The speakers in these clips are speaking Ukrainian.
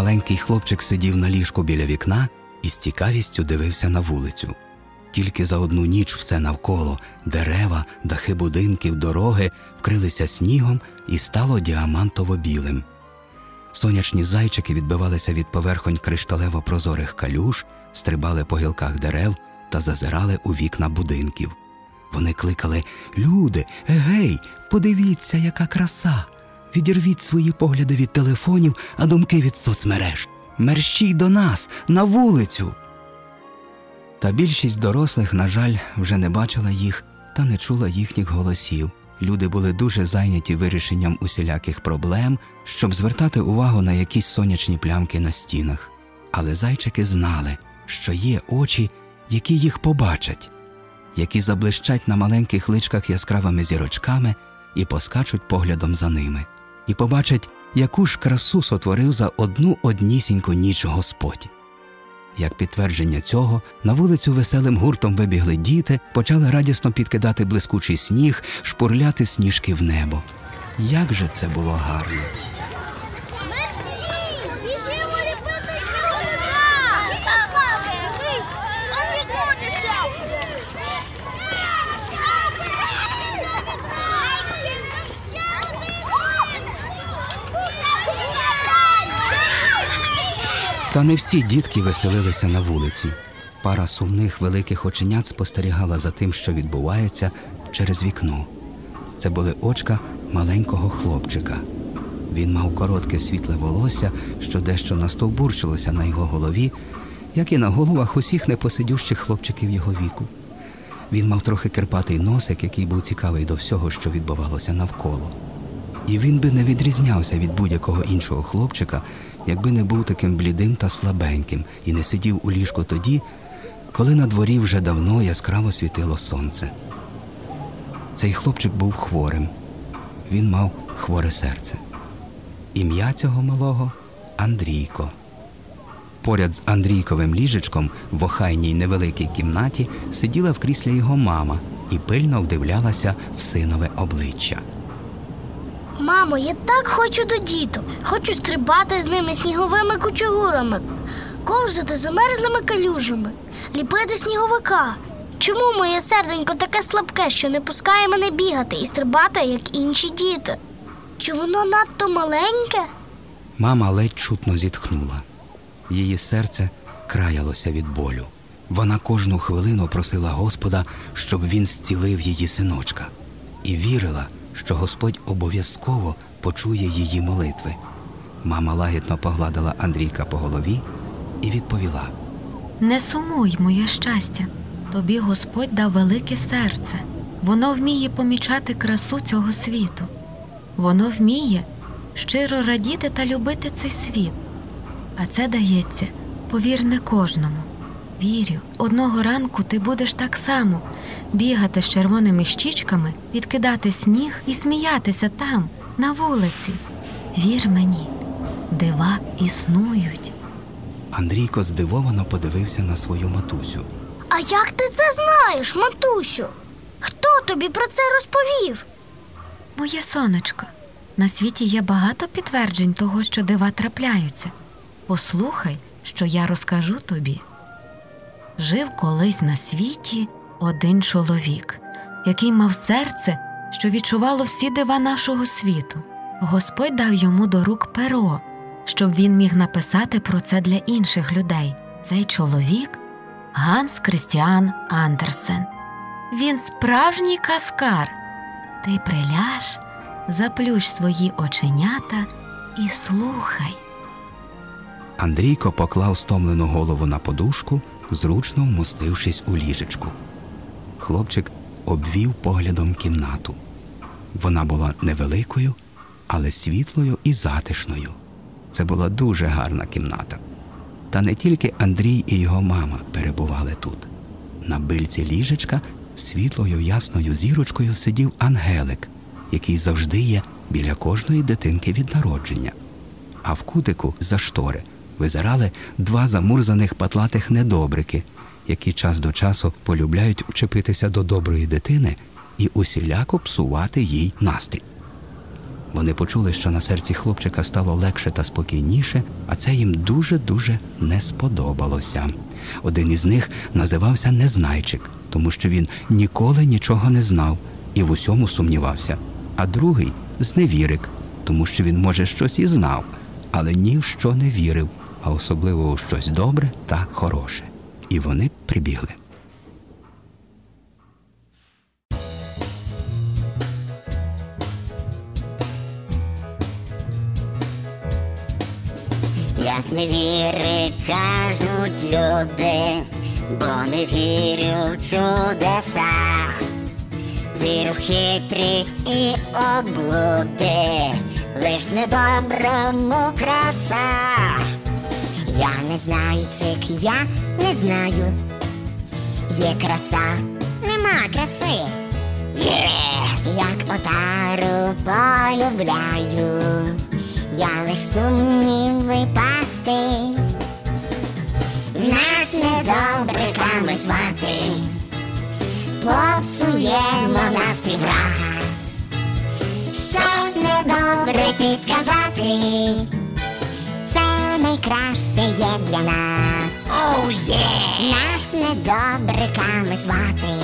Маленький хлопчик сидів на ліжку біля вікна і з цікавістю дивився на вулицю. Тільки за одну ніч все навколо дерева, дахи будинків, дороги вкрилися снігом і стало діамантово білим. Сонячні зайчики відбивалися від поверхонь кришталево прозорих калюш, стрибали по гілках дерев та зазирали у вікна будинків. Вони кликали Люди, егей, подивіться, яка краса! Відірвіть свої погляди від телефонів, а думки від соцмереж. Мерщій до нас, на вулицю. Та більшість дорослих, на жаль, вже не бачила їх та не чула їхніх голосів. Люди були дуже зайняті вирішенням усіляких проблем, щоб звертати увагу на якісь сонячні плямки на стінах. Але зайчики знали, що є очі, які їх побачать, які заблищать на маленьких личках яскравими зірочками і поскачуть поглядом за ними, і побачать, яку ж красу сотворив за одну однісіньку ніч Господь. Як підтвердження цього, на вулицю веселим гуртом вибігли діти, почали радісно підкидати блискучий сніг, шпурляти сніжки в небо. Як же це було гарно! Мерщій! Біжимо ліпити сніговика! Дивись, а ніхто не шапку! Та не всі дітки веселилися на вулиці. Пара сумних великих оченят спостерігала за тим, що відбувається через вікно. Це були очка маленького хлопчика. Він мав коротке світле волосся, що дещо настовбурчилося на його голові, як і на головах усіх непосидющих хлопчиків його віку. Він мав трохи кирпатий носик, який був цікавий до всього, що відбувалося навколо. І він би не відрізнявся від будь-якого іншого хлопчика, якби не був таким блідим та слабеньким і не сидів у ліжку тоді, коли на дворі вже давно яскраво світило сонце. Цей хлопчик був хворим. Він мав хворе серце. Ім'я цього малого Андрійко. Поряд з Андрійковим ліжечком в охайній невеликій кімнаті сиділа в кріслі його мама і пильно вдивлялася в синове обличчя. Мамо, я так хочу до діток. Хочу стрибати з ними сніговими кучугурами, ковзати замерзлими калюжами, ліпити сніговика. Чому моє серденько таке слабке, що не пускає мене бігати і стрибати, як інші діти? Чи воно надто маленьке? Мама ледь чутно зітхнула. Її серце краялося від болю. Вона кожну хвилину просила Господа, щоб він зцілив її синочка, і вірила, що Господь обов'язково почує її молитви. Мама лагідно погладила Андрійка по голові і відповіла: Не сумуй, моє щастя. Тобі Господь дав велике серце. Воно вміє помічати красу цього світу. Воно вміє щиро радіти та любити цей світ. А це дається, повір не кожному. Вірю, одного ранку ти будеш так само бігати з червоними щічками, відкидати сніг і сміятися там, на вулиці. Вір мені, дива існують. Андрійко здивовано подивився на свою матусю. А як ти це знаєш, матусю? Хто тобі про це розповів? Моє сонечко, на світі є багато підтверджень того, що дива трапляються. Послухай, що я розкажу тобі. Жив колись на світі один чоловік, який мав серце, що відчувало всі дива нашого світу. Господь дав йому до рук перо, щоб він міг написати про це для інших людей. Цей чоловік Ганс Крістіан Андерсен. Він справжній каскар. Ти приляж, заплющ свої оченята і слухай. Андрійко поклав стомлену голову на подушку, зручно вмостившись у ліжечку. Хлопчик обвів поглядом кімнату. Вона була невеликою, але світлою і затишною. Це була дуже гарна кімната. Та не тільки Андрій і його мама перебували тут. На бильці ліжечка світлою ясною зірочкою сидів Ангелик, який завжди є біля кожної дитинки від народження. А в кутику за штори визирали два замурзаних патлатих недобрики, які час до часу полюбляють вчепитися до доброї дитини і усіляко псувати їй настрій. Вони почули, що на серці хлопчика стало легше та спокійніше, а це їм дуже-дуже не сподобалося. Один із них називався Незнайчик, тому що він ніколи нічого не знав і в усьому сумнівався. А другий зневірик, тому що він, може, щось і знав, але ні в що не вірив, а особливо у щось добре та хороше. І вони прибігли. Я з невіри кажуть люди, бо не вірю в чудеса, вірю в хитрість і облуди, лиш недоброму краса. Я не знаю, знайчик, я не знаю. Є краса, нема краси. Є, як отару полюбляю, я лиш сумніви пасти. Нас недобриками звати, попсуємо настрій враз. Щось недобре підказати, найкраще є для нас. Оу є! Нас недобриками звати.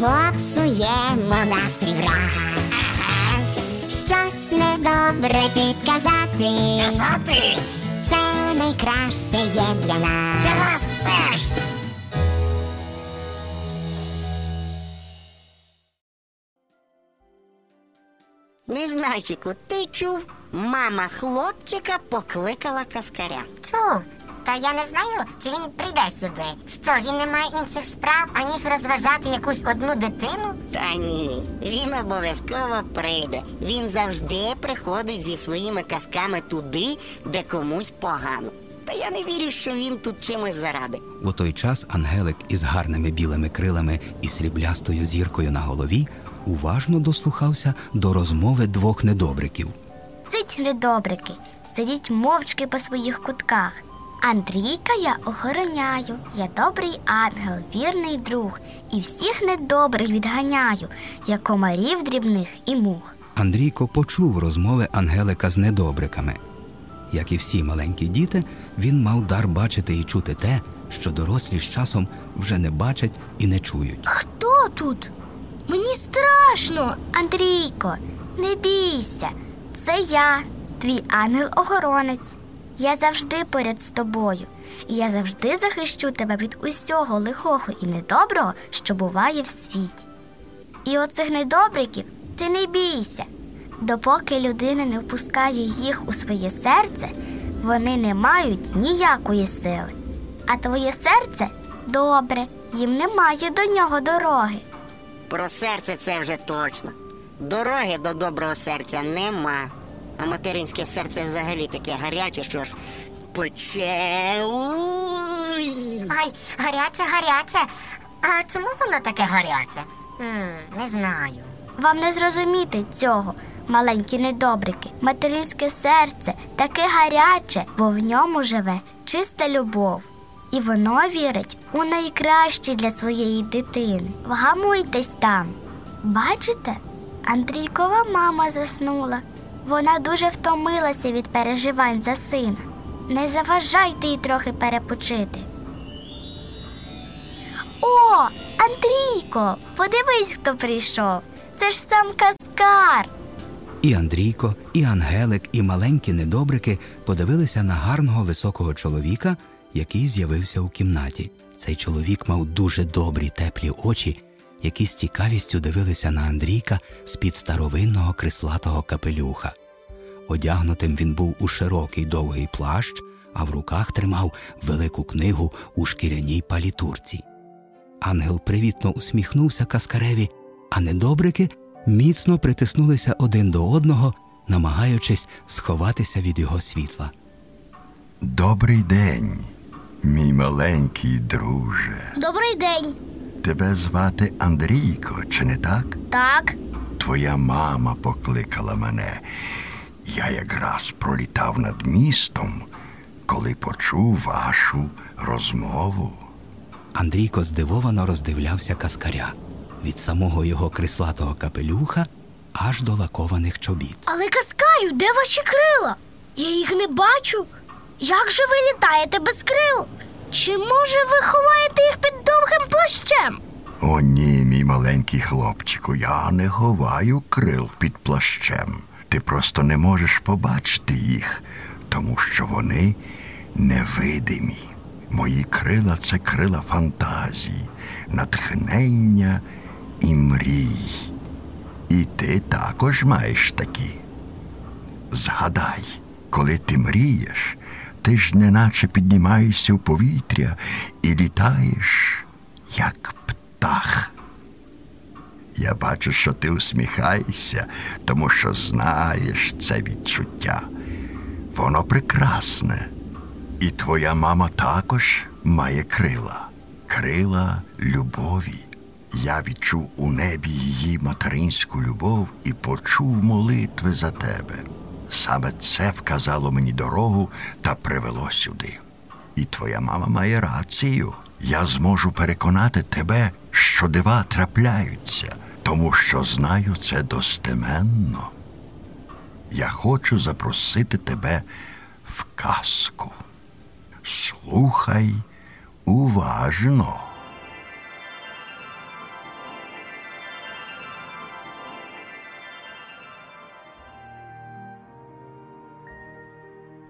Попсуємо настрій врага. Ага. Щось недобре підказати. Казати. Це найкраще є для нас. Для вас теж. Незнайчику, ти чув? Мама хлопчика покликала каскаря. Чув. Та я не знаю, чи він прийде сюди. Що, він не має інших справ, аніж розважати якусь одну дитину? Та ні, він обов'язково прийде. Він завжди приходить зі своїми казками туди, де комусь погано. Та я не вірю, що він тут чимось заради. У той час Ангелик із гарними білими крилами і сріблястою зіркою на голові уважно дослухався до розмови двох недобриків. Сидіть, недобрики, сидіть мовчки по своїх кутках. Андрійка я охороняю, я добрий ангел, вірний друг, і всіх недобрих відганяю, як комарів дрібних і мух. Андрійко почув розмови Ангелика з недобриками. Як і всі маленькі діти, він мав дар бачити і чути те, що дорослі з часом вже не бачать і не чують. Хто тут? Мені страшно, Андрійко, не бійся. Це я, твій ангел-охоронець. Я завжди поряд з тобою, і я завжди захищу тебе від усього лихого і недоброго, що буває в світі. І оцих недобриків ти не бійся. Допоки людина не впускає їх у своє серце, вони не мають ніякої сили. А твоє серце добре, їм немає до нього дороги. Про серце це вже точно. Дороги до доброго серця нема. А материнське серце взагалі таке гаряче, що ж пече. Уй. Ай, гаряче, гаряче. А чому воно таке гаряче? М, не знаю. Вам не зрозуміти цього, маленькі недобрики. Материнське серце таке гаряче, бо в ньому живе чиста любов. І воно вірить у найкраще для своєї дитини. Вгамуйтесь там. Бачите, Андрійкова мама заснула. Вона дуже втомилася від переживань за сина. Не заважайте їй трохи перепочити. О, Андрійко, подивись, хто прийшов. Це ж сам Каскар. І Андрійко, і Ангелик, і маленькі недобрики подивилися на гарного високого чоловіка, який з'явився у кімнаті. Цей чоловік мав дуже добрі теплі очі, які з цікавістю дивилися на Андрійка з-під старовинного крислатого капелюха. Одягнутим він був у широкий довгий плащ, а в руках тримав велику книгу у шкіряній палітурці. Ангел привітно усміхнувся каскареві, а недобрики міцно притиснулися один до одного, намагаючись сховатися від його світла. Добрий день, мій маленький друже. Добрий день. Тебе звати Андрійко, чи не так? Так, Твоя мама покликала мене. Я якраз пролітав над містом, коли почув вашу розмову. Андрійко здивовано роздивлявся каскаря від самого його крислатого капелюха аж до лакованих чобіт. Але каскарю, де ваші крила? Я їх не бачу. Як же ви літаєте без крил? Чи може ви ховаєте їх під довгим плащем? О, ні, мій маленький хлопчику, я не ховаю крил під плащем. Ти просто не можеш побачити їх, тому що вони невидимі. Мої крила це крила фантазії, натхнення і мрій. І ти також маєш такі. Згадай, коли ти мрієш, ти ж неначе піднімаєшся в повітря і літаєш, як птах. Я бачу, що ти усміхаєшся, тому що знаєш це відчуття. Воно прекрасне. І твоя мама також має крила, крила любові. Я відчув у небі її материнську любов і почув молитви за тебе. Саме це вказало мені дорогу та привело сюди. І твоя мама має рацію. Я зможу переконати тебе, що дива трапляються, тому що знаю це достеменно. Я хочу запросити тебе в казку. Слухай уважно.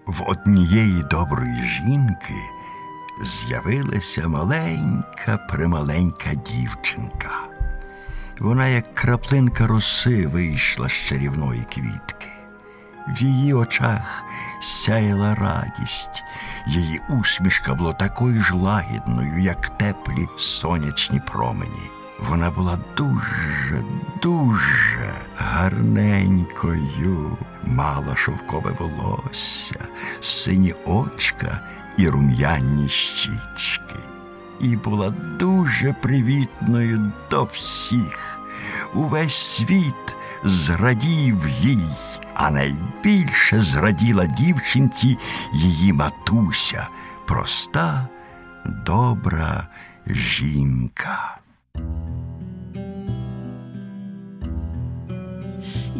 В однієї доброї жінки з'явилася маленька прималенька дівчинка. Вона, як краплинка роси, вийшла з чарівної квітки. В її очах сяяла радість, її усмішка була такою ж лагідною, як теплі сонячні промені. Вона була дуже, дуже гарненькою, мала шовкове волосся, сині очка і рум'яні щічки. І була дуже привітною до всіх. Увесь світ зрадів їй, а найбільше зраділа дівчинці її матуся, проста, добра жінка.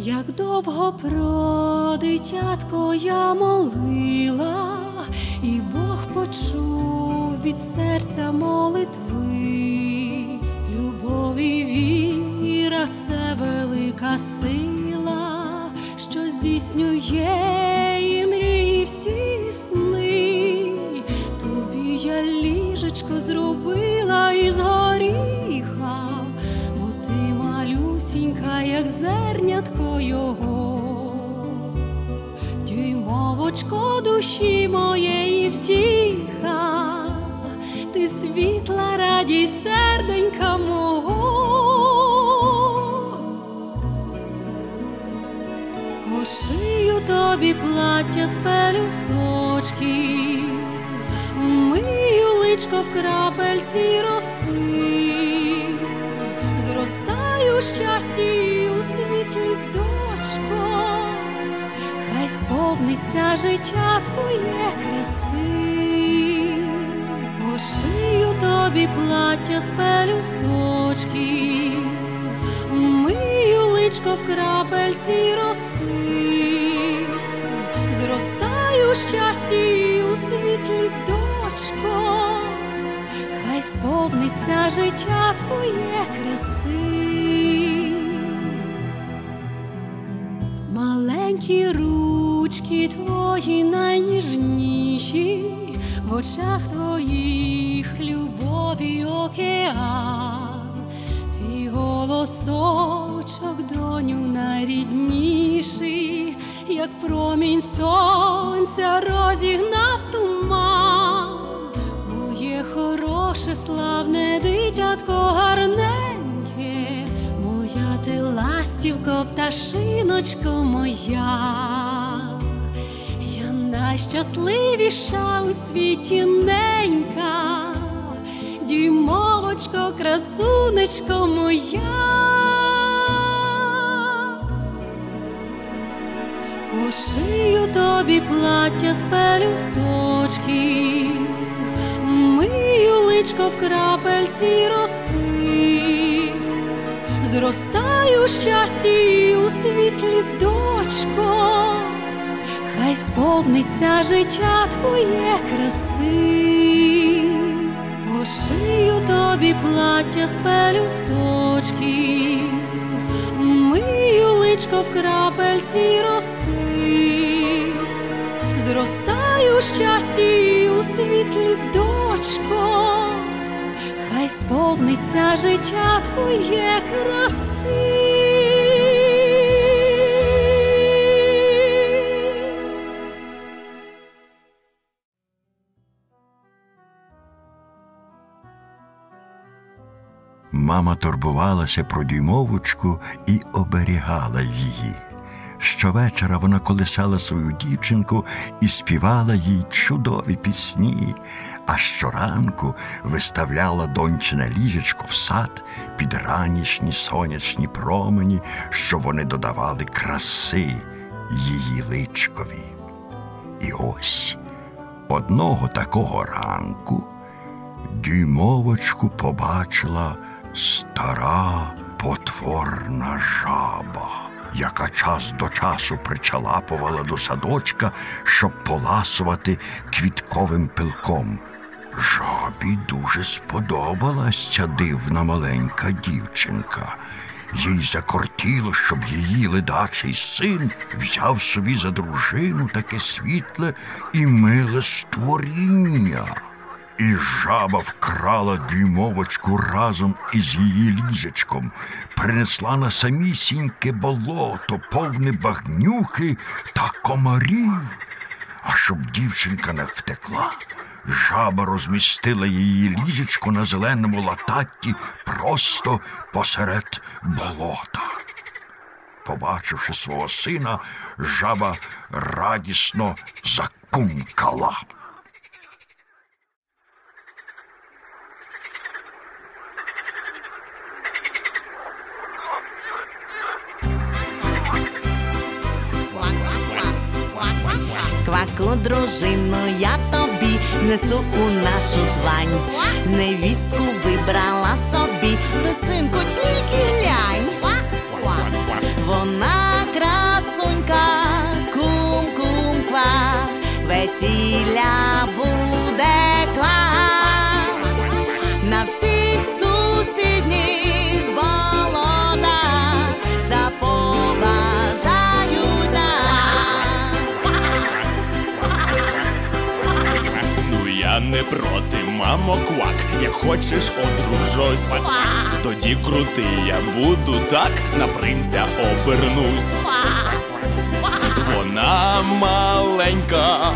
Як довго про дитятко я молила, і Бог почув від серця молитви, любов і віра це велика сила, що здійснює і мрії всі сни. Тобі я ліжечко зробила бо ти малюсінька, як зернятко його, дюймовочко душі моєї втіха, ти світла радість серденька мого. Пошию тобі плаття з пелюсточків, Умию личко в крапельці роси, зростаю щасті у світлі дочко, хай сповниться життя твоє краси, пошию тобі плаття з пелюсточків, Умию личко в крапельці роси, зростаю щасті у світлі дочко, хай сповниться життя твоє краси. Твої найніжніші, в очах твоїх любові океан, твій голосочок, доню найрідніший, як промінь сонця розігнав туман, моє хороше, славне дитятко гарненьке, моя ти ластівко, пташиночко моя, найщасливіша у світі ненька, дюймовочко, красунечко моя. Пошию тобі плаття з пелюсточків, мию личко в крапельці роси, зростаю щасті у світлі дочко, сповниться життя твоє краси, пошию тобі плаття з пелюсточків, мию личко в крапельці роси, зростаю щасті у світлі дочко хай сповниться життя твоє краси. Мама турбувалася про дюймовочку і оберігала її. Щовечора вона колисала свою дівчинку і співала їй чудові пісні, а щоранку виставляла дончине ліжечко в сад під ранішні сонячні промені, що вони додавали краси її личкові. І ось одного такого ранку дюймовочку побачила стара потворна жаба, яка час до часу причалапувала до садочка, щоб поласувати квітковим пилком. Жабі дуже сподобалась ця дивна маленька дівчинка. Їй закортіло, щоб її ледачий син взяв собі за дружину таке світле і миле створіння. І жаба вкрала дюймовочку разом із її ліжечком, принесла на самісіньке болото, повне багнюки та комарів. А щоб дівчинка не втекла, жаба розмістила її ліжечко на зеленому лататті просто посеред болота. Побачивши свого сина, жаба радісно закумкала. Кваку, дружину, я тобі несу у нашу длань. Невістку вибрала собі, ти синку тільки глянь. Вона красунька, кум-кум-ква, весілля буде не проти, мамо квак, як хочеш одружусь. Тоді крути, я буду так, на принця обернусь. Вона маленька,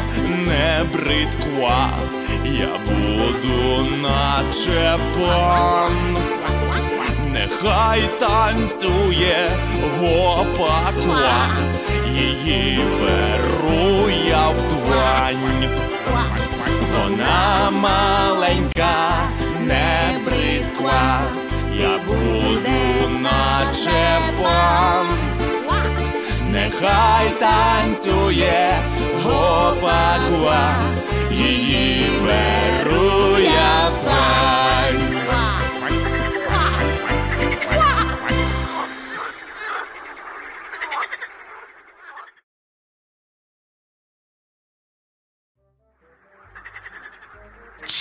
не бридква, я буду наче пан. Нехай танцює гопаква, її беру я в длань. Вона маленька, не бридква, я буду наче пан. Нехай танцює гопаква, її беру я в тлань.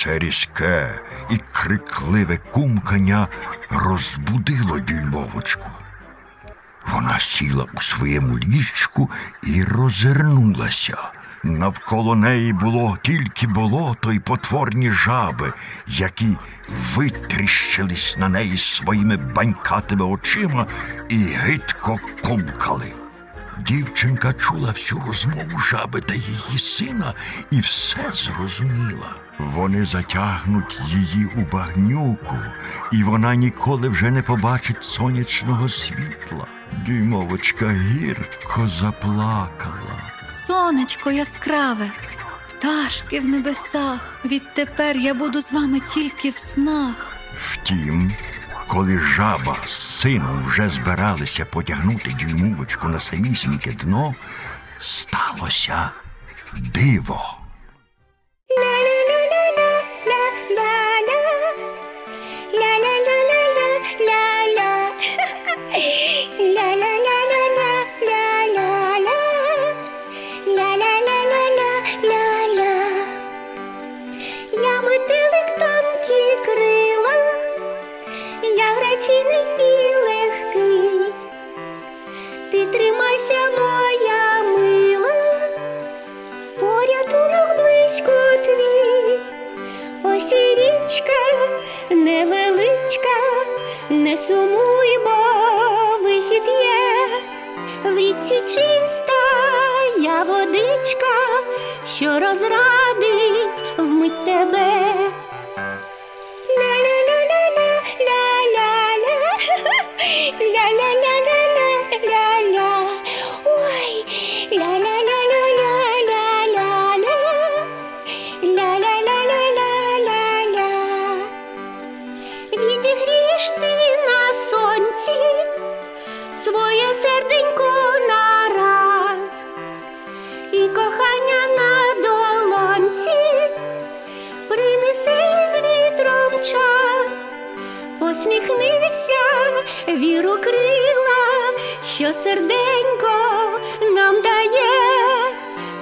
Це різке і крикливе кумкання розбудило дюймовочку. Вона сіла у своєму ліжку і розвернулася. Навколо неї було тільки болото й потворні жаби, які витріщились на неї своїми банькатими очима і гидко кумкали. Дівчинка чула всю розмову жаби та її сина і все зрозуміла. Вони затягнуть її у багнюку, і вона ніколи вже не побачить сонячного світла. Дюймовочка гірко заплакала. Сонечко яскраве, пташки в небесах. Відтепер я буду з вами тільки в снах. Втім, коли жаба з сином вже збиралися потягнути дюймовочку на самісіньке дно, сталося диво. метелик не сумуй, бо вихід є. В річці чиста я водичка, що розрадить вмить тебе. Ля-ля-ля-ля-ля, віру крила, що серденько нам дає,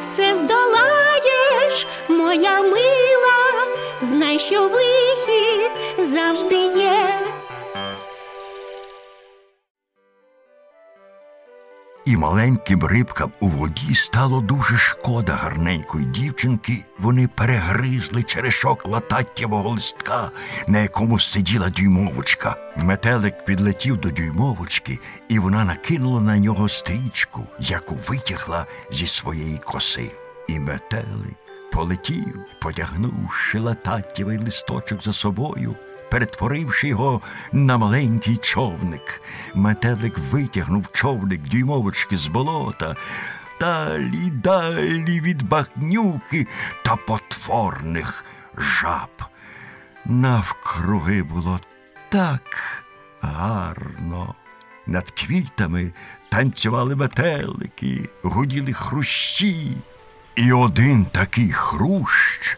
все здолаєш, моя мила, знай, що вихід завжди є. Маленьким рибкам у воді стало дуже шкода гарненької дівчинки. Вони перегризли черешок лататтєвого листка, на якому сиділа дюймовочка. Метелик підлетів до дюймовочки, і вона накинула на нього стрічку, яку витягла зі своєї коси. І метелик полетів, потягнувши лататтєвий листочок за собою. Перетворивши його на маленький човник, метелик витягнув човник дюймовочки з болота, далі, далі від багнюки та потворних жаб. Навкруги було так гарно. Над квітами танцювали метелики, гуділи хрущі. І один такий хрущ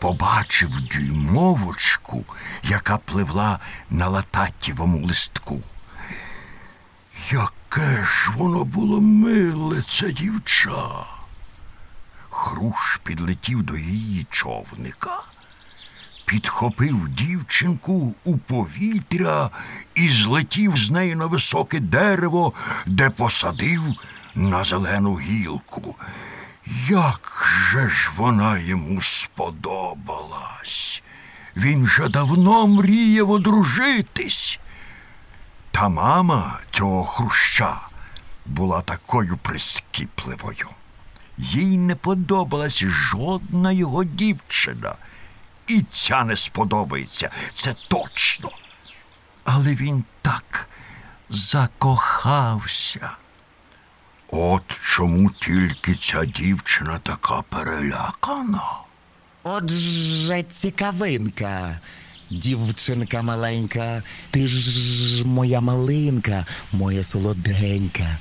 побачив дюймовочку, яка пливла на лататтєвому листку. Яке ж воно було миле, це дівча. Хрущ підлетів до її човника, підхопив дівчинку у повітря і злетів з нею на високе дерево, де посадив на зелену гілку. Як же ж вона йому сподобалась? Він же давно мріяв одружитись. Та мама цього хруща була такою прискіпливою. Їй не подобалась жодна його дівчина. І ця не сподобається, це точно. Але він так закохався. От чому тільки ця дівчина така перелякана. Отже, цікавинка. Дівчинка маленька, ти ж моя малинка, моя солоденька.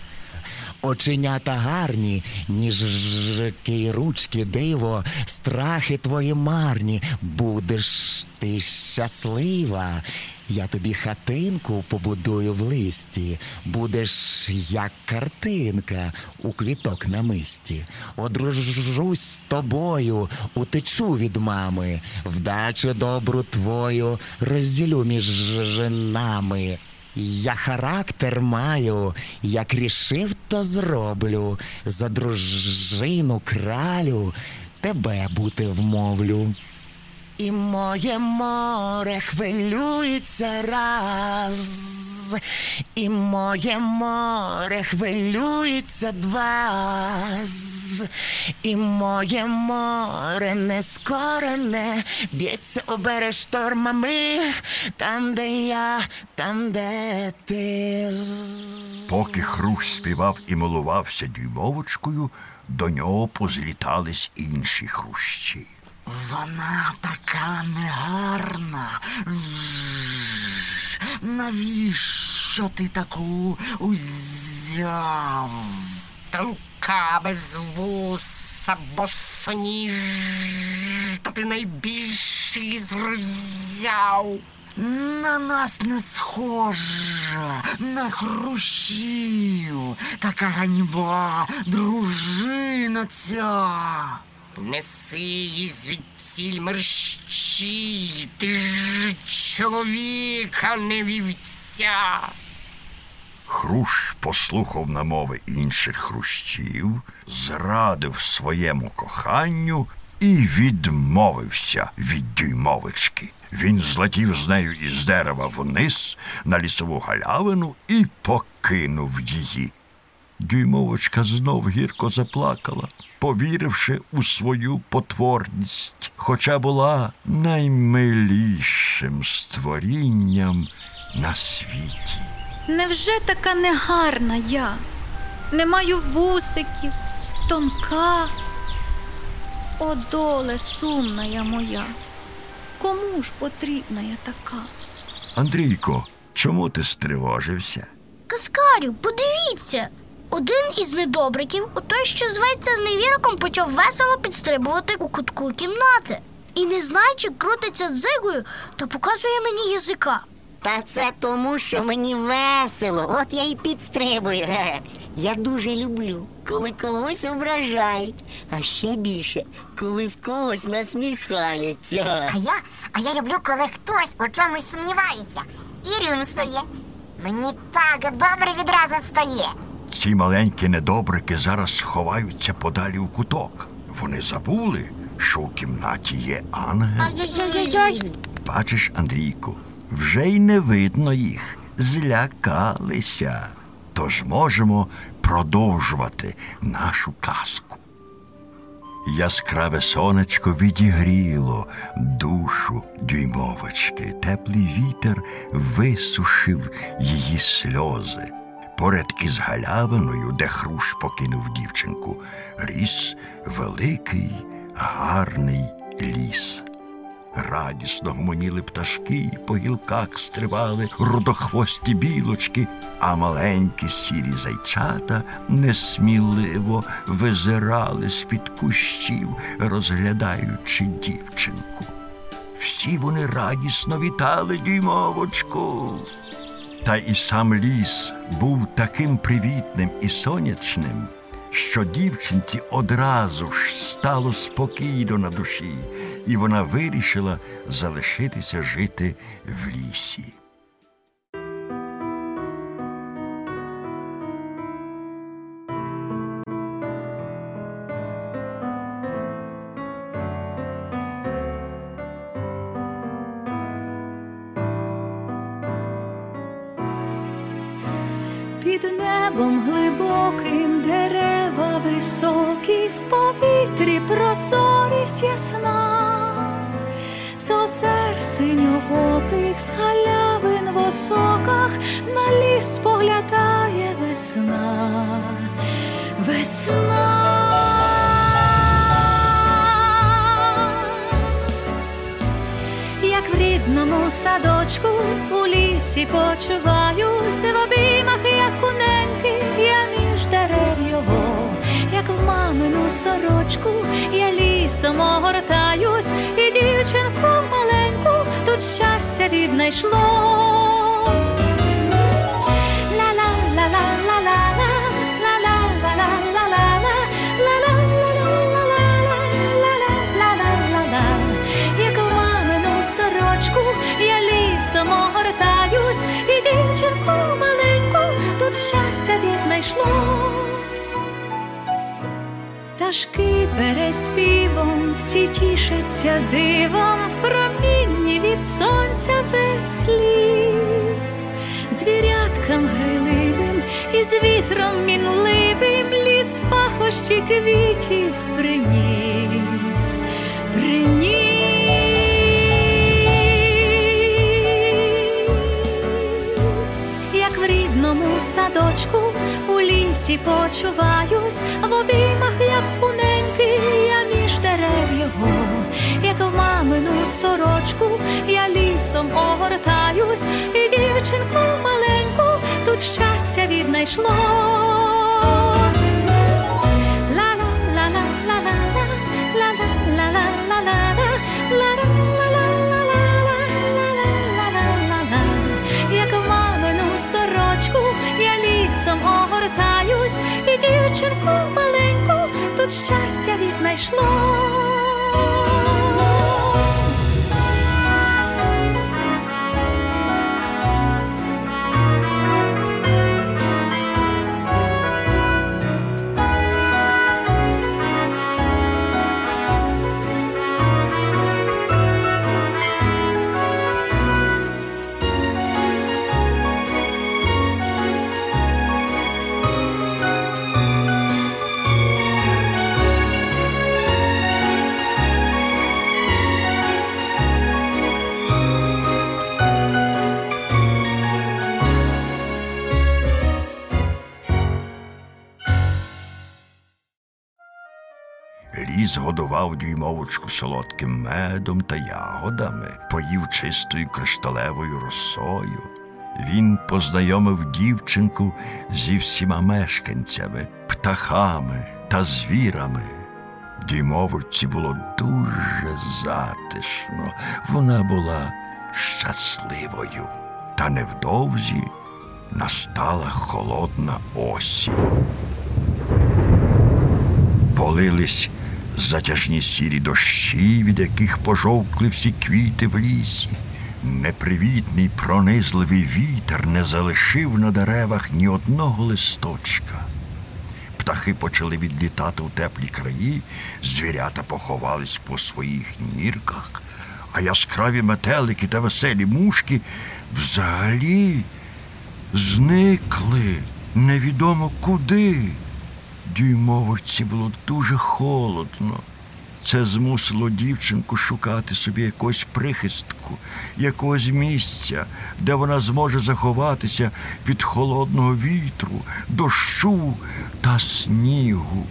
Оченята гарні, ніжки й ручки диво, страхи твої марні, будеш ти щаслива. Я тобі хатинку побудую в листі, будеш як картинка у квіток на мисті. Одружусь з тобою, утечу від мами, вдачу добру твою розділю між нами. Я характер маю, як рішив, то зроблю. За дружину кралю тебе бути вмовлю. І моє море хвилюється раз, і моє море хвилюється два, і моє море нескорене б'ється обере штормами, там, де я, там, де ти. Поки хрущ співав і милувався дюймовочкою, до нього позлітались інші хрущі. Вона така негарна. Навіщо ти таку узяв? Тонка без вуса, босоніж, та ти найбільший зрозяв. На нас не схожа, на хрущів. Така ганьба, дружина ця. Неси її звідси сіль мерщій, ти ж чоловіка не вівця. Хрущ послухав намови інших хрущів, зрадив своєму коханню і відмовився від дюймовички. Він злетів з нею із дерева вниз на лісову галявину і покинув її. Дюймовочка знов гірко заплакала, повіривши у свою потворність, хоча була наймилішим створінням на світі. Невже така негарна я? Не маю вусиків, тонка. О, доле сумна я моя. Кому ж потрібна я така? Андрійко, чому ти стривожився? Каскарю, подивіться. Один із недобриків, у той, що зветься з невіроком, почав весело підстрибувати у кутку кімнати. І, не знаючи, крутиться дзигою та показує мені язика. Та це тому, що мені весело. От я і підстрибую. Я дуже люблю, коли когось ображають, а ще більше, коли з когось насміхаються. А я, а я люблю, коли хтось у чомусь сумнівається і рюмсує. Мені так добре відразу стає. Ці маленькі недобрики зараз сховаються подалі у куток. Вони забули, що в кімнаті є ангел. Ай-яй-яй-яй. Бачиш, Андрійку, вже й не видно їх. Злякалися. Тож можемо продовжувати нашу казку. Яскраве сонечко відігріло душу дюймовочки. Теплий вітер висушив її сльози. Поряд із галявиною, де хрущ покинув дівчинку, ріс великий гарний ліс. Радісно гомоніли пташки, по гілках стрибали рудохвості білочки, а маленькі сірі зайчата несміливо визирали з-під кущів, розглядаючи дівчинку. Всі вони радісно вітали дюймовочку. Та і сам ліс був таким привітним і сонячним, що дівчинці одразу ж стало спокійно на душі, і вона вирішила залишитися жити в лісі. Під небом глибоким дерева високі, в повітрі прозорість ясна, з озер синьооких, з галявин в осоках на ліс поглядає весна, весна. Як в рідному садочку у лісі почуваюсь в обіймах, як в мамину сорочку, я лісом огортаюсь, і дівчинку маленьку тут щастя віднайшло. Пташки переспівом всі тішаться дивом в промінні від сонця весь ліс, звіряткам гриливим і з вітром мінливим ліс пахощі квітів приніс, приніс, як в рідному садочку лісі почуваюсь, в обіймах, як у я між дерев його, як в мамину сорочку, я лісом огортаюсь, і дівчинку маленьку тут щастя віднайшло. Тут щастя віднайшло. Згодував дюймовочку солодким медом та ягодами, поїв чистою кришталевою росою. Він познайомив дівчинку зі всіма мешканцями, птахами та звірами. Дюймовочці було дуже затишно, вона була щасливою. Та невдовзі настала холодна осінь. Полились затяжні сірі дощі, від яких пожовкли всі квіти в лісі. Непривітний пронизливий вітер не залишив на деревах ні одного листочка. Птахи почали відлітати у теплі краї, звірята поховались по своїх нірках, а яскраві метелики та веселі мушки взагалі зникли невідомо куди. Дюймовочці було дуже холодно. Це змусило дівчинку шукати собі якусь прихистку, якогось місця, де вона зможе заховатися від холодного вітру, дощу та снігу.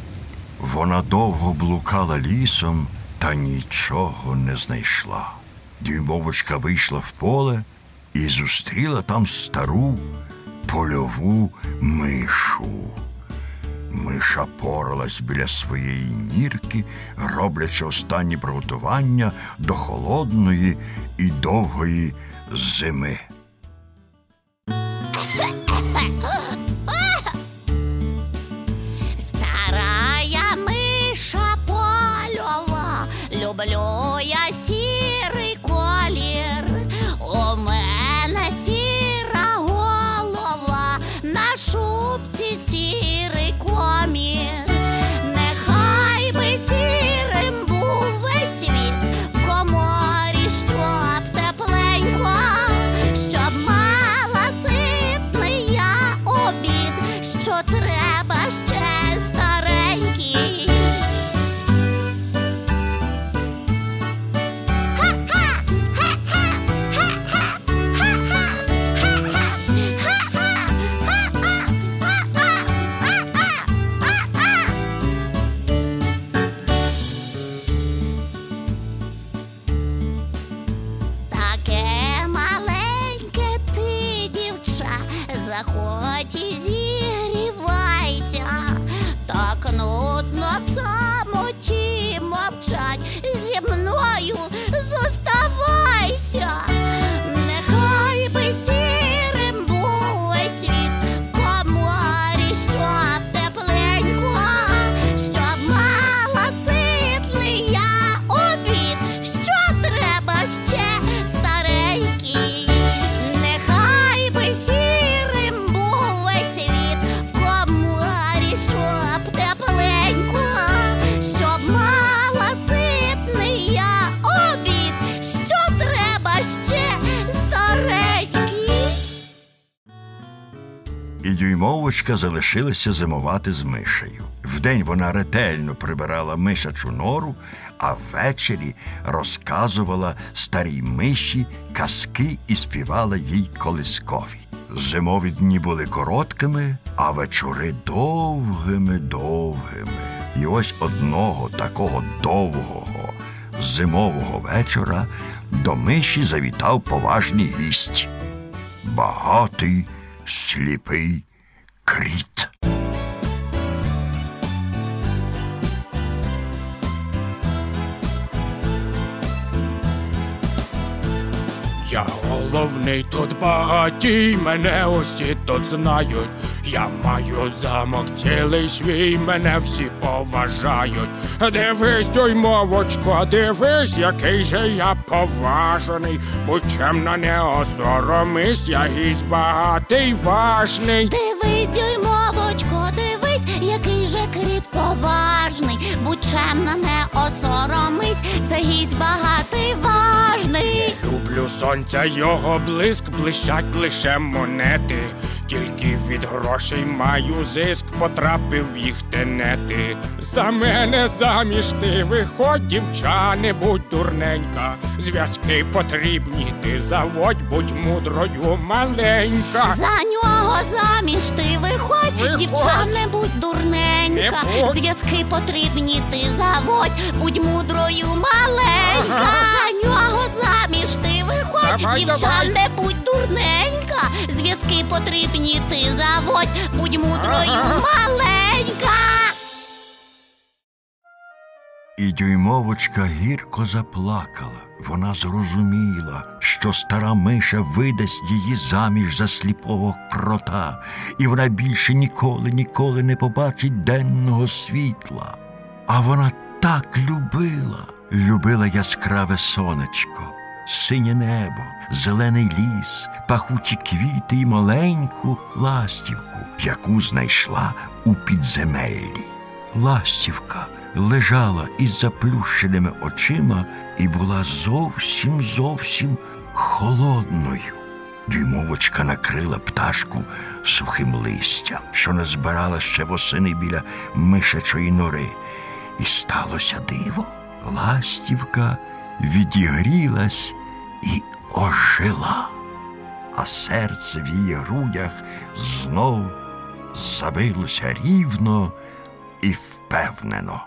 Вона довго блукала лісом та нічого не знайшла. Дюймовочка вийшла в поле і зустріла там стару польову мишу. Миша поралась біля своєї нірки, роблячи останні приготування до холодної і довгої зими. Дюймовочка залишилася зимувати з мишею. Вдень вона ретельно прибирала мишачу нору, а ввечері розказувала старій миші казки і співала їй колискові. Зимові дні були короткими, а вечори довгими довгими. І ось одного такого довгого зимового вечора до миші завітав поважний гість. Багатий, сліпий кріт. Я головний тут багатій, мене усі тут знають. Я маю замок цілий свій, мене всі поважають. Дивись, дюймовочко, дивись, який же я поважений. Будь чемно не осоромись, я гість багатий важний. Дивись, дюймовочко, дивись, який же кріт поважний. Будь чемна, не осоромись, це гість багатий важний. Люблю сонця, його блиск, блищать лише монети. Тільки від грошей маю зиск, потрапив в їх тенети. За мене заміж ти виходь, дівча, не будь дурненька. Зв'язки потрібні, ти заводь, будь мудрою маленька. За нього заміж ти виходь, Виходь. дівча не будь дурненька. Не будь. Зв'язки потрібні ти заводь, будь мудрою маленька. Ага. За нього ти виходь, Давай, дівча давай. не будь дурненька. Зв'язки потрібні ти заводь, будь мудрою Ага. маленька. І дюймовочка гірко заплакала. Вона зрозуміла, що стара миша видасть її заміж за сліпого крота, і вона більше ніколи, ніколи не побачить денного світла. А вона так любила, любила яскраве сонечко, синє небо, зелений ліс, пахучі квіти і маленьку ластівку, яку знайшла у підземеллі. Ластівка лежала із заплющеними очима і була зовсім зовсім холодною. Дюймовочка накрила пташку сухим листям, що назбирала ще восени біля мишачої нори. І сталося диво. Ластівка відігрілась і ожила, а серце в її грудях знов забилося рівно і впевнено.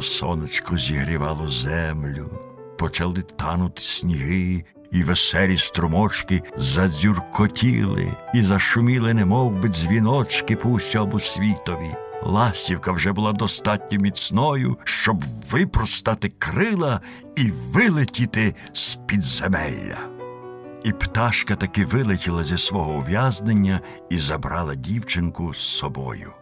Лагідне сонечко зігрівало землю, почали танути сніги, і веселі струмочки задзюркотіли і зашуміли, немов би дзвіночки по усьому світові. Ластівка вже була достатньо міцною, щоб випростати крила і вилетіти з підземелля. І пташка таки вилетіла зі свого ув'язнення і забрала дівчинку з собою.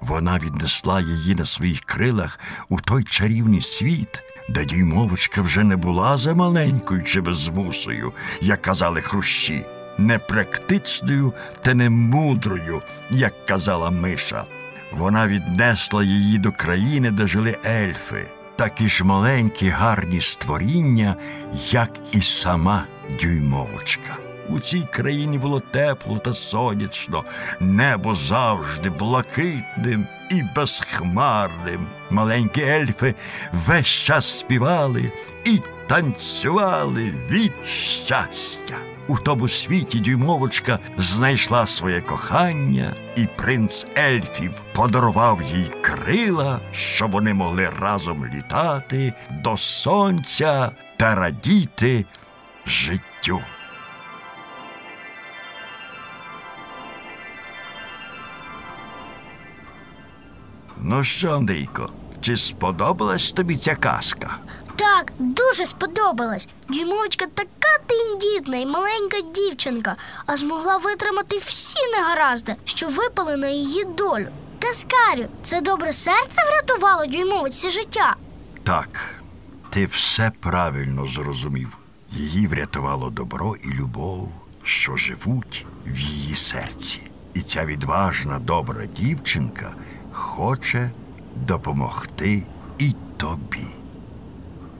Вона віднесла її на своїх крилах у той чарівний світ, де дюймовочка вже не була за маленькою чи безвусою, як казали хрущі, непрактичною та немудрою, як казала миша. Вона віднесла її до країни, де жили ельфи, такі ж маленькі гарні створіння, як і сама дюймовочка. У цій країні було тепло та сонячно, небо завжди блакитним і безхмарним. Маленькі ельфи весь час співали і танцювали від щастя. У тому світі дюймовочка знайшла своє кохання, і принц ельфів подарував їй крила, щоб вони могли разом літати до сонця та радіти життю. Ну що, Андрійко, чи сподобалась тобі ця казка? Так, дуже сподобалось. Дюймовочка така тендітна і маленька дівчинка, а змогла витримати всі негаразди, що випали на її долю. Каскарю, це добре серце врятувало дюймовиці життя. Так, ти все правильно зрозумів. Її врятувало добро і любов, що живуть в її серці. І ця відважна, добра дівчинка хоче допомогти і тобі.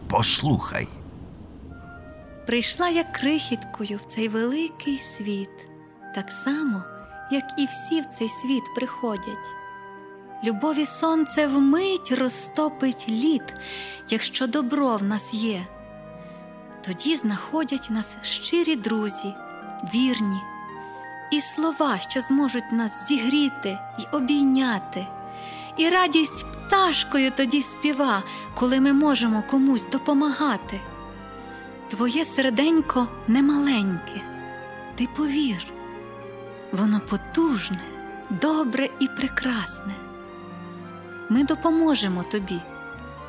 Послухай. Прийшла я крихіткою в цей великий світ, так само, як і всі в цей світ приходять. Любові сонце вмить розтопить лід, якщо добро в нас є. Тоді знаходять нас щирі друзі, вірні, і слова, що зможуть нас зігріти й обійняти. І радість пташкою тоді співа, коли ми можемо комусь допомагати. Твоє серденько немаленьке, ти повір, воно потужне, добре і прекрасне. Ми допоможемо тобі,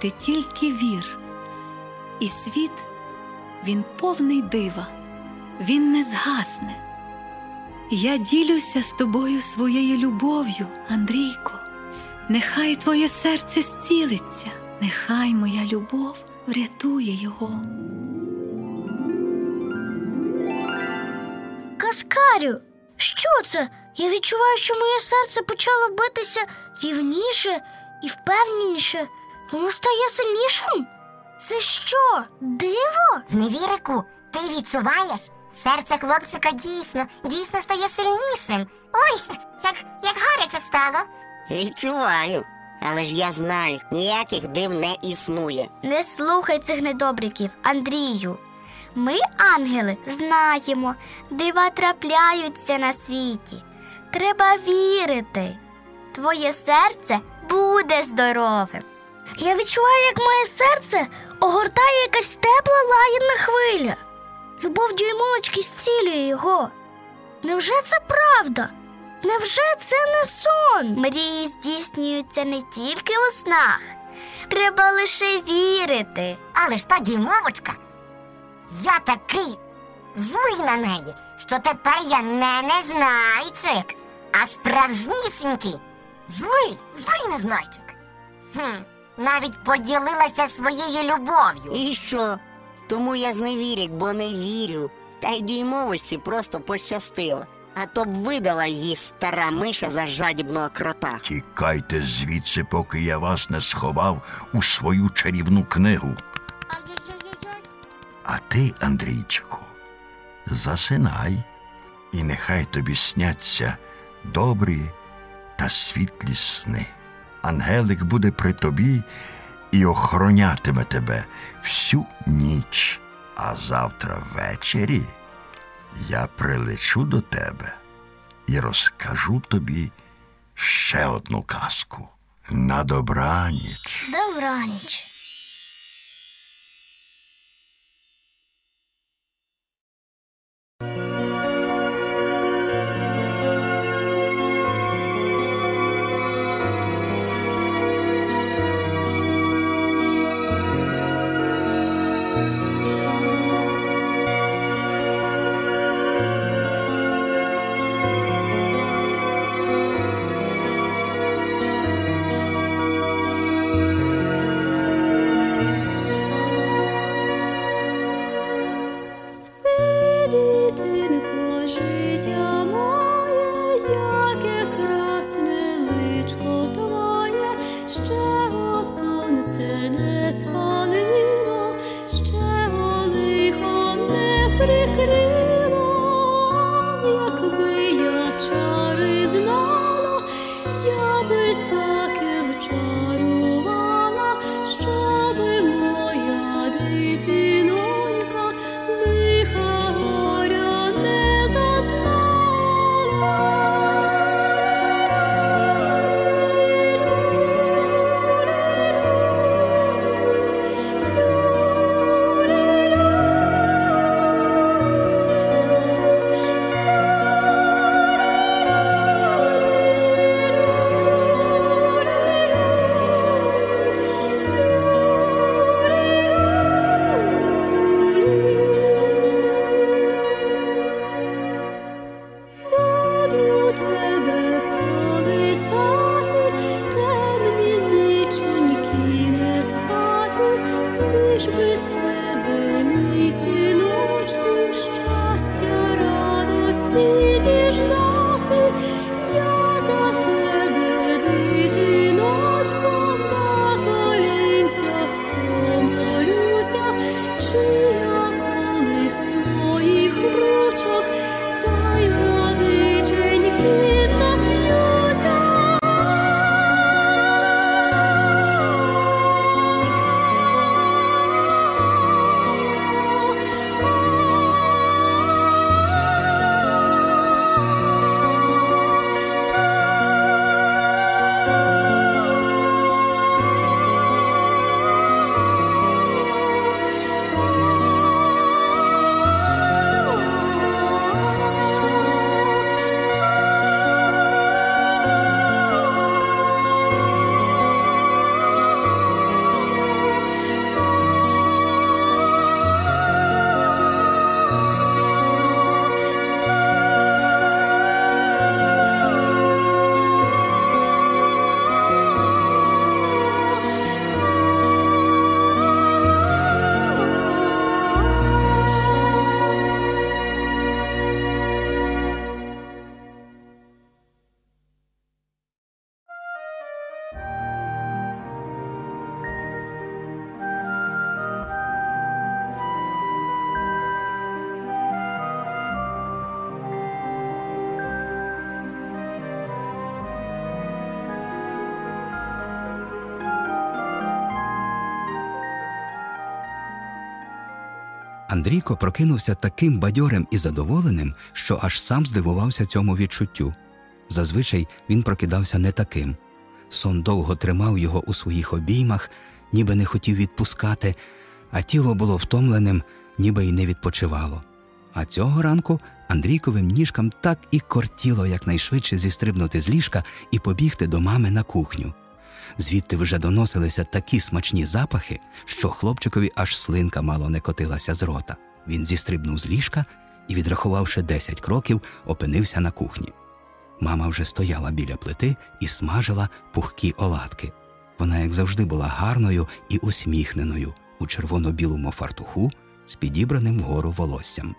ти тільки вір, і світ він повний дива, він не згасне. Я ділюся з тобою своєю любов'ю, Андрійко. Нехай твоє серце зцілиться, нехай моя любов врятує його. Каскарю, що це? Я відчуваю, що моє серце почало битися рівніше і впевненіше. Воно стає сильнішим. Це що? Диво? Зневірику, ти відчуваєш? Серце хлопчика дійсно, дійсно стає сильнішим. Ой, як, як гаряче стало. Відчуваю. Але ж я знаю, ніяких див не існує. Не слухай цих недобриків, Андрію. Ми, ангели, знаємо, дива трапляються на світі. Треба вірити. Твоє серце буде здоровим. Я відчуваю, як моє серце огортає якась тепла лагідна хвиля. Любов дюймовочки зцілює його. Невже це правда? Невже це не сон? Мрії здійснюються не тільки у снах. Треба лише вірити. Але ж та дюймовочка, я такий злий на неї, що тепер я не незнайчик, а справжнісінький. Злий, злий незнайчик. Хм, навіть поділилася своєю любов'ю. І що? Тому я зневірік, бо не вірю. Та й дюймовості просто пощастило. А то б видала її стара миша за жадібного крота. Тікайте звідси, поки я вас не сховав у свою чарівну книгу. А ти, Андрійчику, засинай, і нехай тобі сняться добрі та світлі сни. Ангелик буде при тобі і охоронятиме тебе всю ніч. А завтра ввечері я прилечу до тебе і розкажу тобі ще одну казку. На добраніч. Добраніч. Андрійко прокинувся таким бадьорим і задоволеним, що аж сам здивувався цьому відчуттю. Зазвичай він прокидався не таким. Сон довго тримав його у своїх обіймах, ніби не хотів відпускати, а тіло було втомленим, ніби й не відпочивало. А цього ранку Андрійковим ніжкам так і кортіло якнайшвидше зістрибнути з ліжка і побігти до мами на кухню. Звідти вже доносилися такі смачні запахи, що хлопчикові аж слинка мало не котилася з рота. Він зістрибнув з ліжка і, відрахувавши десять кроків, опинився на кухні. Мама вже стояла біля плити і смажила пухкі оладки. Вона, як завжди, була гарною і усміхненою у червоно-білому фартуху з підібраним вгору волоссям.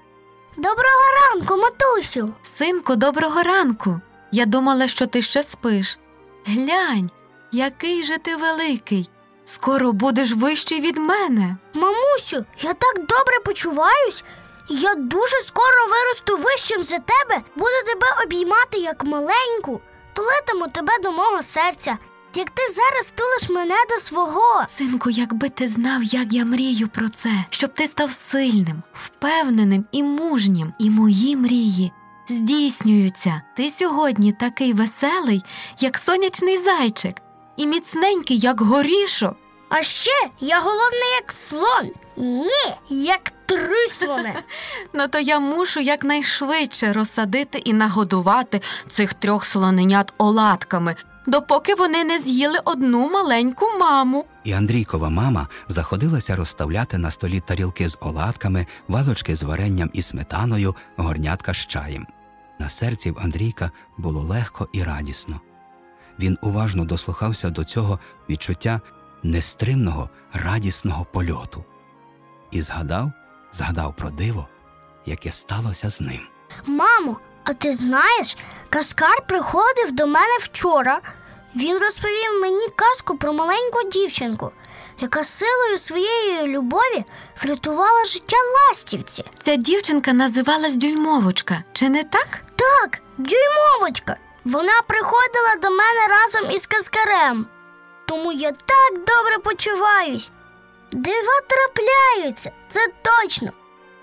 Доброго ранку, матусю. Синку, доброго ранку. Я думала, що ти ще спиш. Глянь, який же ти великий. Скоро будеш вищий від мене. Мамусю, я так добре почуваюсь. Я дуже скоро виросту вищим за тебе, буду тебе обіймати як маленьку, тулитиму тебе до мого серця, як ти зараз тулиш мене до свого. Синку, якби ти знав, як я мрію про це, щоб ти став сильним, впевненим і мужнім, і мої мрії здійснюються. Ти сьогодні такий веселий, як сонячний зайчик, і міцненький, як горішок. А ще я голодний, як слон. Ні, як три слони. Ну то я мушу якнайшвидше розсадити і нагодувати цих трьох слоненят оладками, допоки вони не з'їли одну маленьку маму. І Андрійкова мама заходилася розставляти на столі тарілки з оладками, вазочки з варенням і сметаною, горнятка з чаєм. На серці в Андрійка було легко і радісно. Він уважно дослухався до цього відчуття нестримного, радісного польоту і згадав, згадав про диво, яке сталося з ним. Мамо, а ти знаєш, каскар приходив до мене вчора. Він розповів мені казку про маленьку дівчинку, яка силою своєї любові врятувала життя ластівці. Ця дівчинка називалась Дюймовочка, чи не так? Так, дюймовочка. Вона приходила до мене разом із каскарем. Тому я так добре почуваюсь. Дива трапляються, це точно.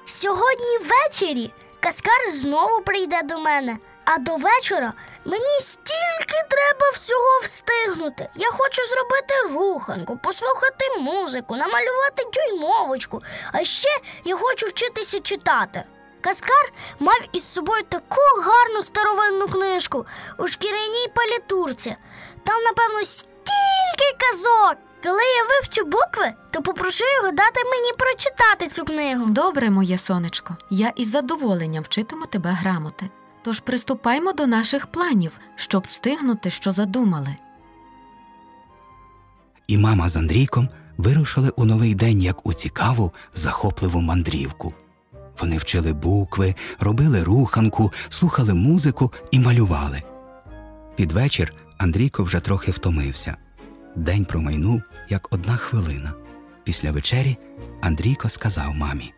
Сьогодні ввечері каскар знову прийде до мене, а до вечора мені стільки треба всього встигнути. Я хочу зробити руханку, послухати музику, намалювати дюймовочку, а ще я хочу вчитися читати. Каскар мав із собою таку гарну старовинну книжку у шкіряній палітурці. Там, напевно, стільки казок. Коли я вивчу букви, то попрошу його дати мені прочитати цю книгу. Добре, моє сонечко, я із задоволенням вчитиму тебе грамоти. Тож приступаймо до наших планів, щоб встигнути, що задумали. І мама з Андрійком вирушили у новий день як у цікаву, захопливу мандрівку. Вони вчили букви, робили руханку, слухали музику і малювали. Під вечір Андрійко вже трохи втомився. День промайнув, як одна хвилина. Після вечері Андрійко сказав мамі.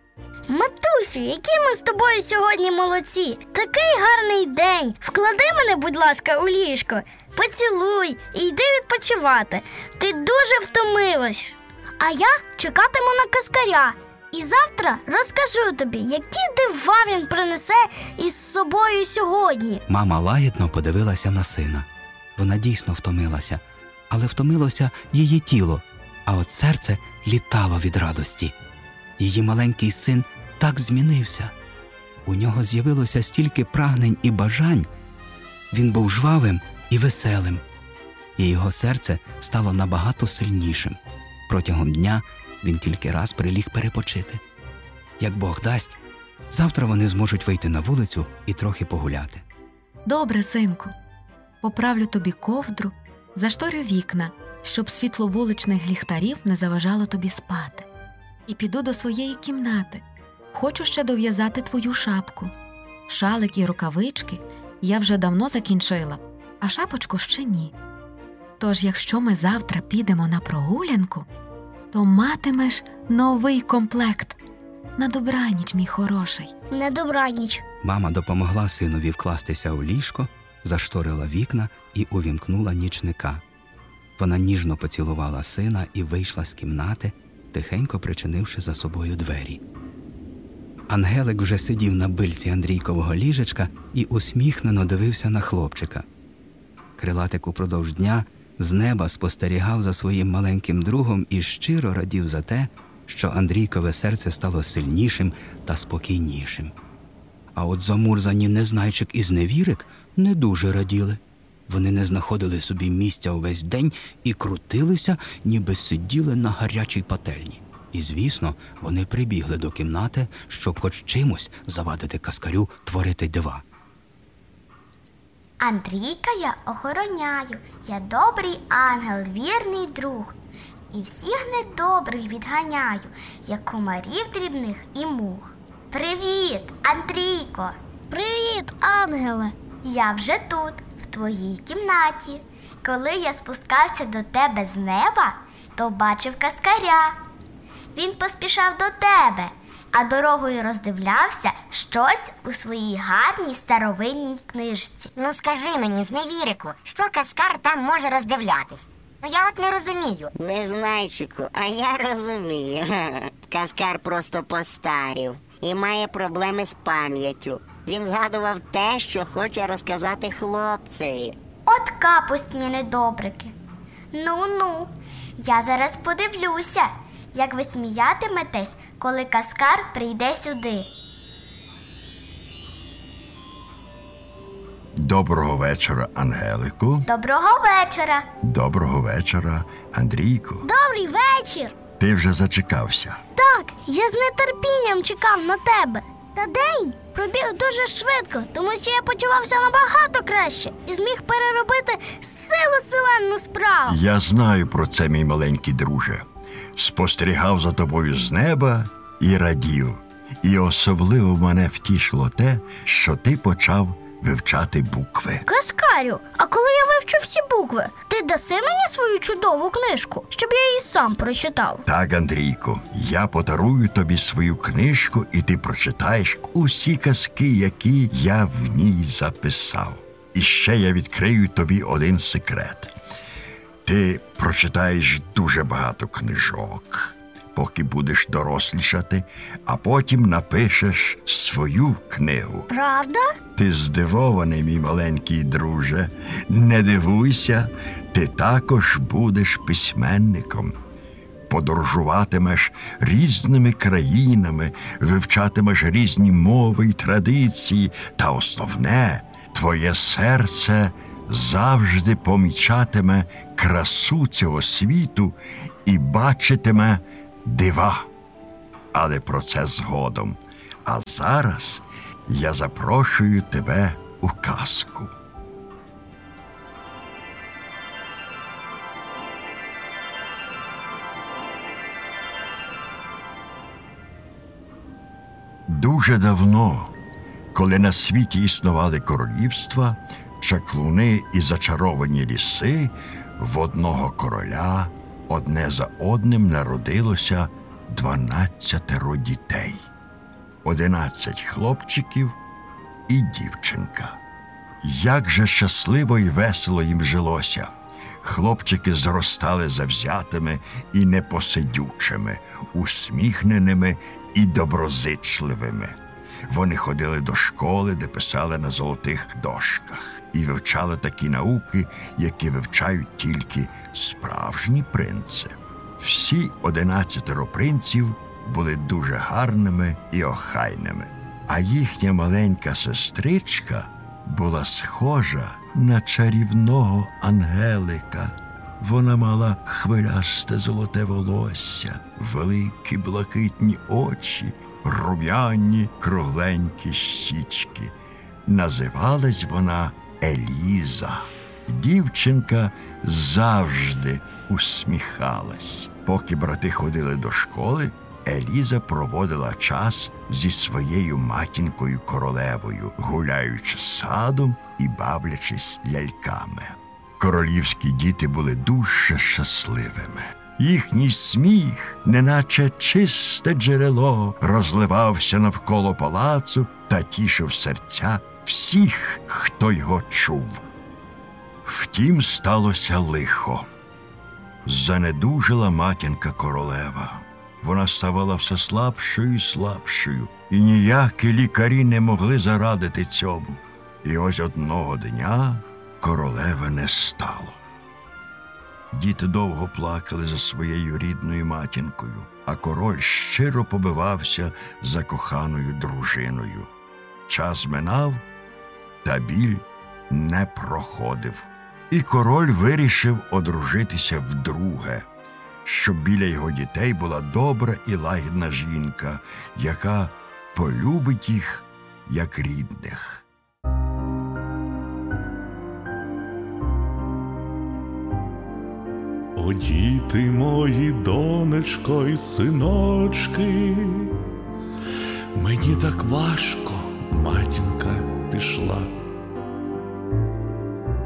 Матусю, які ми з тобою сьогодні молодці. Такий гарний день. Вклади мене, будь ласка, у ліжко, поцілуй і йди відпочивати. Ти дуже втомилась. А я чекатиму на каскаря. І завтра розкажу тобі, які дива він принесе із собою сьогодні. Мама лагідно подивилася на сина. Вона дійсно втомилася, але втомилося її тіло, а от серце літало від радості. Її маленький син так змінився. У нього з'явилося стільки прагнень і бажань. Він був жвавим і веселим, і його серце стало набагато сильнішим. Протягом дня він тільки раз приліг перепочити. Як Бог дасть, завтра вони зможуть вийти на вулицю і трохи погуляти. Добре, синку. Поправлю тобі ковдру, зашторю вікна, щоб світло вуличних ліхтарів не заважало тобі спати. І піду до своєї кімнати. Хочу ще дов'язати твою шапку. Шалик і рукавички я вже давно закінчила, а шапочку ще ні. Тож, якщо ми завтра підемо на прогулянку, то матимеш новий комплект. На добраніч, мій хороший. На добраніч. Мама допомогла синові вкластися у ліжко, зашторила вікна і увімкнула нічника. Вона ніжно поцілувала сина і вийшла з кімнати, тихенько причинивши за собою двері. Ангелик вже сидів на бильці Андрійкового ліжечка і усміхнено дивився на хлопчика. Крилатик упродовж дня з неба спостерігав за своїм маленьким другом і щиро радів за те, що Андрійкове серце стало сильнішим та спокійнішим. А от замурзані незнайчик і зневірик не дуже раділи. Вони не знаходили собі місця увесь день і крутилися, ніби сиділи на гарячій пательні. І, звісно, вони прибігли до кімнати, щоб хоч чимось завадити каскарю творити дива. Андрійка я охороняю, я добрий ангел, вірний друг. І всіх недобрих відганяю, як комарів дрібних і мух. Привіт, Андрійко! Привіт, ангеле! Я вже тут, в твоїй кімнаті. Коли я спускався до тебе з неба, то бачив каскаря. Він поспішав до тебе, а дорогою роздивлявся щось у своїй гарній старовинній книжці. Ну скажи мені, зневірику, що каскар там може роздивлятись? Ну я от не розумію. Незнайчику, а я розумію. Каскар просто постарів і має проблеми з пам'яттю. Він згадував те, що хоче розказати хлопцеві. От капусні недобрики. Ну ну, я зараз подивлюся, як ви сміятиметесь, коли каскар прийде сюди. Доброго вечора, Ангелику. Доброго вечора. Доброго вечора, Андрійку. Добрий вечір. Ти вже зачекався. Так, я з нетерпінням чекав на тебе. Та день пробіг дуже швидко, тому що я почувався набагато краще і зміг переробити силу селенну справу. Я знаю про це, мій маленький друже. Спостерігав за тобою з неба і радів. І особливо мене втішило те, що ти почав вивчати букви. Каскарю, а коли я вивчу всі букви, ти даси мені свою чудову книжку, щоб я її сам прочитав. Так, Андрійко, я подарую тобі свою книжку, і ти прочитаєш усі казки, які я в ній записав. І ще я відкрию тобі один секрет. Ти прочитаєш дуже багато книжок, поки будеш дорослішати, а потім напишеш свою книгу. Правда? Ти здивований, мій маленький друже. Не дивуйся, ти також будеш письменником. Подорожуватимеш різними країнами, вивчатимеш різні мови й традиції, та основне, твоє серце завжди помічатиме красу цього світу і бачитиме дива. Але про це згодом. А зараз я запрошую тебе у казку. Дуже давно, коли на світі існували королівства, чаклуни і зачаровані ліси, в одного короля одне за одним народилося дванадцятеро дітей, одинадцять хлопчиків і дівчинка. Як же щасливо і весело їм жилося. Хлопчики зростали завзятими і непосидючими, усміхненими і доброзичливими. Вони ходили до школи, де писали на золотих дошках, і вивчали такі науки, які вивчають тільки справжні принци. Всі одинадцятеро принців були дуже гарними і охайними, а їхня маленька сестричка була схожа на чарівного ангелика. Вона мала хвилясте золоте волосся, великі блакитні очі, рум'яні кругленькі щічки. Називалась вона Еліза. Дівчинка завжди усміхалась. Поки брати ходили до школи, Еліза проводила час зі своєю матінкою королевою, гуляючи садом і бавлячись ляльками. Королівські діти були дуже щасливими. Їхній сміх, неначе чисте джерело, розливався навколо палацу та тішив серця всіх, хто його чув. Втім, сталося лихо. Занедужила матінка королева. Вона ставала все слабшою і слабшою, і ніякі лікарі не могли зарадити цьому. І ось одного дня королеви не стало. Діти довго плакали за своєю рідною матінкою, а король щиро побивався за коханою дружиною. Час минав, та біль не проходив. І король вирішив одружитися вдруге, щоб біля його дітей була добра і лагідна жінка, яка полюбить їх як рідних. О, діти мої, донечко і синочки, мені так важко, матінка пішла.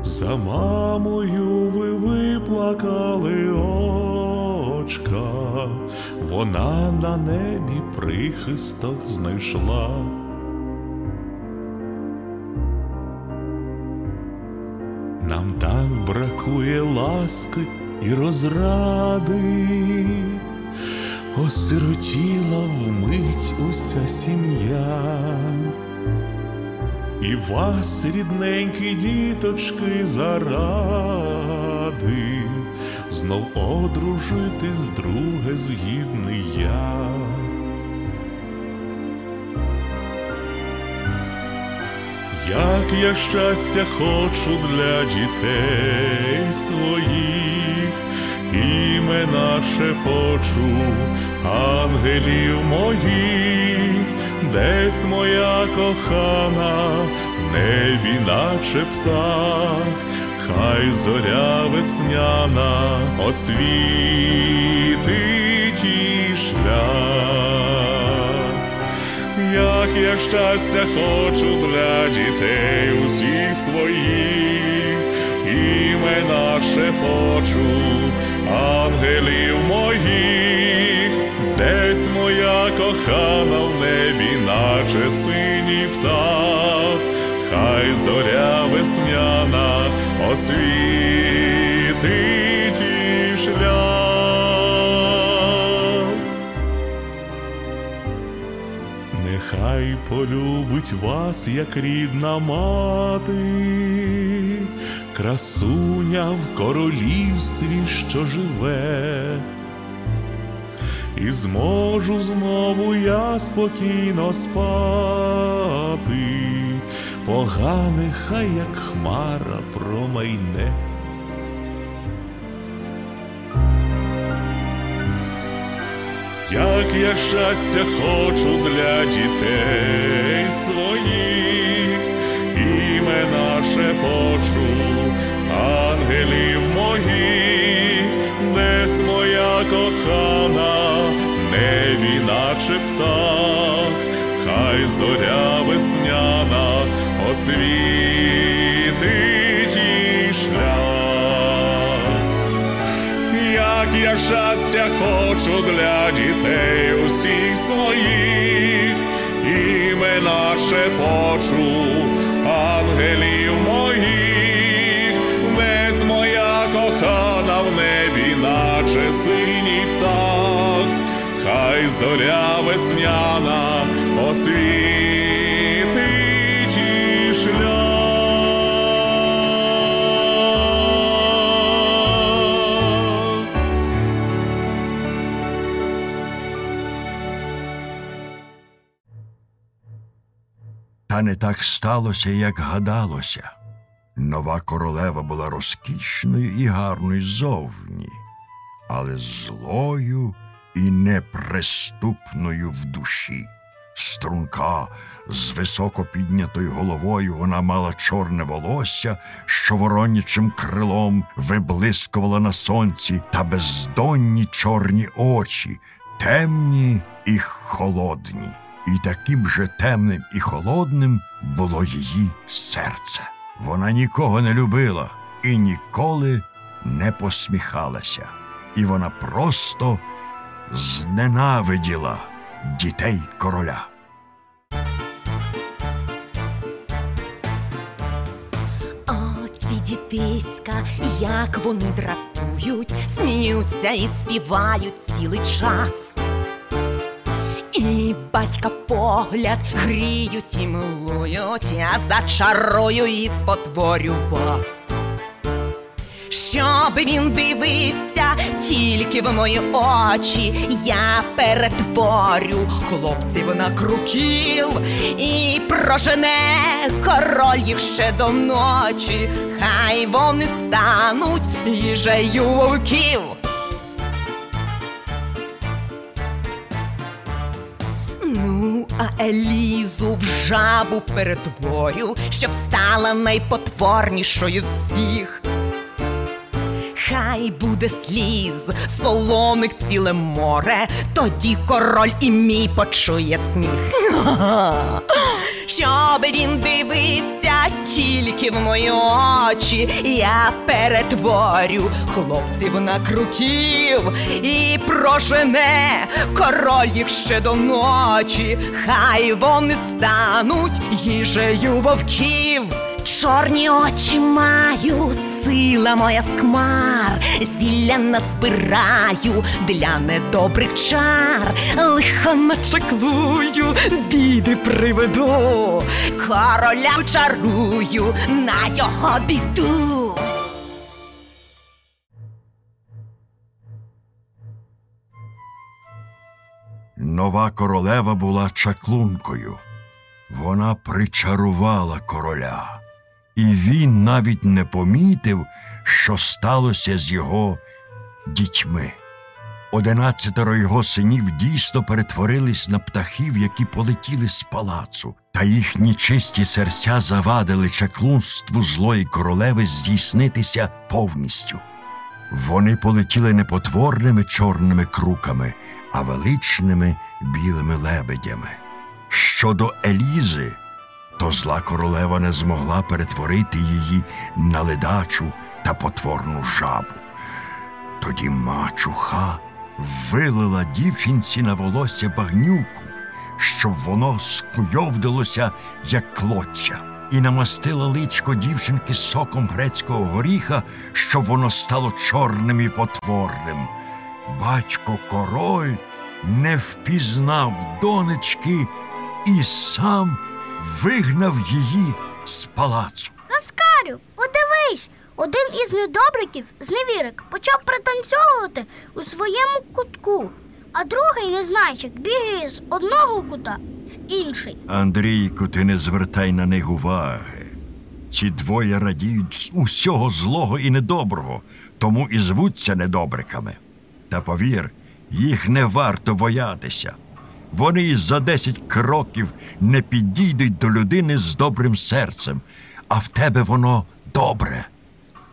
За мамою ви виплакали очка, вона на небі прихисток знайшла. Нам так бракує ласки і розради, осиротіла вмить уся сім'я, і вас, рідненькі діточки, заради, знов одружитись вдруге згідний я. Як я щастя хочу для дітей своїх, імена шепочу ангелів моїх, десь моя кохана, в небі наче птах, хай зоря весняна освітить їй шлях. Як я щастя хочу для дітей усіх своїх, імена шепочу ангелів моїх, десь моя кохана в небі, наче синій птах, хай зоря весняна освітить шлях. Нехай полюбить вас, як рідна мати, красуня в королівстві, що живе, і зможу знову я спокійно спати, погане хай як хмара промайне. Як я щастя хочу для дітей своїх, імена шепочу ангелів моїх, десь моя кохана, птах, хай зоря весняна освітить їй шлях. Як я щастя хочу для дітей усіх своїх, імена шепочу зоря весняна освітить їй шлях. Та не так сталося, як гадалося. Нова королева була розкішною і гарною зовні, але злою і неприступною в душі. Струнка з високо піднятою головою вона мала чорне волосся, що воронячим крилом виблискувало на сонці, та бездонні чорні очі, темні і холодні. І таким же темним і холодним було її серце. Вона нікого не любила і ніколи не посміхалася. І вона просто зненавиділа дітей короля. О, ці дітиська, як вони дратують, сміються і співають цілий час. І батька погляд гріють і милують, я зачарую і спотворю вас. Щоб він дивився тільки в мої очі, я перетворю хлопців на круків і прожене король їх ще до ночі, хай вони стануть їжею вовків. Ну, а Елізу в жабу перетворю, щоб стала найпотворнішою з всіх. Хай буде сліз, солоник ціле море, тоді король і мій почує сміх. Щоб він дивився тільки в мої очі, я перетворю хлопців на крутів і прожене король їх ще до ночі, хай вони стануть їжею вовків. Чорні очі маю, сила моя з хмар, зілля назбираю для недобрих чар, лихо начеклую, біди приведу, короля чарую на його біду. Нова королева була чаклункою. Вона причарувала короля, і він навіть не помітив, що сталося з його дітьми. Одинадцятеро його синів дійсно перетворились на птахів, які полетіли з палацу, та їхні чисті серця завадили чаклунству злої королеви здійснитися повністю. Вони полетіли не потворними чорними круками, а величними білими лебедями. Щодо Елізи, то зла королева не змогла перетворити її на ледачу та потворну жабу. Тоді мачуха вилила дівчинці на волосся багнюку, щоб воно скуйовдилося, як клоччя, і намастила личко дівчинки соком грецького горіха, щоб воно стало чорним і потворним. Батько король не впізнав донечки і сам вигнав її з палацу. Гаскарю, подивись, один із недобриків, зневірик, почав пританцьовувати у своєму кутку, а другий незнайчик бігає з одного кута в інший. Андрійку, ти не звертай на них уваги. Ці двоє радіють з усього злого і недоброго, тому і звуться недобриками. Та повір, їх не варто боятися. Вони і за десять кроків не підійдуть до людини з добрим серцем, а в тебе воно добре.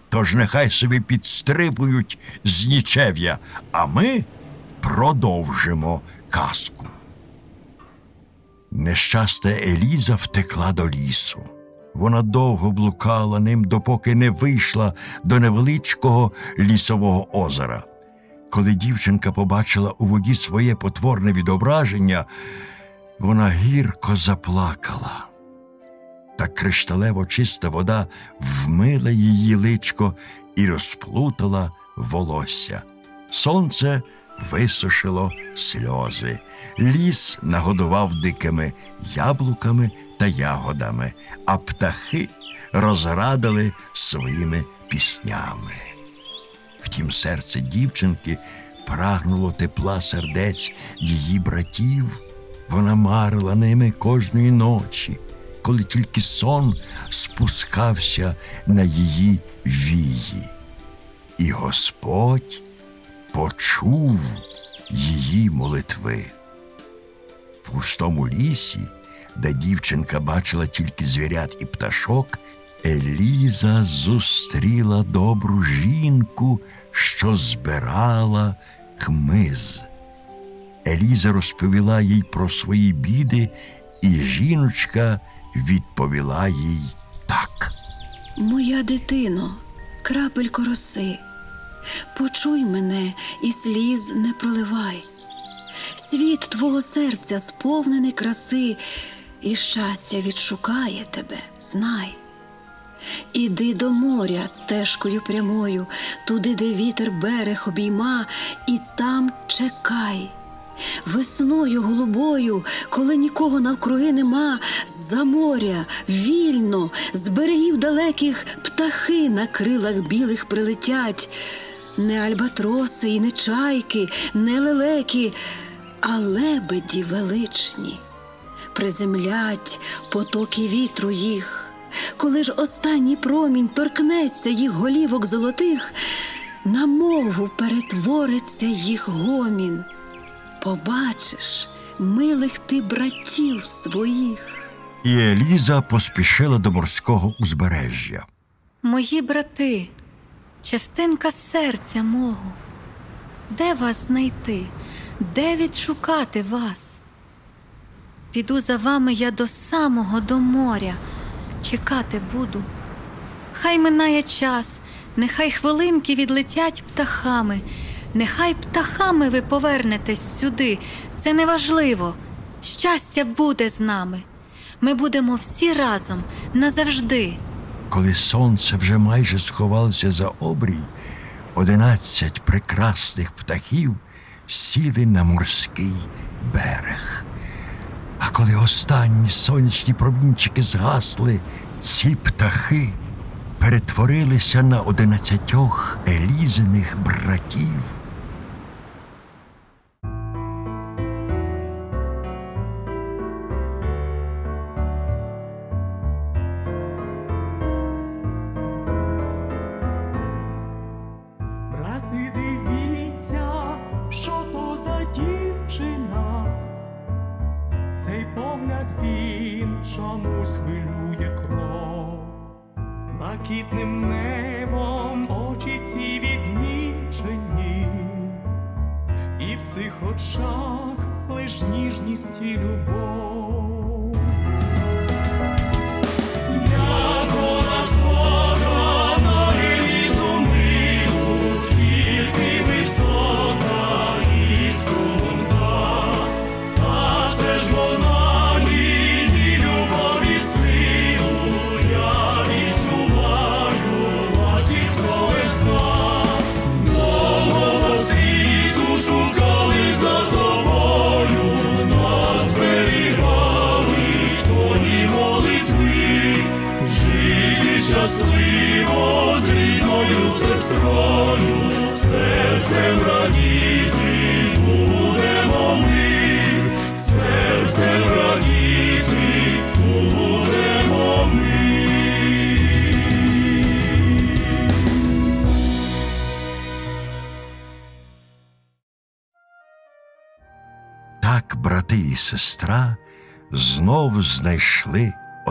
Тож нехай собі підстрибують з нічев'я, а ми продовжимо казку. Нещаста Еліза втекла до лісу. Вона довго блукала ним, допоки не вийшла до невеличкого лісового озера. Коли дівчинка побачила у воді своє потворне відображення, вона гірко заплакала. Та кришталево чиста вода вмила її личко і розплутала волосся. Сонце висушило сльози, ліс нагодував дикими яблуками та ягодами, а птахи розрадили своїми піснями. Втім, серце дівчинки прагнуло тепла сердець її братів. Вона марила ними кожної ночі, коли тільки сон спускався на її вії. І Господь почув її молитви. В густому лісі, де дівчинка бачила тільки звірят і пташок, Еліза зустріла добру жінку, що збирала хмиз. Еліза розповіла їй про свої біди, і жіночка відповіла їй так. Моя дитино, крапелько роси, почуй мене і сліз не проливай. Світ твого серця сповнений краси, і щастя відшукає тебе, знай. Іди до моря стежкою прямою, туди, де вітер берег обійма, і там чекай. Весною голубою, коли нікого навкруги нема, за моря вільно, з берегів далеких птахи на крилах білих прилетять. Не альбатроси і не чайки, не лелеки, а лебеді величні. Приземлять потоки вітру їх. Коли ж останній промінь торкнеться їх голівок золотих, на мову перетвориться їх гомін. Побачиш милих ти братів своїх. І Еліза поспішила до морського узбережжя. Мої брати, частинка серця мого, де вас знайти, де відшукати вас? Піду за вами я до самого до моря, чекати буду. Хай минає час, нехай хвилинки відлетять птахами, нехай птахами ви повернетесь сюди, це неважливо. Щастя буде з нами. Ми будемо всі разом назавжди. Коли сонце вже майже сховалося за обрій, одинадцять прекрасних птахів сіли на морський берег. А коли останні сонячні промінчики згасли, ці птахи перетворилися на одинадцятьох елізиних братів. Блакитним небом очі ці відмічені, і в цих очах лиш ніжність і любов.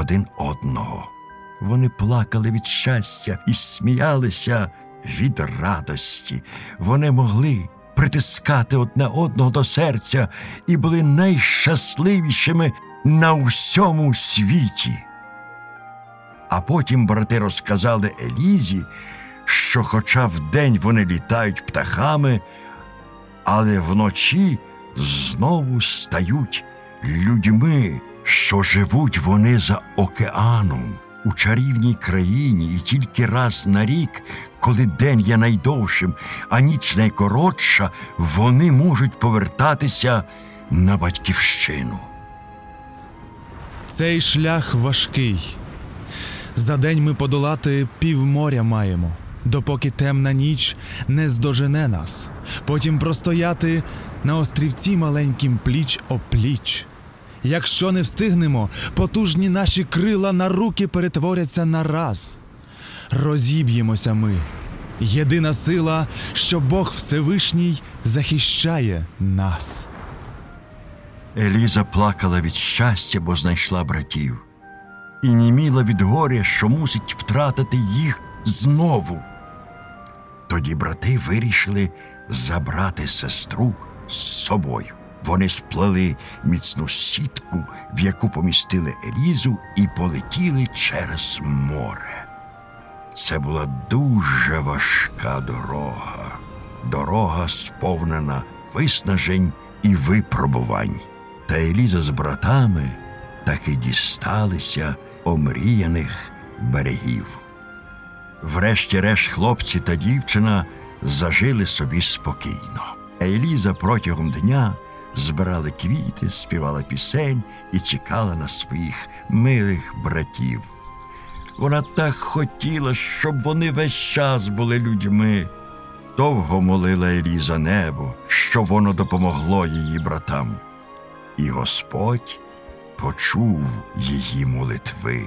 Один одного. Вони плакали від щастя і сміялися від радості. Вони могли притискати одне одного до серця і були найщасливішими на всьому світі. А потім брати розказали Елізі, що, хоча вдень вони літають птахами, але вночі знову стають людьми, що живуть вони за океаном у чарівній країні, і тільки раз на рік, коли день є найдовшим, а ніч найкоротша, вони можуть повертатися на батьківщину. Цей шлях важкий. За день ми подолати півморя маємо, допоки темна ніч не здожене нас, потім простояти на острівці маленьким пліч опліч. Якщо не встигнемо, потужні наші крила на руки перетворяться на раз. Розіб'ємося ми. Єдина сила, що Бог Всевишній захищає нас. Еліза плакала від щастя, бо знайшла братів, і німіла від горя, що мусить втратити їх знову. Тоді брати вирішили забрати сестру з собою. Вони сплели міцну сітку, в яку помістили Елізу, і полетіли через море. Це була дуже важка дорога, дорога сповнена виснажень і випробувань. Та Еліза з братами таки дісталися омріяних берегів. Врешті-решт хлопці та дівчина зажили собі спокійно. Еліза протягом дня збирала квіти, співала пісень і чекала на своїх милих братів. Вона так хотіла, щоб вони весь час були людьми. Довго молила Еліза небо, щоб воно допомогло її братам. І Господь почув її молитви.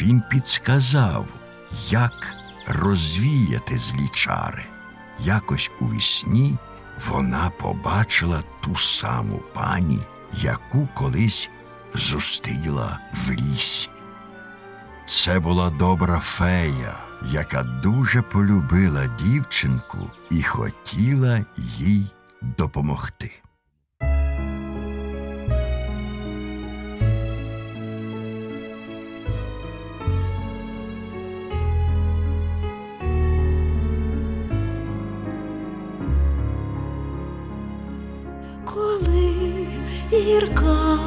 Він підсказав, як розвіяти злі чари. Якось у вісні вона побачила ту саму пані, яку колись зустріла в лісі. Це була добра фея, яка дуже полюбила дівчинку і хотіла їй допомогти. Гірка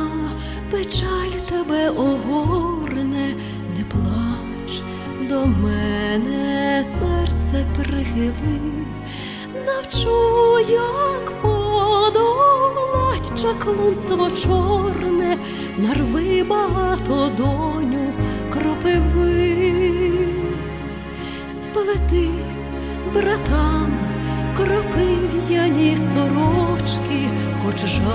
печаль тебе огорне, не плач до мене серце прихили, навчу, як подолать чаклунство чорне, нарви багато доню кропиви, сплети братам кропив'яні сорочки, хоч жалитимуть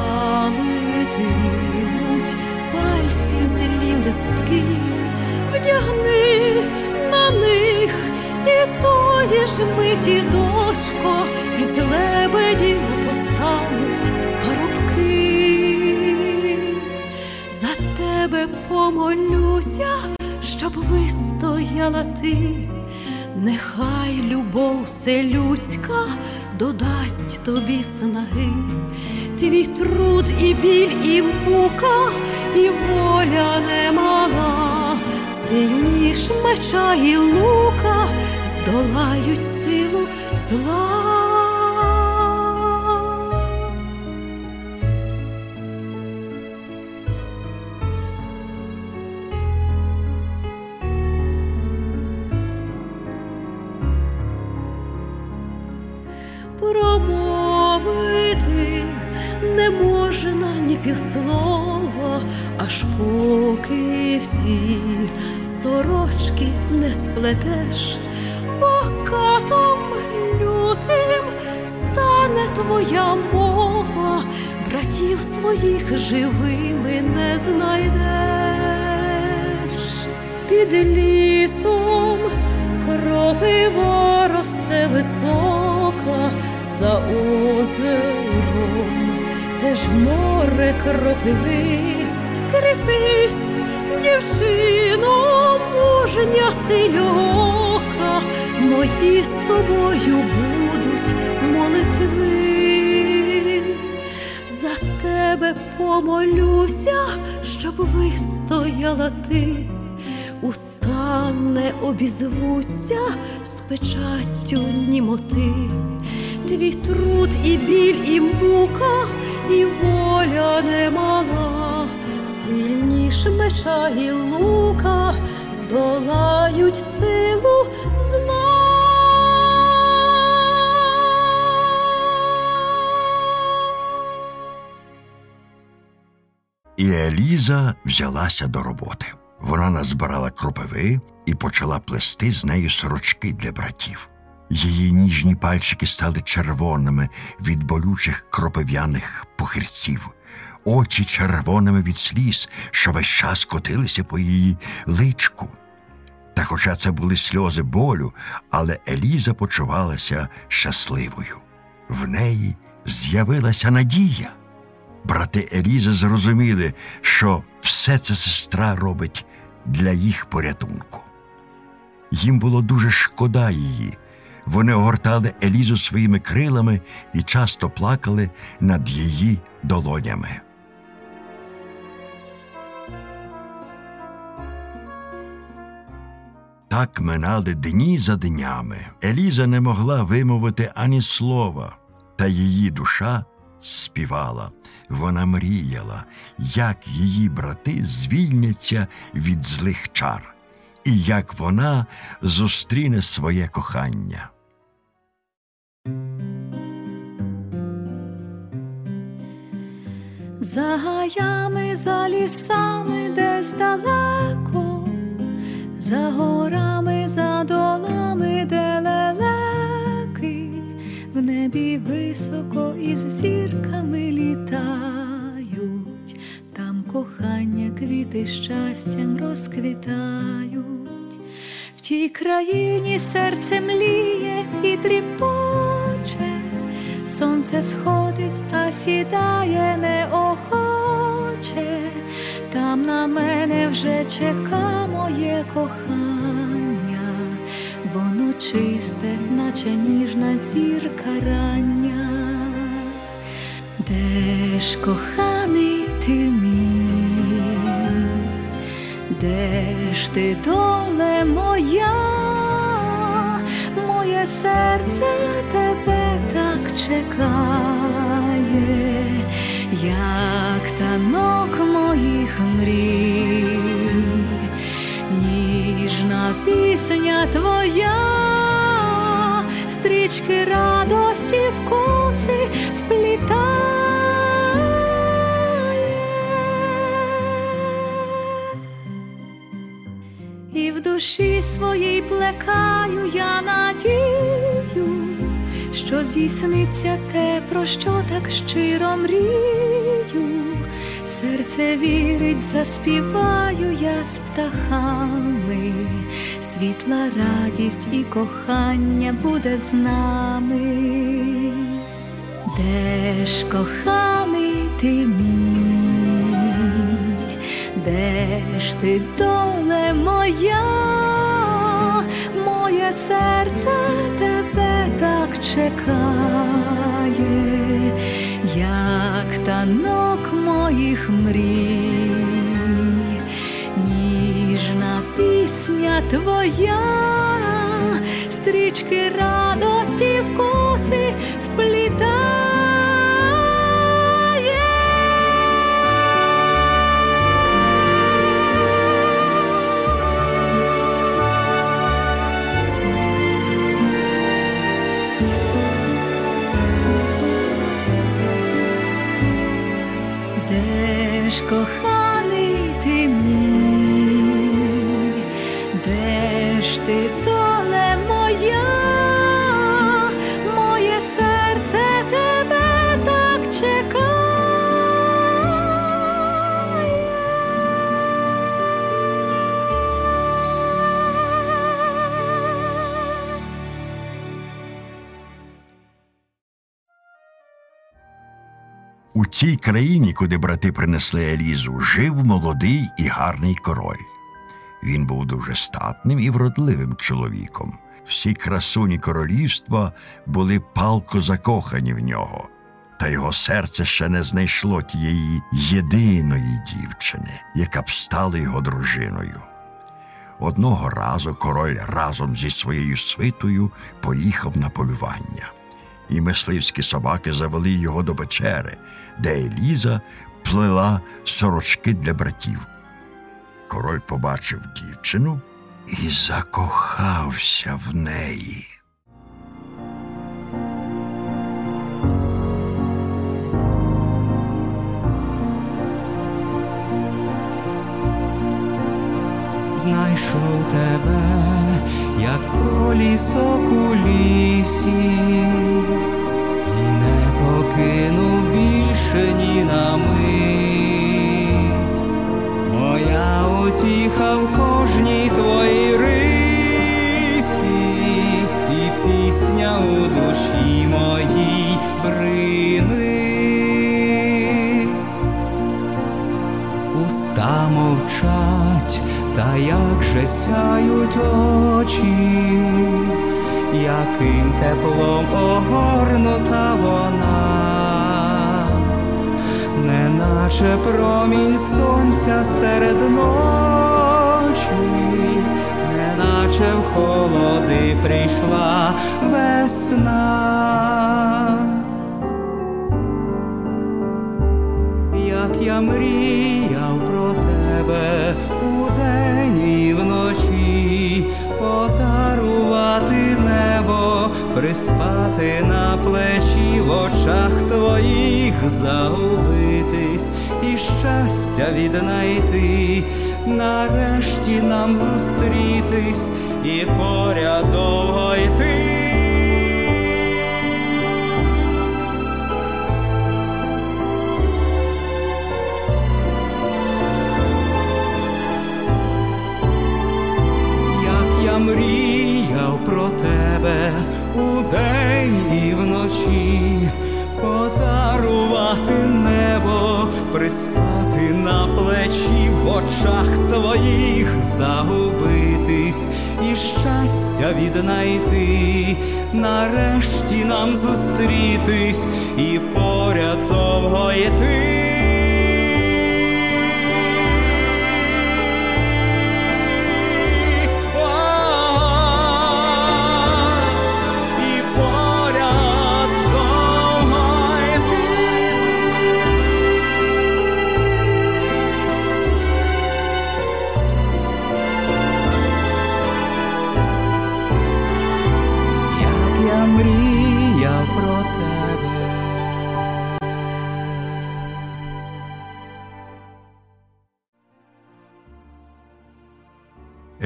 пальці злі листки, вдягни на них і тої ж миті дочко, із лебедів постануть парубки. За тебе помолюся, щоб вистояла ти. Нехай любов вселюдська додасть тобі снаги, твій труд і біль, і мука, і воля немала, сильніш меча і лука здолають силу зла. Півслова, аж поки всі сорочки не сплетеш, бо катом лютим стане твоя мова, братів своїх живими не знайдеш. Під лісом кропива росте висока за озером, теж море кропиви, кріпись, дівчино, мужня сильока, мої з тобою будуть молитви. За тебе помолюся, щоб вистояла ти. Уста не обізвуться з печаттю німоти. Твій труд і біль, і мука, і воля немала, сильніш меча і лука здолають силу зла. І Еліза взялася до роботи. Вона назбирала кропиви і почала плести з нею сорочки для братів. Її ніжні пальчики стали червоними від болючих кропив'яних похирців, очі червоними від сліз, що весь час котилися по її личку. Та хоча це були сльози болю, але Еліза почувалася щасливою. В неї з'явилася надія. Брати Елізи зрозуміли, що все це сестра робить для їх порятунку. Їм було дуже шкода її. Вони огортали Елізу своїми крилами і часто плакали над її долонями. Так минали дні за днями. Еліза не могла вимовити ані слова, та її душа співала. Вона мріяла, як її брати звільняться від злих чар, і як вона зустріне своє кохання. За гаями, за лісами, десь далеко, за горами, за долами, де лелеки, в небі високо із зірками літають, там кохання, квіти щастям розквітають, тій країні серце мліє і тріпоче. Сонце сходить, а сідає неохоче, там на мене вже чека моє кохання, воно чисте, наче ніжна зірка рання, де ж коханий ти мій, де ж ти доле моя, моє серце тебе так чекає, як танок моїх мрій, ніжна пісня твоя, стрічки радості в коси вплітає. І в душі своїй плекаю я надію, що здійсниться те, про що так щиро мрію. Серце вірить, заспіваю я з птахами, світла радість і кохання буде з нами. Де ж коханий ти мій, де ти доле моя, моє серце тебе так чекає, як танок моїх мрій, ніжна пісня твоя, стрічки радості країні, куди брати принесли Елізу, жив молодий і гарний король. Він був дуже статним і вродливим чоловіком. Всі красуні королівства були палко закохані в нього. Та його серце ще не знайшло тієї єдиної дівчини, яка б стала його дружиною. Одного разу король разом зі своєю свитою поїхав на полювання, і мисливські собаки завели його до печери, де Еліза плела сорочки для братів. Король побачив дівчину і закохався в неї. знайшов тебе, як пролісок у лісі, і не покину більше ні на мить. Моя утіха в кожній твоїй рисі, і пісня у душі моїй брини. Уста мовчать, та як же сяють очі, яким теплом огорнута вона, неначе промінь сонця серед ночі, неначе в холоди прийшла весна. як я мріяв про тебе подарувати небо, приспати на плечі в очах твоїх загубитись і щастя віднайти, нарешті нам зустрітись і поряд довго йти. Про тебе удень і вночі, подарувати небо, приспати на плечі в очах твоїх загубитись і щастя віднайти, нарешті нам зустрітись і поряд довго йти.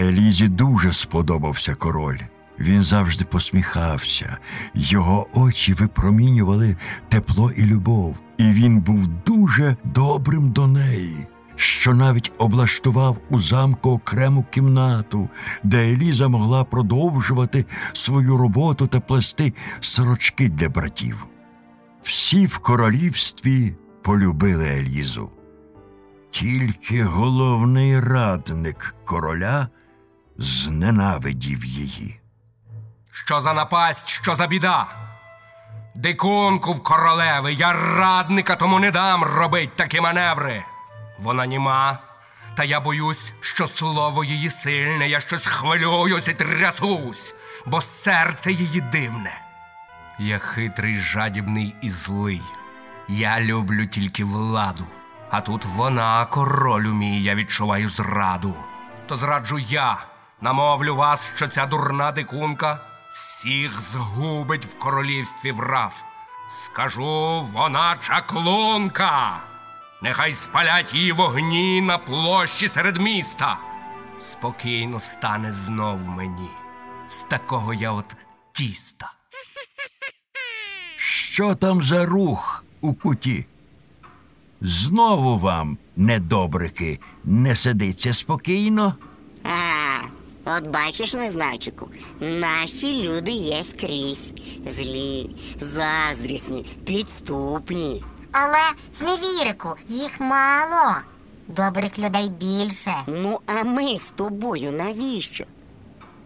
Елізі дуже сподобався король. Він завжди посміхався, його очі випромінювали тепло і любов, і він був дуже добрим до неї, що навіть облаштував у замку окрему кімнату, де Еліза могла продовжувати свою роботу та плести сорочки для братів. Всі в королівстві полюбили Елізу. Тільки головний радник короля зненавидів її. Що за напасть, що за біда? Дикунку в королеви, я радника тому не дам робить такі маневри. Вона німа, та я боюсь, що слово її сильне, я щось хвилююсь і трясусь, бо серце її дивне. Я хитрий, жадібний і злий. Я люблю тільки владу, а тут вона, королю мій, я відчуваю зраду. То зраджу я, намовлю вас, що ця дурна дикунка всіх згубить в королівстві враз. Скажу, вона чаклунка. Нехай спалять її вогні на площі серед міста. Спокійно стане знов мені. З такого я от тіста. Що там за рух у куті? Знову вам, недобрики, не сидиться спокійно? От бачиш, незначику, наші люди є скрізь. Злі, заздрісні, підступні. Але, Сневірику, їх мало. Добрих людей більше. Ну, а ми з тобою навіщо?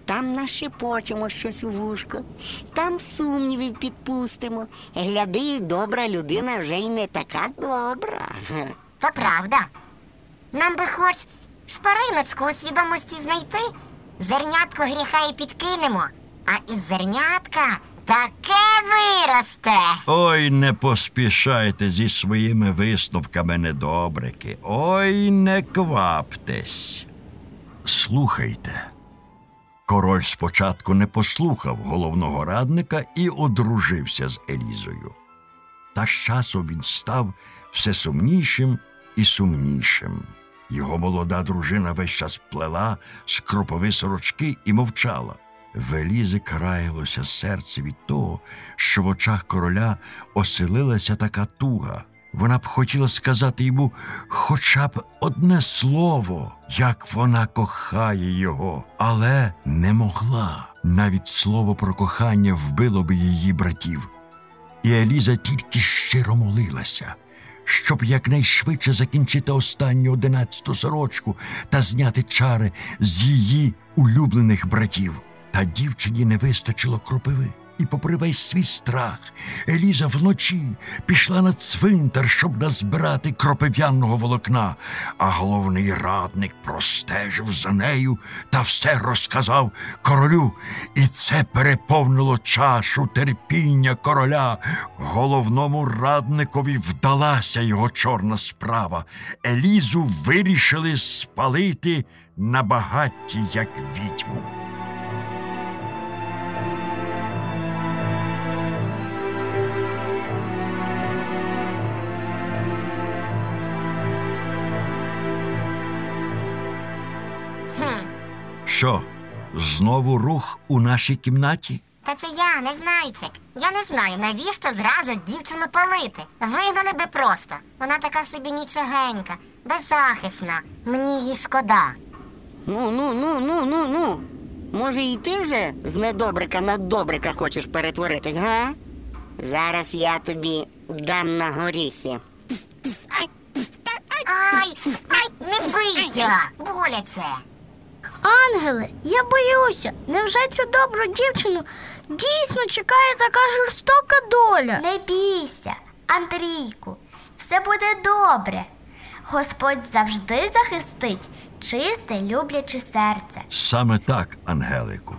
Там нашепочемо щось у вушко, там сумнівів підпустимо. Гляди, добра людина вже й не така добра. То правда. Нам би хоч шпариночку у свідомості знайти, зернятко гріха і підкинемо, а із зернятка таке виросте. Ой, не поспішайте зі своїми висновками, недобрики. Ой, не кваптесь. Слухайте. Король спочатку не послухав головного радника і одружився з Елізою. Та з часом він став все сумнішим і сумнішим. Його молода дружина весь час плела з кропови сорочки і мовчала. В Елізи краялося серце від того, що в очах короля оселилася така туга. Вона б хотіла сказати йому хоча б одне слово, як вона кохає його, але не могла. Навіть слово про кохання вбило б її братів. І Еліза тільки щиро молилася, щоб якнайшвидше закінчити останню одинадцяту сорочку та зняти чари з її улюблених братів. Та дівчині не вистачило кропиви. І, попри весь свій страх, Еліза вночі пішла на цвинтар, щоб назбирати кропив'яного волокна, а головний радник простежив за нею та все розказав королю, і це переповнило чашу терпіння короля. Головному радникові вдалася його чорна справа. Елізу вирішили спалити на багатті, як відьму. Що, знову рух у нашій кімнаті? та це я, незнайчик. Я не знаю, навіщо зразу дівчину палити. Вигнали би просто. Вона така собі нічогенька, беззахисна. Мені її шкода. Ну, ну, ну, ну, ну, ну. Може, і ти вже з недобрика на добрика хочеш перетворитись, га? Зараз я тобі дам на горіхи. Ай, ай, не бийся! Боляче. Ангели, я боюся. Невже цю добру дівчину дійсно чекає така жорстока доля? Не бійся, Андрійку, все буде добре. Господь завжди захистить чисте, любляче серце. Саме так, Ангелику.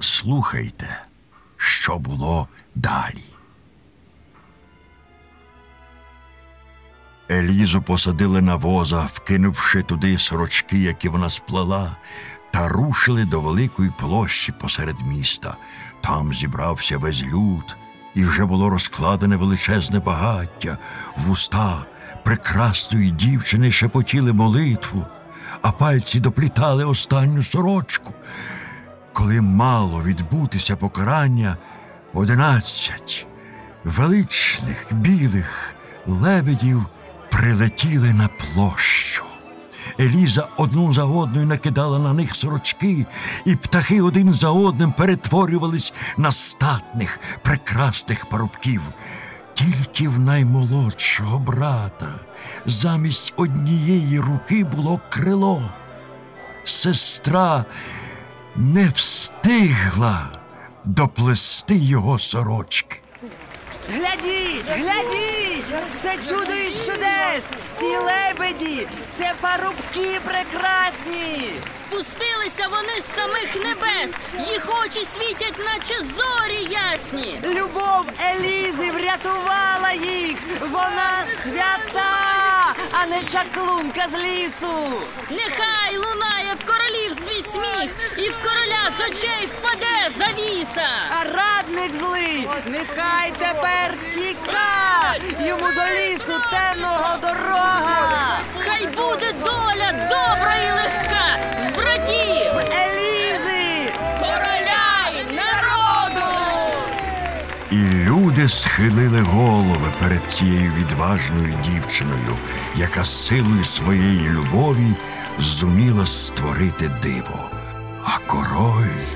Слухайте, що було далі. Елізу посадили на воза, вкинувши туди сорочки, які вона сплела, та рушили до великої площі посеред міста. Там зібрався весь люд, і вже було розкладене величезне багаття, вуста прекрасної дівчини шепотіли молитву, а пальці доплітали останню сорочку. Коли мало відбутися покарання, одинадцять величних білих лебедів прилетіли на площу. Еліза одну за одною накидала на них сорочки, і птахи один за одним перетворювались на статних, прекрасних парубків. Тільки в наймолодшого брата замість однієї руки було крило. Сестра не встигла доплести його сорочки. Глядіть, глядіть! Це чудо із чудес! Ці лебеді! Це парубки прекрасні! Спустилися вони з самих небес, їх очі світять, наче зорі ясні. Любов Елізи врятувала їх! Вона свята, а не чаклунка з лісу! Нехай лунає в королівстві сміх, і в короля з очей впаде завіса. А радник злий, нехай тепер тіка! Йому до лісу темного дорога! Хай буде доля добра і легка в братів, Елізи! Люди схилили голови перед цією відважною дівчиною, яка силою своєї любові зуміла створити диво. А король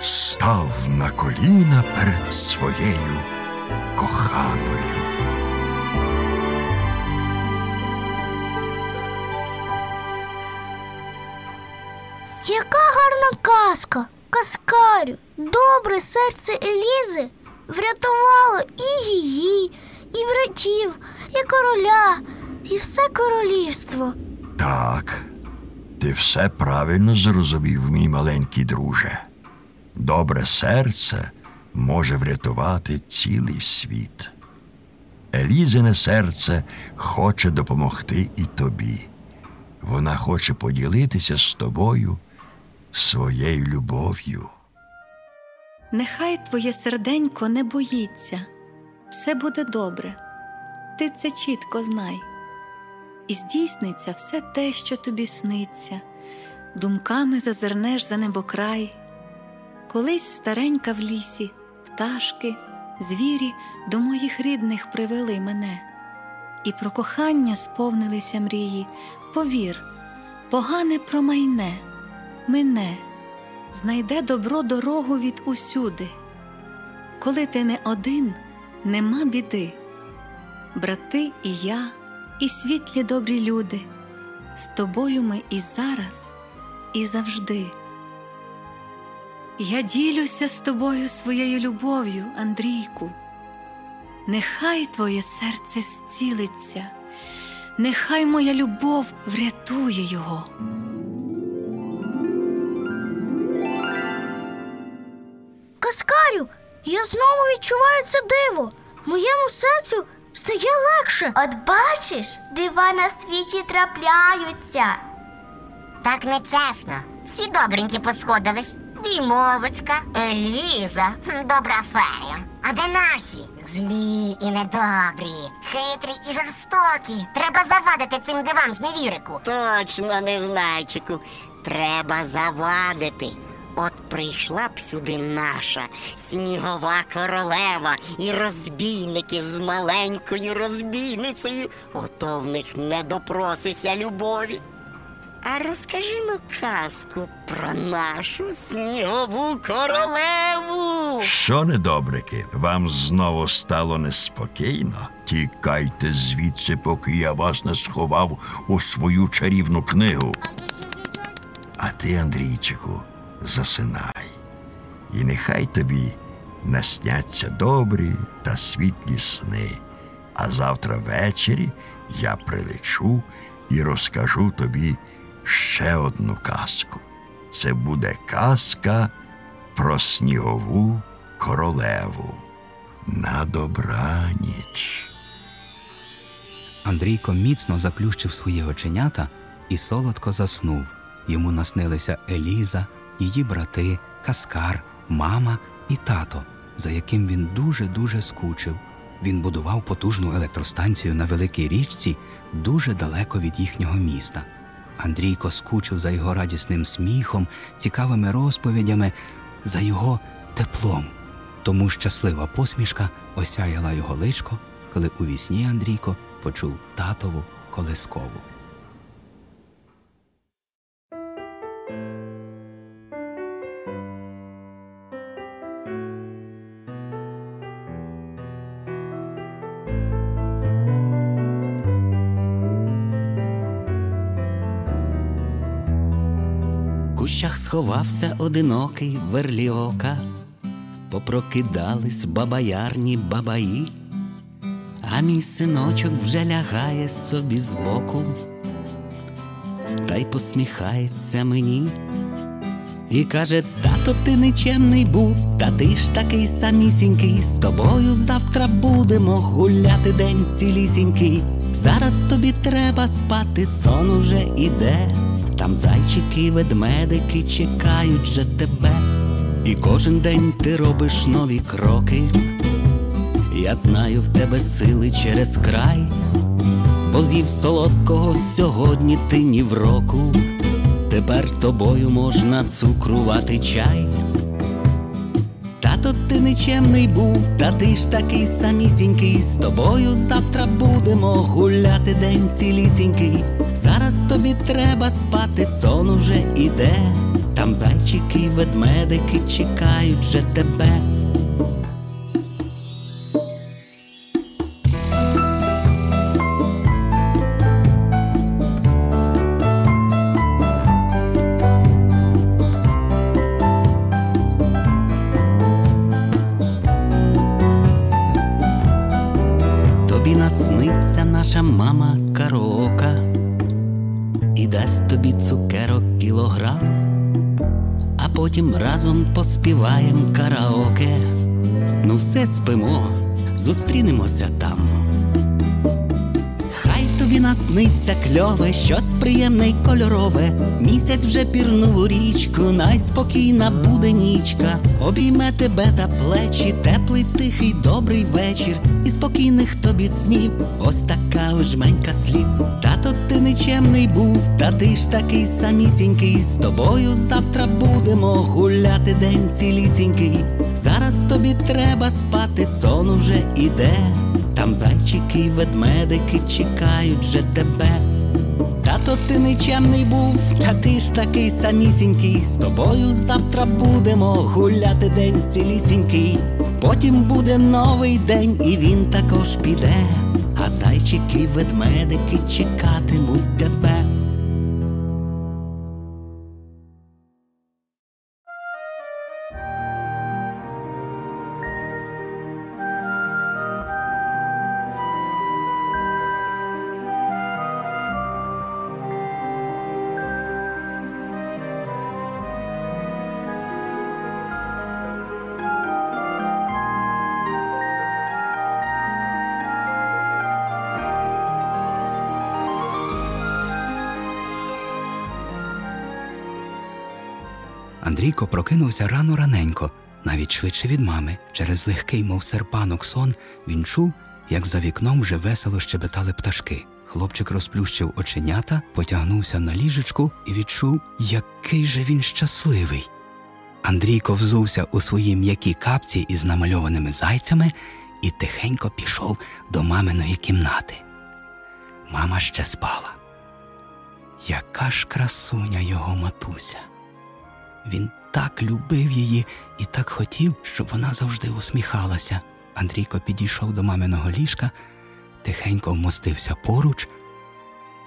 став на коліна перед своєю коханою. Яка гарна казка. Каскарю, добре серце Елізи врятувало і її, і братів, і короля, і все королівство. Так, ти все правильно зрозумів, мій маленький друже. Добре серце може врятувати цілий світ. Елізине серце хоче допомогти і тобі. Вона хоче поділитися з тобою своєю любов'ю. Нехай твоє серденько не боїться, все буде добре, ти це чітко знай, і здійсниться все те, що тобі сниться, думками зазирнеш за небокрай. Колись старенька в лісі, пташки, звірі до моїх рідних привели мене, і про кохання сповнилися мрії. Повір, погане промайне, мине, знайде добро дорогу від усюди. Коли ти не один, нема біди. Брати і я, і світлі добрі люди, з тобою ми і зараз, і завжди. Я ділюся з тобою своєю любов'ю, Андрійку. Нехай твоє серце зцілиться, нехай моя любов врятує його. Каскарю, я знову відчуваю це диво. Моєму серцю стає легше. От бачиш, дива на світі трапляються. Так нечесно. Всі добренькі посходились. Дімовочка, Еліза, добра фея. А де наші? Злі і недобрі, хитрі і жорстокі. Треба завадити цим дивам з невірику. Точно, незнайчику. Треба завадити. От прийшла б сюди наша снігова королева і розбійники з маленькою розбійницею, ото в них не допросися любові. А розкажи ну казку про нашу снігову королеву. Що, недобрики, вам знову стало неспокійно? Тікайте звідси, поки я вас не сховав у свою чарівну книгу. А ти, Андрійчику, засинай, і нехай тобі насняться добрі та світлі сни. А завтра ввечері я прилечу і розкажу тобі ще одну казку. Це буде казка про снігову королеву. На добраніч. Андрійко міцно заплющив свої оченята і солодко заснув. Йому наснилися Еліза, її брати, Каскар, мама і тато, за яким він дуже-дуже скучив. Він будував потужну електростанцію на великій річці дуже далеко від їхнього міста. Андрійко скучив за його радісним сміхом, цікавими розповідями, за його теплом. Тому щаслива посмішка осяяла його личко, коли у вісні Андрійко почув татову колискову. Сховався одинокий верліока, попрокидались бабаярні бабаї, а мій синочок вже лягає собі збоку, та й посміхається мені. І каже, тато, ти нечемний був, та ти ж такий самісінький. З тобою завтра будемо гуляти день цілісінький. Зараз тобі треба спати, сон уже іде. Там зайчики, ведмедики чекають же тебе. І кожен день ти робиш нові кроки. Я знаю в тебе сили через край, бо з'їв солодкого сьогодні ти ні в року. Тепер тобою можна цукрувати чай. Тато, ти нечемний був, та ти ж такий самісінький. З тобою завтра будемо гуляти день цілісінький. Зараз тобі треба спати, сон уже іде. Там зайчики, ведмедики чекають вже тебе. Кльове, щось приємне й кольорове. Місяць вже пірнув у річку, найспокійна буде нічка. Обійме тебе за плечі, теплий, тихий, добрий вечір. І спокійних тобі снів, ось така жменька слів. Тато ти нечемний був, та ти ж такий самісінький. З тобою завтра будемо гуляти день цілісінький. Зараз тобі треба спати, сон уже іде. Там зайчики ведмедики чекають вже тебе. Тато ти нечемний був, та ти ж такий самісінький. З тобою завтра будемо гуляти день цілісінький. Потім буде новий день, і він також піде. А зайчики ведмедики чекатимуть Андрійко прокинувся рано раненько, навіть швидше від мами. Через легкий, мов серпанок, сон він чув, як за вікном вже весело щебетали пташки. Хлопчик розплющив оченята, потягнувся на ліжечку і відчув, який же він щасливий. Андрійко взувся у свої м'які капці із намальованими зайцями і тихенько пішов до маминої кімнати. Мама ще спала. Яка ж красуня його матуся. Він так любив її і так хотів, щоб вона завжди усміхалася. Андрійко підійшов до маминого ліжка, тихенько вмостився поруч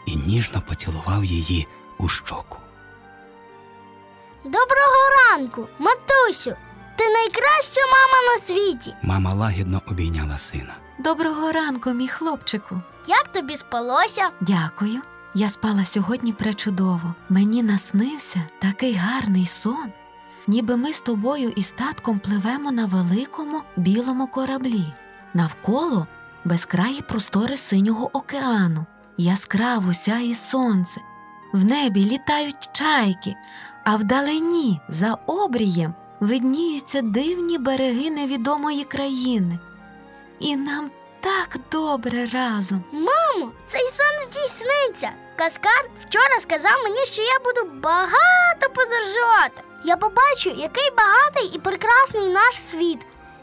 і ніжно поцілував її у щоку. Доброго ранку, матусю! Ти найкраща мама на світі. Мама лагідно обійняла сина. Доброго ранку, мій хлопчику. Як тобі спалося? Дякую. Я спала сьогодні пречудово. Мені наснився такий гарний сон, ніби ми з тобою і татком пливемо на великому білому кораблі. Навколо безкраї простори синього океану, яскраво сяє сонце. В небі літають чайки, а вдалині за обрієм видніються дивні береги невідомої країни. І нам так добре разом. Мамо, цей сон здійсниться. Каскар вчора сказав мені, що я буду багато подорожувати. Я побачу, який багатий і прекрасний наш світ,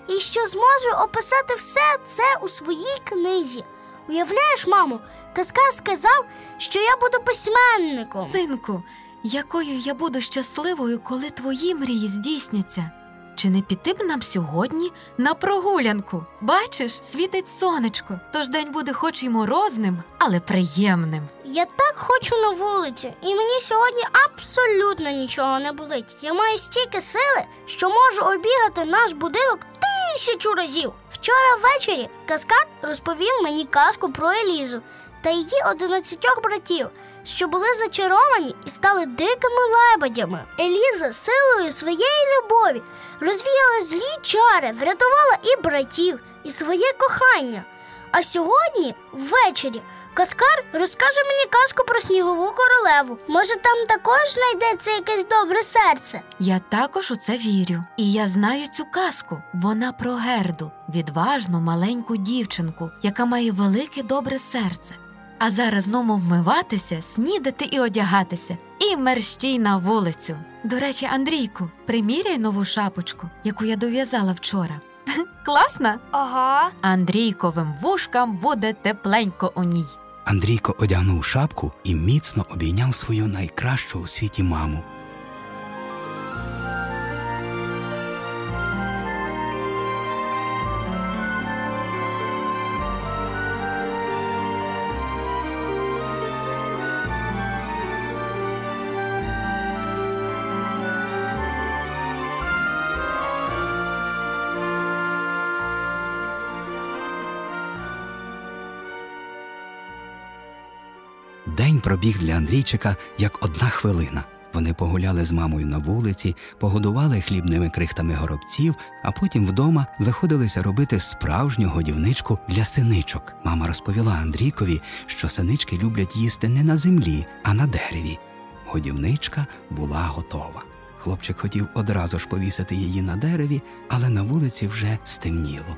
і що зможу описати все це у своїй книзі. Уявляєш, мамо, Каскар сказав, що я буду письменником. Синку, якою я буду щасливою, коли твої мрії здійсняться. Чи не піти б нам сьогодні на прогулянку? Бачиш, світить сонечко, тож день буде хоч і морозним, але приємним. Я так хочу на вулиці, і мені сьогодні абсолютно нічого не болить. Я маю стільки сили, що можу обігати наш будинок тисячу разів. Вчора ввечері Каскар розповів мені казку про Елізу та її одинадцятьох братів, що були зачаровані і стали дикими лебедями. Еліза силою своєї любові розвіяла злі чари, врятувала і братів, і своє кохання. А сьогодні, ввечері, Каскар розкаже мені казку про снігову королеву. Може, там також знайдеться якесь добре серце. Я також у це вірю, і я знаю цю казку. Вона про Герду, відважну маленьку дівчинку, яка має велике добре серце. А зараз знову вмиватися, снідати і одягатися, і мерщій на вулицю. До речі, Андрійку, приміряй нову шапочку, яку я дов'язала вчора. Класна? Ага. Андрійковим вушкам буде тепленько у ній. Андрійко одягнув шапку і міцно обійняв свою найкращу у світі маму. День пробіг для Андрійчика як одна хвилина. Вони погуляли з мамою на вулиці, погодували хлібними крихтами горобців, а потім вдома заходилися робити справжню годівничку для синичок. Мама розповіла Андрійкові, що синички люблять їсти не на землі, а на дереві. Годівничка була готова. Хлопчик хотів одразу ж повісити її на дереві, але на вулиці вже стемніло.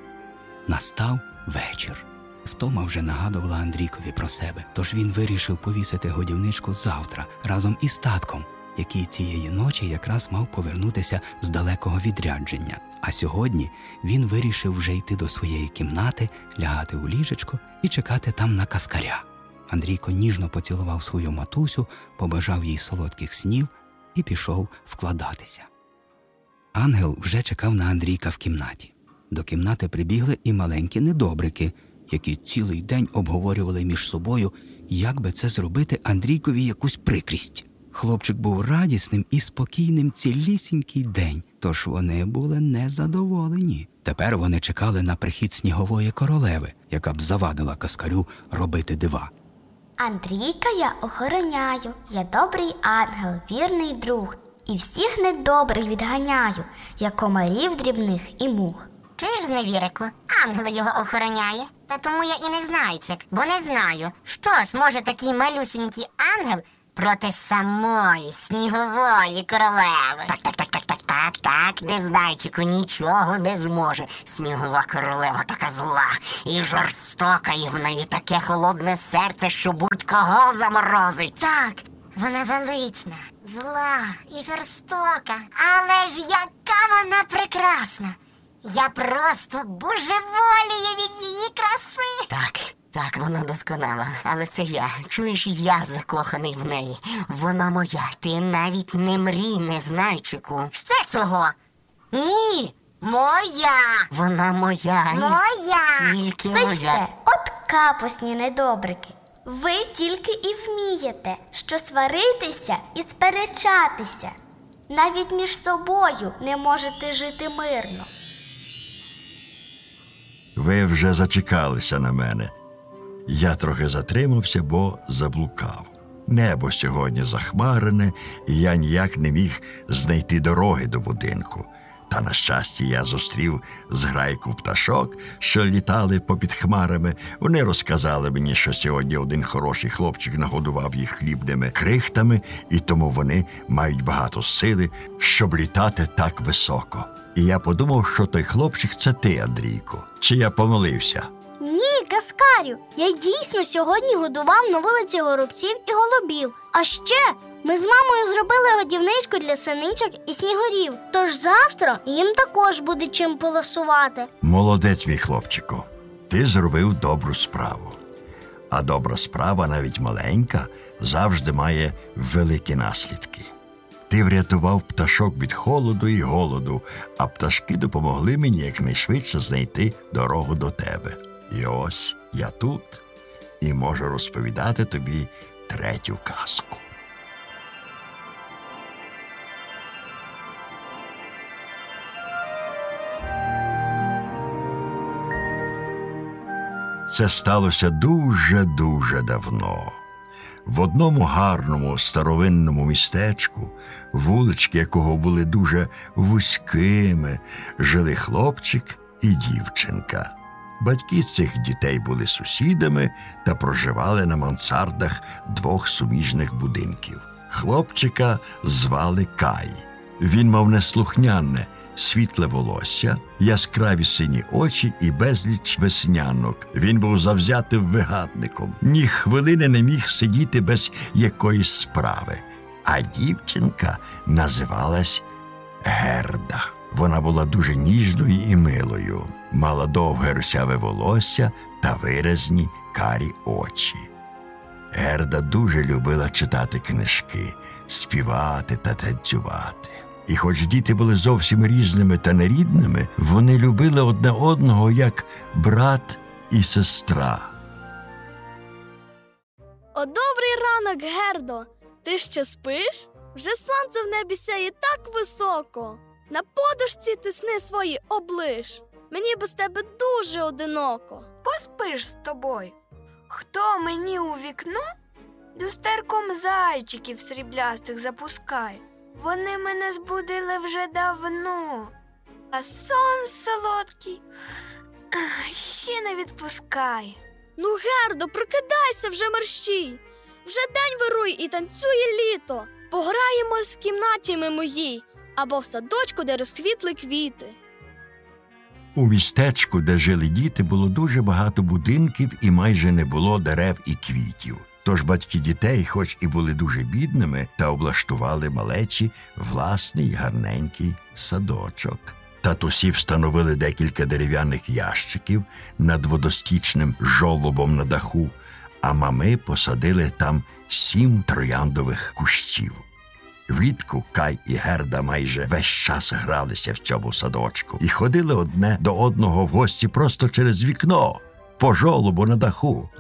Настав вечір. Втома вже нагадувала Андрійкові про себе, тож він вирішив повісити годівничку завтра разом із татком, який цієї ночі якраз мав повернутися з далекого відрядження. А сьогодні він вирішив вже йти до своєї кімнати, лягати у ліжечко і чекати там на каскаря. Андрійко ніжно поцілував свою матусю, побажав їй солодких снів і пішов вкладатися. Ангел вже чекав на Андрійка в кімнаті. До кімнати прибігли і маленькі недобрики, які цілий день обговорювали між собою, як би це зробити Андрійкові якусь прикрість. Хлопчик був радісним і спокійним цілісінький день, тож вони були незадоволені. Тепер вони чекали на прихід снігової королеви, яка б завадила каскарю робити дива. Андрійка я охороняю, я добрий ангел, вірний друг, і всіх недобрих відганяю, як комарів дрібних і мух. Чуєш, зневірику, ангел його охороняє. Та тому я і не знайчик, бо не знаю, що ж може такий малюсенький ангел проти самої снігової королеви. Так, так, так, так, так, так, так, незнайчику нічого не зможе. Снігова королева така зла і жорстока, і в неї таке холодне серце, що будь-кого заморозить. Так, вона велична, зла і жорстока, але ж яка вона прекрасна. Я просто божеволію від її краси. Так, так, вона досконала, але це я. Чуєш, я закоханий в неї. Вона моя. Ти навіть не мрій, незнайчику. Ще чого? Ні, моя. Вона моя. Моя. Тільки моя. от капусні недобрики. Ви тільки і вмієте, що сваритися і сперечатися. Навіть між собою не можете жити мирно. Ви вже зачекалися на мене. Я трохи затримався, бо заблукав. Небо сьогодні захмарене, і я ніяк не міг знайти дороги до будинку. Та, на щастя, я зустрів зграйку пташок, що літали попід хмарами. Вони розказали мені, що сьогодні один хороший хлопчик нагодував їх хлібними крихтами, і тому вони мають багато сили, щоб літати так високо. І я подумав, що той хлопчик це ти, Андрійко. Чи я помилився? Ні, каскарю. Я дійсно сьогодні годував на вулиці горобців і голубів. А ще ми з мамою зробили годівничку для синичок і снігурів. Тож завтра їм також буде чим полосувати. Молодець, мій хлопчику, ти зробив добру справу. А добра справа, навіть маленька, завжди має великі наслідки. Ти врятував пташок від холоду і голоду, а пташки допомогли мені якнайшвидше знайти дорогу до тебе. І ось я тут і можу розповідати тобі третю казку. Це сталося дуже-дуже давно. В одному гарному старовинному містечку, вулички якого були дуже вузькими, жили хлопчик і дівчинка. Батьки цих дітей були сусідами та проживали на мансардах двох суміжних будинків. Хлопчика звали Кай. Він мав неслухняне, світле волосся, яскраві сині очі і безліч веснянок. Він був завзятим вигадником, ні хвилини не міг сидіти без якоїсь справи. А дівчинка називалась Герда. Вона була дуже ніжною і милою, мала довге русяве волосся та виразні карі очі. Герда дуже любила читати книжки, співати та танцювати. І хоч діти були зовсім різними та нерідними, вони любили одне одного як брат і сестра. О, добрий ранок, Гердо! Ти ще спиш? Вже сонце в небі сяє так високо. На подушці тисни свої облиш. Мені без тебе дуже одиноко. Поспиш з тобою. Хто мені у вікно люстерком зайчиків сріблястих запускай. Вони мене збудили вже давно, а сон солодкий ще не відпускай. Ну, Гердо, прокидайся вже мерщій. Вже день вируй і танцює літо. Пограємось в кімнаті ми моїй або в садочку, де розквітли квіти. У містечку, де жили діти, було дуже багато будинків і майже не було дерев і квітів. Тож батьки дітей, хоч і були дуже бідними, та облаштували малечі власний гарненький садочок. Татусі встановили декілька дерев'яних ящиків над водостічним жолобом на даху, а мами посадили там сім трояндових кущів. Влітку Кай і Герда майже весь час гралися в цьому садочку і ходили одне до одного в гості просто через вікно, по жолобу на даху.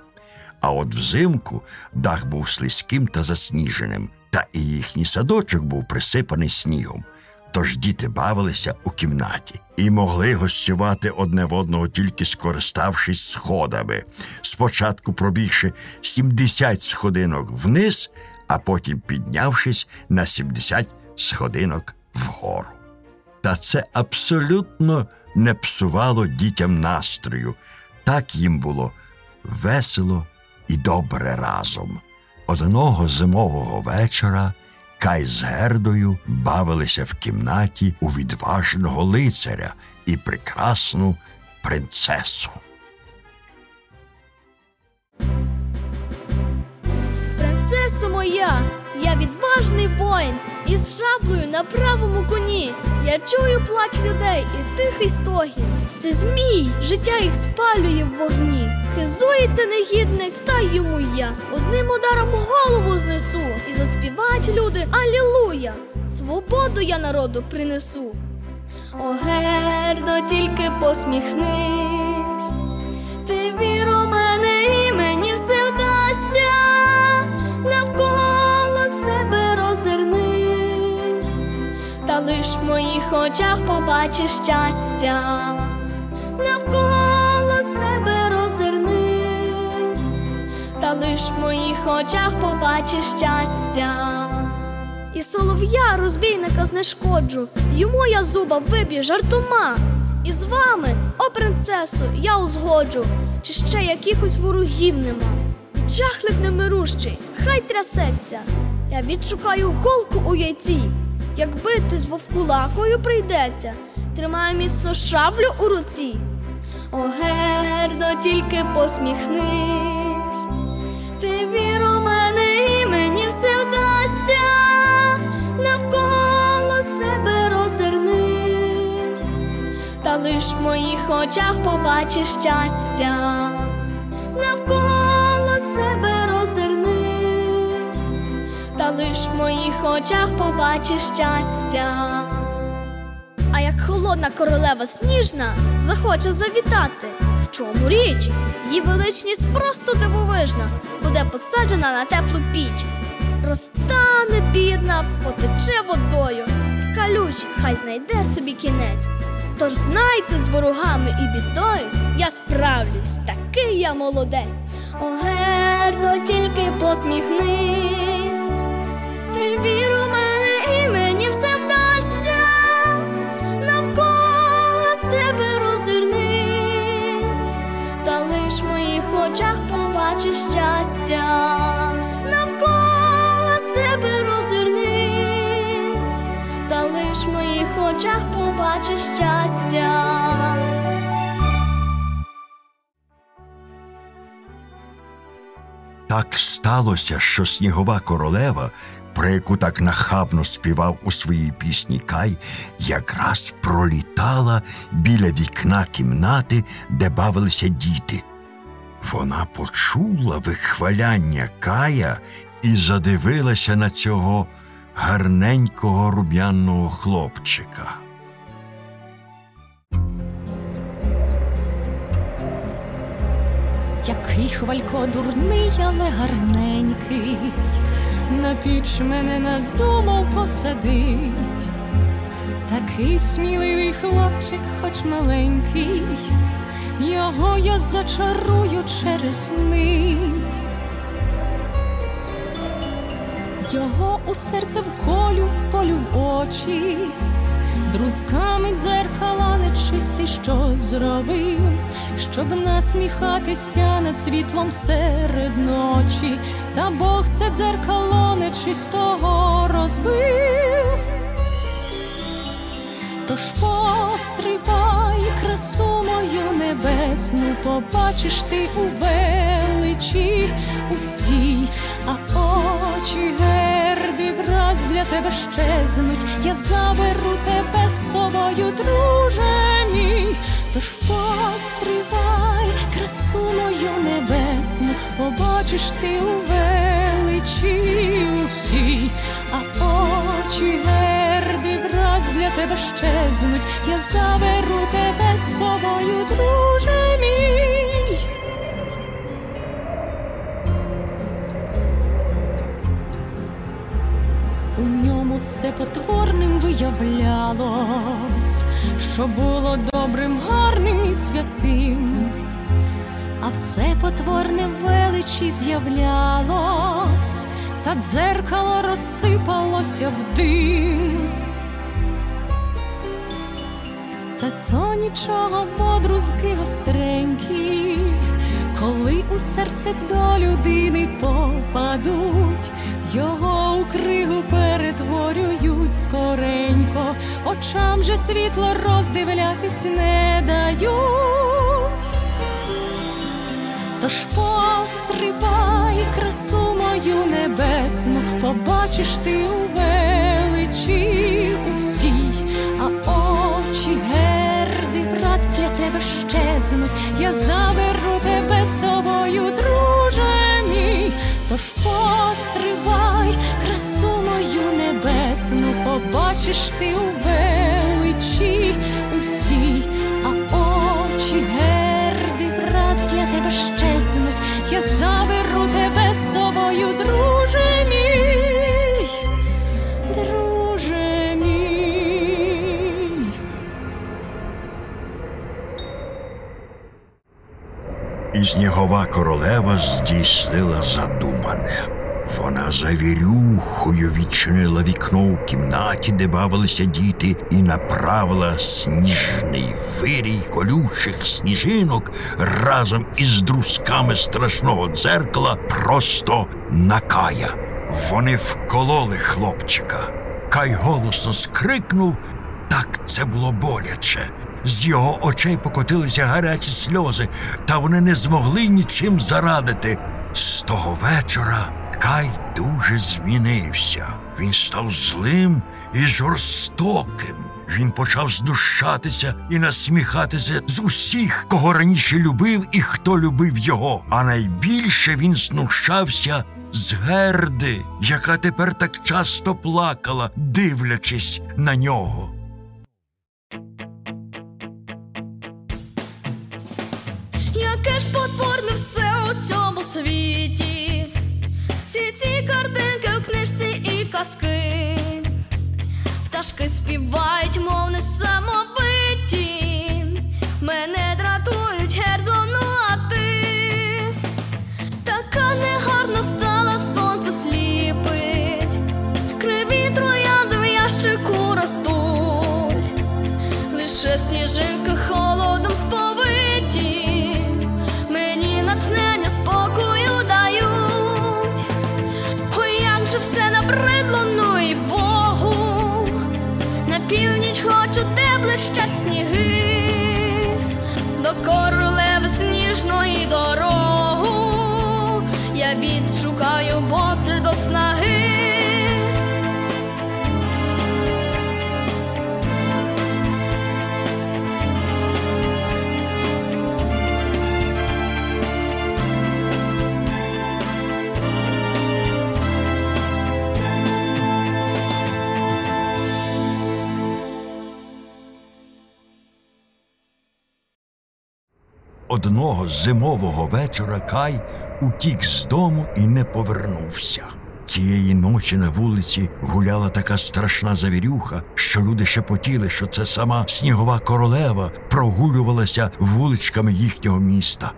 А от взимку дах був слизьким та засніженим, та і їхній садочок був присипаний снігом. Тож діти бавилися у кімнаті і могли гостювати одне в одного, тільки скориставшись сходами. Спочатку пробігши 70 сходинок вниз, а потім піднявшись на 70 сходинок вгору. Та це абсолютно не псувало дітям настрою. Так їм було весело і добре разом. Одного зимового вечора Кай з Гердою бавилися в кімнаті у відважного лицаря і прекрасну принцесу. Принцесо моя, я відважний воїн із шаблею на правому коні. Я чую плач людей і тихий стогін. Це змій, життя їх спалює в вогні. Хизується негідник, та йому я. Одним ударом голову знесу і заспівають люди Алілуя! Свободу я народу принесу. О, Гердо, тільки посміхнись, ти вір у мене і мені все вдасться, навколо себе розвернись, та лиш в моїх очах побачиш щастя, навколо лиш в моїх очах побачиш щастя. І солов'я розбійника знешкоджу, йому я зуба виб'ю жартома. І з вами, о принцесу, я узгоджу, чи ще якихось ворогів нема. І чахлик немирущий, хай трясеться. Я відшукаю голку у яйці. Як бити з вовкулакою прийдеться, тримаю міцно шаблю у руці. О, Гердо, тільки посміхнись, ти вір у мене мені все вдасться, навколо себе розвернись, та лиш в моїх очах побачиш щастя, навколо себе розвернись, та лиш в моїх очах побачиш щастя. А як холодна королева сніжна захоче завітати. Чому річ? Її величність просто дивовижна, буде посаджена на теплу піч. Розтане бідна, потече водою, в калюч хай знайде собі кінець. Тож знайте з ворогами і бідою, я справлюсь, такий я молодець. О, Гердо, тільки посміхнись, ти вір у мене побачиш щастя, навколо себе розвернись, та лиш в моїх очах побачиш щастя. Так сталося, що снігова королева, про яку так нахабно співав у своїй пісні Кай, якраз пролітала біля вікна кімнати, де бавилися діти. Вона почула вихваляння Кая і задивилася на цього гарненького рум'яного хлопчика. Який хвалько дурний, але гарненький, на піч мене надумав посадить. Такий сміливий хлопчик, хоч маленький, його я зачарую через мить. його у серце вколю, вколю в очі, друзками дзеркала нечистий, що зробив, щоб насміхатися над світлом серед ночі, та Бог це дзеркало нечистого розбив. Тож мою небесну, побачиш ти у величі у всій, а очі герди враз для тебе щезнуть. Я заберу тебе з собою, друже мій. Тож постривай красу мою небесну, побачиш ти у величі у всій, а очі герди враз для тебе щезнуть. Я заберу тебе з собою, друже мій. У ньому все потворним виявлялось, що було добрим, гарним і святим, а все потворне величі з'являлось, та дзеркало розсипалося в дим. Та то нічого, подрузки гостренькі, коли у серце до людини попадуть, його у кригу перетворюють скоренько, очам же світло роздивлятись не дають. Тож постривай красу мою небесну, побачиш ти у величі усій, а тебе щезнуть. Я заберу тебе з собою, друже мій. Тож постривай красу мою небесну, побачиш ти у величі снігова королева здійснила задумане. Вона завірюхою відчинила вікно у кімнаті, де бавилися діти, і направила сніжний вирій колючих сніжинок разом із друзками страшного дзеркала просто на кая. Вони вкололи хлопчика. Кай голосно скрикнув, так це було боляче. З його очей покотилися гарячі сльози, та вони не змогли нічим зарадити. З того вечора Кай дуже змінився. Він став злим і жорстоким. Він почав знущатися і насміхатися з усіх, кого раніше любив і хто любив його. А найбільше він знущався з Герди, яка тепер так часто плакала, дивлячись на нього. Ж потворне все у цьому світі, всі ці картинки у книжці і казки, пташки співають, мов не несамовиті, блищать сніги, до королеви сніжної дорогу, Одного зимового вечора Кай утік з дому і не повернувся. Цієї ночі на вулиці гуляла така страшна завірюха, що люди шепотіли, що це сама снігова королева прогулювалася вуличками їхнього міста.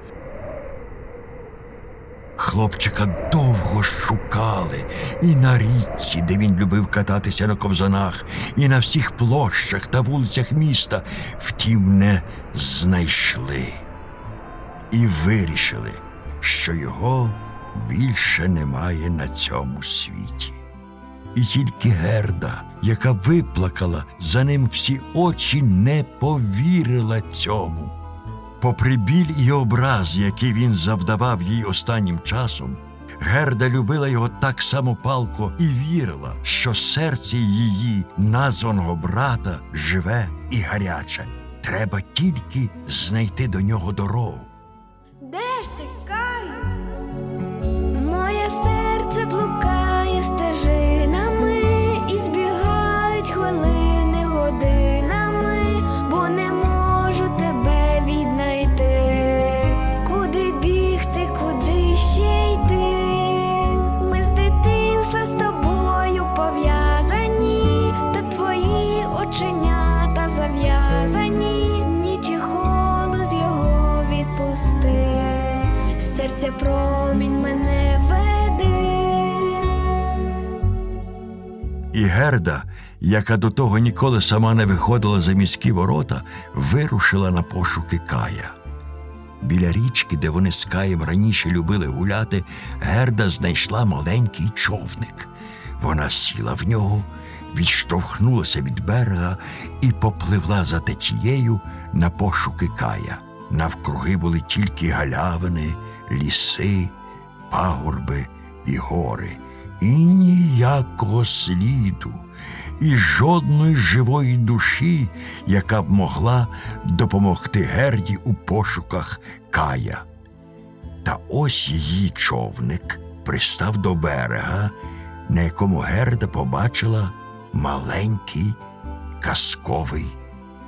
Хлопчика довго шукали і на річці, де він любив кататися на ковзанах, і на всіх площах та вулицях міста, втім, не знайшли. І вирішили, що його більше немає на цьому світі. І тільки Герда, яка виплакала за ним всі очі, не повірила цьому. Попри біль і образ, який він завдавав їй останнім часом, Герда любила його так само палко і вірила, що серце її названого брата живе і гаряче. Треба тільки знайти до нього дорогу. Де ж ти, яка до того ніколи сама не виходила за міські ворота, вирушила на пошуки Кая. Біля річки, де вони з Каєм раніше любили гуляти, Герда знайшла маленький човник. Вона сіла в нього, відштовхнулася від берега і попливла за течією на пошуки Кая. Навкруги були тільки галявини, ліси, пагорби і гори, і ніякого сліду, і жодної живої душі, яка б могла допомогти Герді у пошуках Кая. Та ось її човник пристав до берега, на якому Герда побачила маленький казковий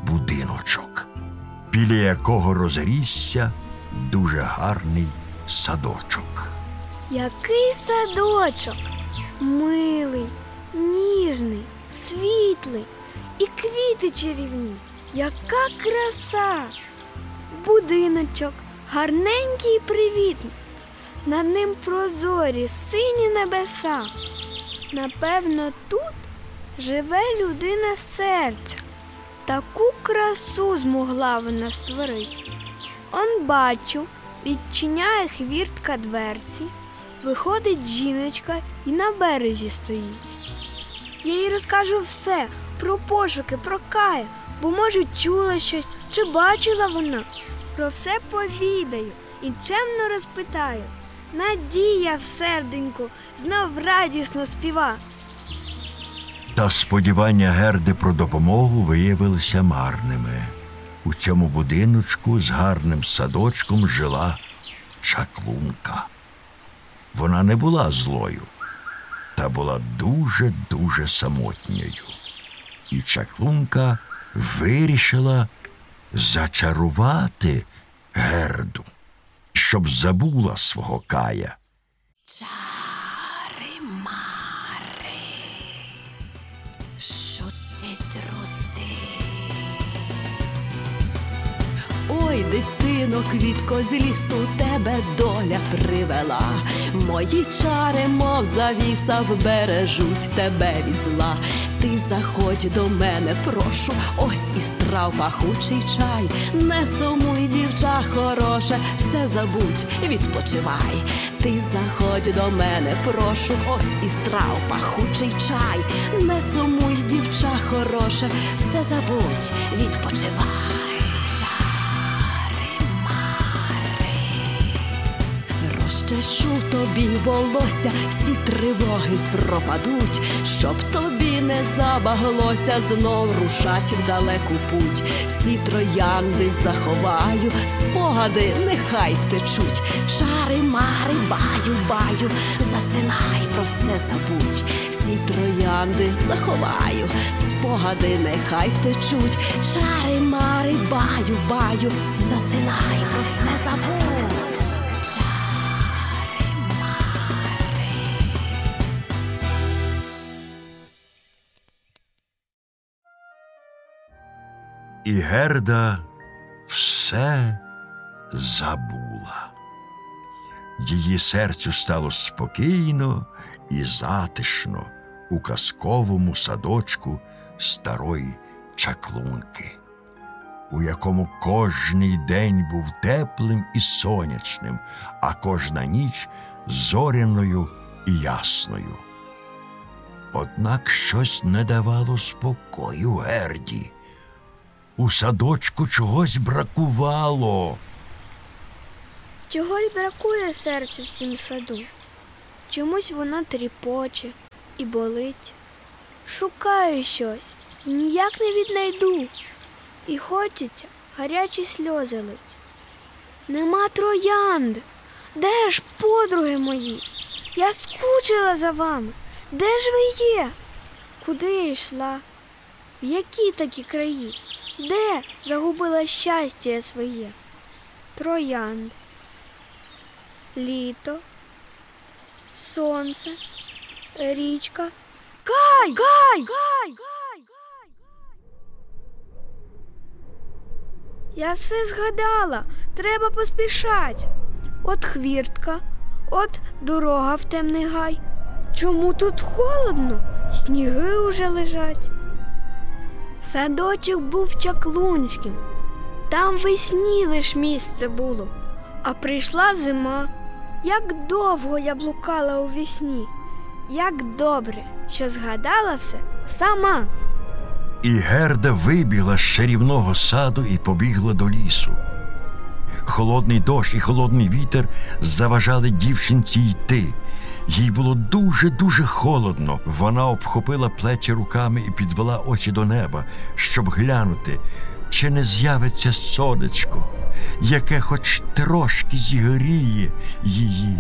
будиночок, біля якого розрісся дуже гарний садочок. Який садочок? Милий, ніжний, світлий і квіти чарівні. Яка краса! Будиночок гарненький і привітний. Над ним прозорі сині небеса. Напевно, тут живе людина серця. Таку красу змогла вона створити. Он бачу, відчиняє хвіртка дверці, виходить жіночка і на березі стоїть. Я їй розкажу все про пошуки, про Кая, бо, може, чула щось чи бачила вона. Про все повідаю і чемно розпитаю. Надія в серденьку знов радісно співа. Та сподівання Герди про допомогу виявилися марними. У цьому будиночку з гарним садочком жила чаклунка. Вона не була злою, та була дуже-дуже самотньою. І чаклунка вирішила зачарувати Герду, щоб забула свого кая. Ой, дитино, квітко з лісу тебе доля привела. Мої чари, мов завіса, вбережуть тебе від зла. Ти заходь до мене, прошу, ось і страв пахучий чай. Не сумуй, дівча хороше, все забудь, відпочивай. Ти заходь до мене, прошу, ось і страв пахучий чай. Не сумуй, дівча хороше, все забудь, відпочивай. Розчешу тобі волосся, всі тривоги пропадуть, щоб тобі не забаглося знов рушать в далеку путь. Всі троянди заховаю, спогади нехай втечуть. Чари, мари, баю, баю, засинай, про все забудь. Всі троянди заховаю, спогади нехай втечуть. Чари, мари, баю, баю, засинай, про все забудь. І Герда все забула. Її серцю стало спокійно і затишно у казковому садочку старої чаклунки, у якому кожний день був теплим і сонячним, а кожна ніч зоряною і ясною. Однак щось не давало спокою Герді. У садочку чогось бракувало. Чогось бракує серцю в цім саду. Чомусь воно тріпоче і болить. Шукаю щось ніяк не віднайду. І хочеться гарячі сльози лить. Нема троянд. Де ж, подруги мої? Я скучила за вами. Де ж ви є? Куди я йшла? В які такі краї? Де загубила щастя своє? Троянд. Літо, сонце, річка. Кай! Кай! Я все згадала. Треба поспішать. От хвіртка, от дорога в темний гай. Чому тут холодно? Сніги уже лежать. Садочок був чаклунським. Там весні лиш місце було, а прийшла зима. Як довго я блукала у вісні, як добре, що згадала все сама. І Герда вибігла з чарівного саду і побігла до лісу. Холодний дощ і холодний вітер заважали дівчинці йти. Їй було дуже-дуже холодно. Вона обхопила плечі руками і підвела очі до неба, щоб глянути, чи не з'явиться сонечко, яке хоч трошки зігріє її.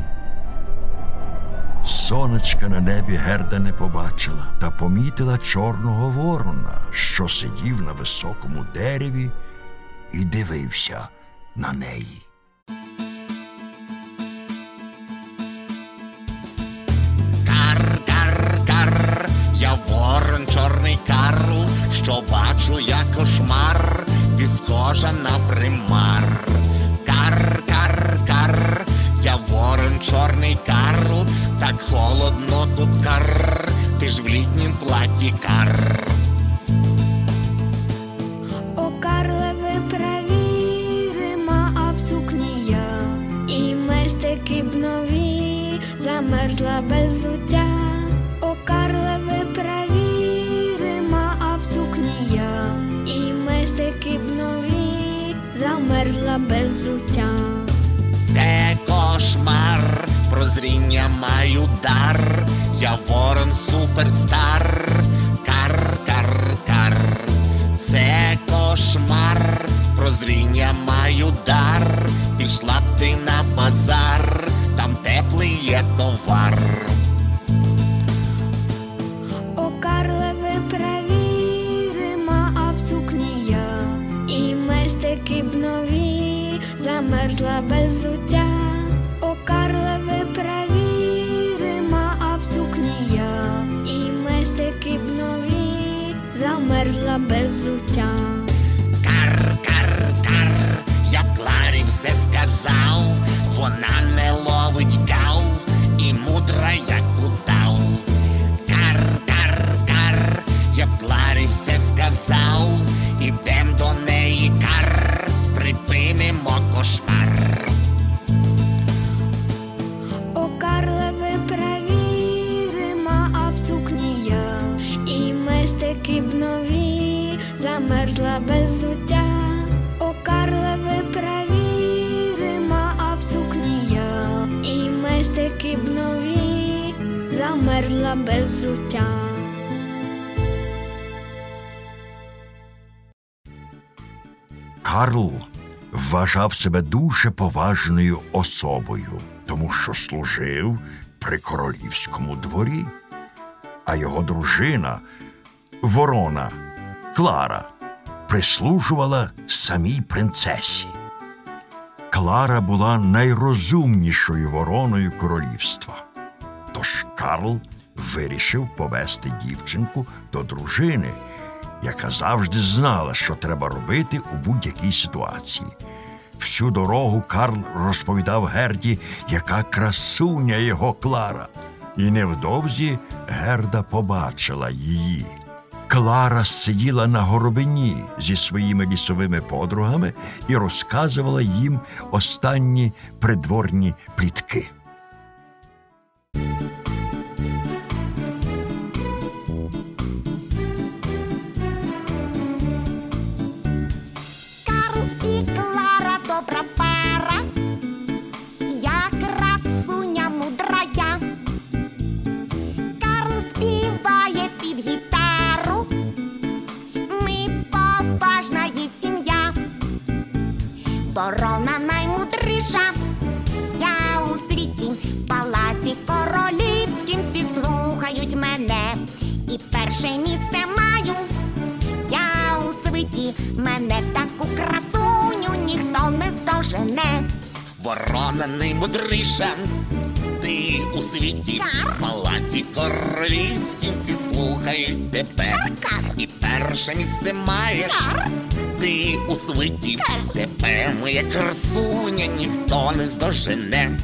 Сонечка на небі Герда не побачила та помітила чорного ворона, що сидів на високому дереві і дивився на неї. Я ворон чорний карл, що бачу я кошмар, ти схожа на примар. Кар, кар, кар, я ворон чорний карл, так холодно тут кар, ти ж в літнім платі кар. О, праві, зима, а в сукні я. І мештики б нові, замерзла без зуття. Взуття. Це кошмар, прозріння маю дар, я ворон суперстар, кар, кар, кар, це кошмар, прозріння маю дар, пішла б ти на базар, там теплий є товар. Замерзла без зуття. Праві, зима, а в сукні я. І мештики б нові, замерзла без взуття. Кар, кар, кар, я Кларі все сказав, вона не ловить гав і мудра, як удав. Кар, кар, кар, я Кларі все сказав, ідем до припинимо кошмар. О, Карле, праві, зима, а в сукні я. І мештики б нові, замерзла без зуття. О, Карле, праві, зима, а в сукні я. І мештики б нові, замерзла без взуття. Карл вважав себе дуже поважною особою, тому що служив при королівському дворі, а його дружина, ворона Клара, прислужувала самій принцесі. Клара була найрозумнішою вороною королівства. Тож Карл вирішив повести дівчинку до дружини, яка завжди знала, що треба робити у будь-якій ситуації. Всю дорогу Карл розповідав Герді, яка красуня його Клара. І невдовзі Герда побачила її. Клара сиділа на горобині зі своїми лісовими подругами і розказувала їм останні придворні плітки. Ворона наймудріша, я у світі в палаці королівським всі слухають мене. І перше місце маю, я у світі, мене таку красуню ніхто не здожене. Ворона наймудріша, ти у світі в палаці королівським всі слухають тебе. І перше місце маєш. Ти у свиті. Тепер моя красуня, ніхто не здожене.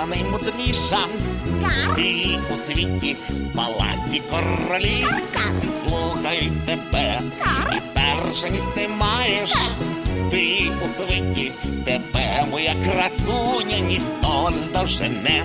Ворона наймудріша, ти у світі в палаці королівським Слухай тебе. І перше місце маєш. Ти у світі, тебе, моя красуня, ніхто не здожене.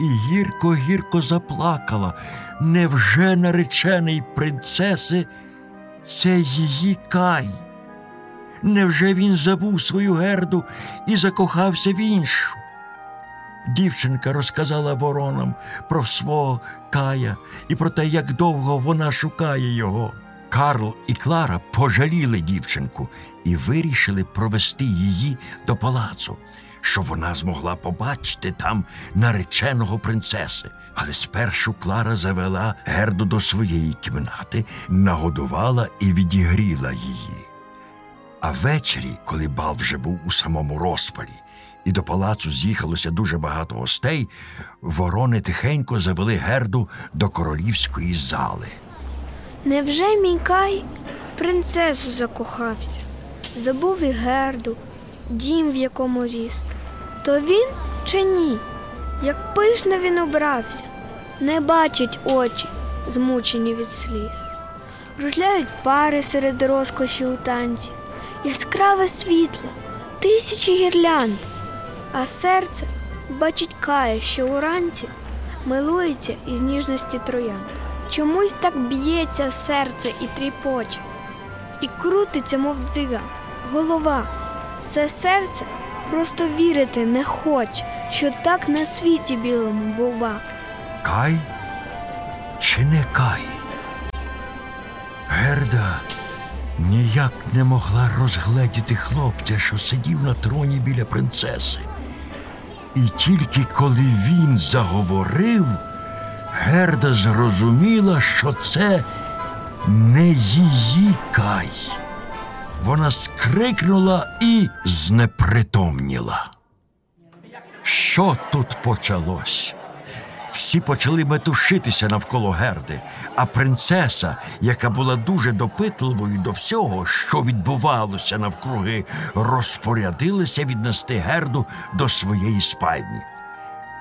І гірко-гірко заплакала. Невже наречений принцеси це її кай? Невже він забув свою герду і закохався в іншу? Дівчинка розказала воронам про свого кая і про те, як довго вона шукає його. Карл і Клара пожаліли дівчинку і вирішили провести її до палацу, щоб вона змогла побачити там нареченого принцеси. Але спершу Клара завела Герду до своєї кімнати, нагодувала і відігріла її. А ввечері, коли бал вже був у самому розпалі, і до палацу з'їхалося дуже багато гостей, ворони тихенько завели Герду до королівської зали. Невже мій Кай в принцесу закохався? Забув і герду, дім, в якому ріс. То він чи ні? Як пишно він убрався, не бачить очі, змучені від сліз. Кружляють пари серед розкоші у танці, яскраве світло, тисячі гірлянд, а серце бачить кає, що уранці милується із ніжності троян. Чомусь так б'ється серце і тріпоче, і крутиться, мов дзига, голова. Це серце просто вірити не хоче, що так на світі білому бува. Кай чи не Кай? Герда ніяк не могла розгледіти хлопця, що сидів на троні біля принцеси. І тільки коли він заговорив, Герда зрозуміла, що це не її кай. Вона скрикнула і знепритомніла. Що тут почалось? Всі почали метушитися навколо герди, а принцеса, яка була дуже допитливою до всього, що відбувалося навкруги, розпорядилася віднести герду до своєї спальні.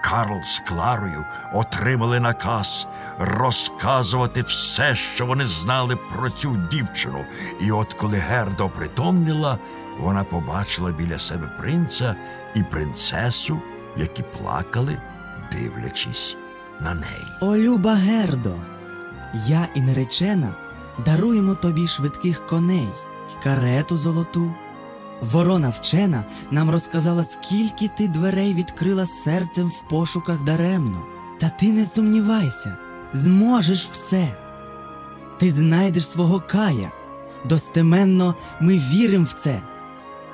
Карл з Кларою отримали наказ розказувати все, що вони знали про цю дівчину. І от коли Герда опритомніла, вона побачила біля себе принца і принцесу, які плакали, дивлячись на неї. О, люба Гердо, я і наречена даруємо тобі швидких коней карету золоту. Ворона вчена нам розказала, скільки ти дверей відкрила серцем в пошуках даремно. Та ти не сумнівайся, зможеш все. Ти знайдеш свого кая. Достеменно ми віримо в це.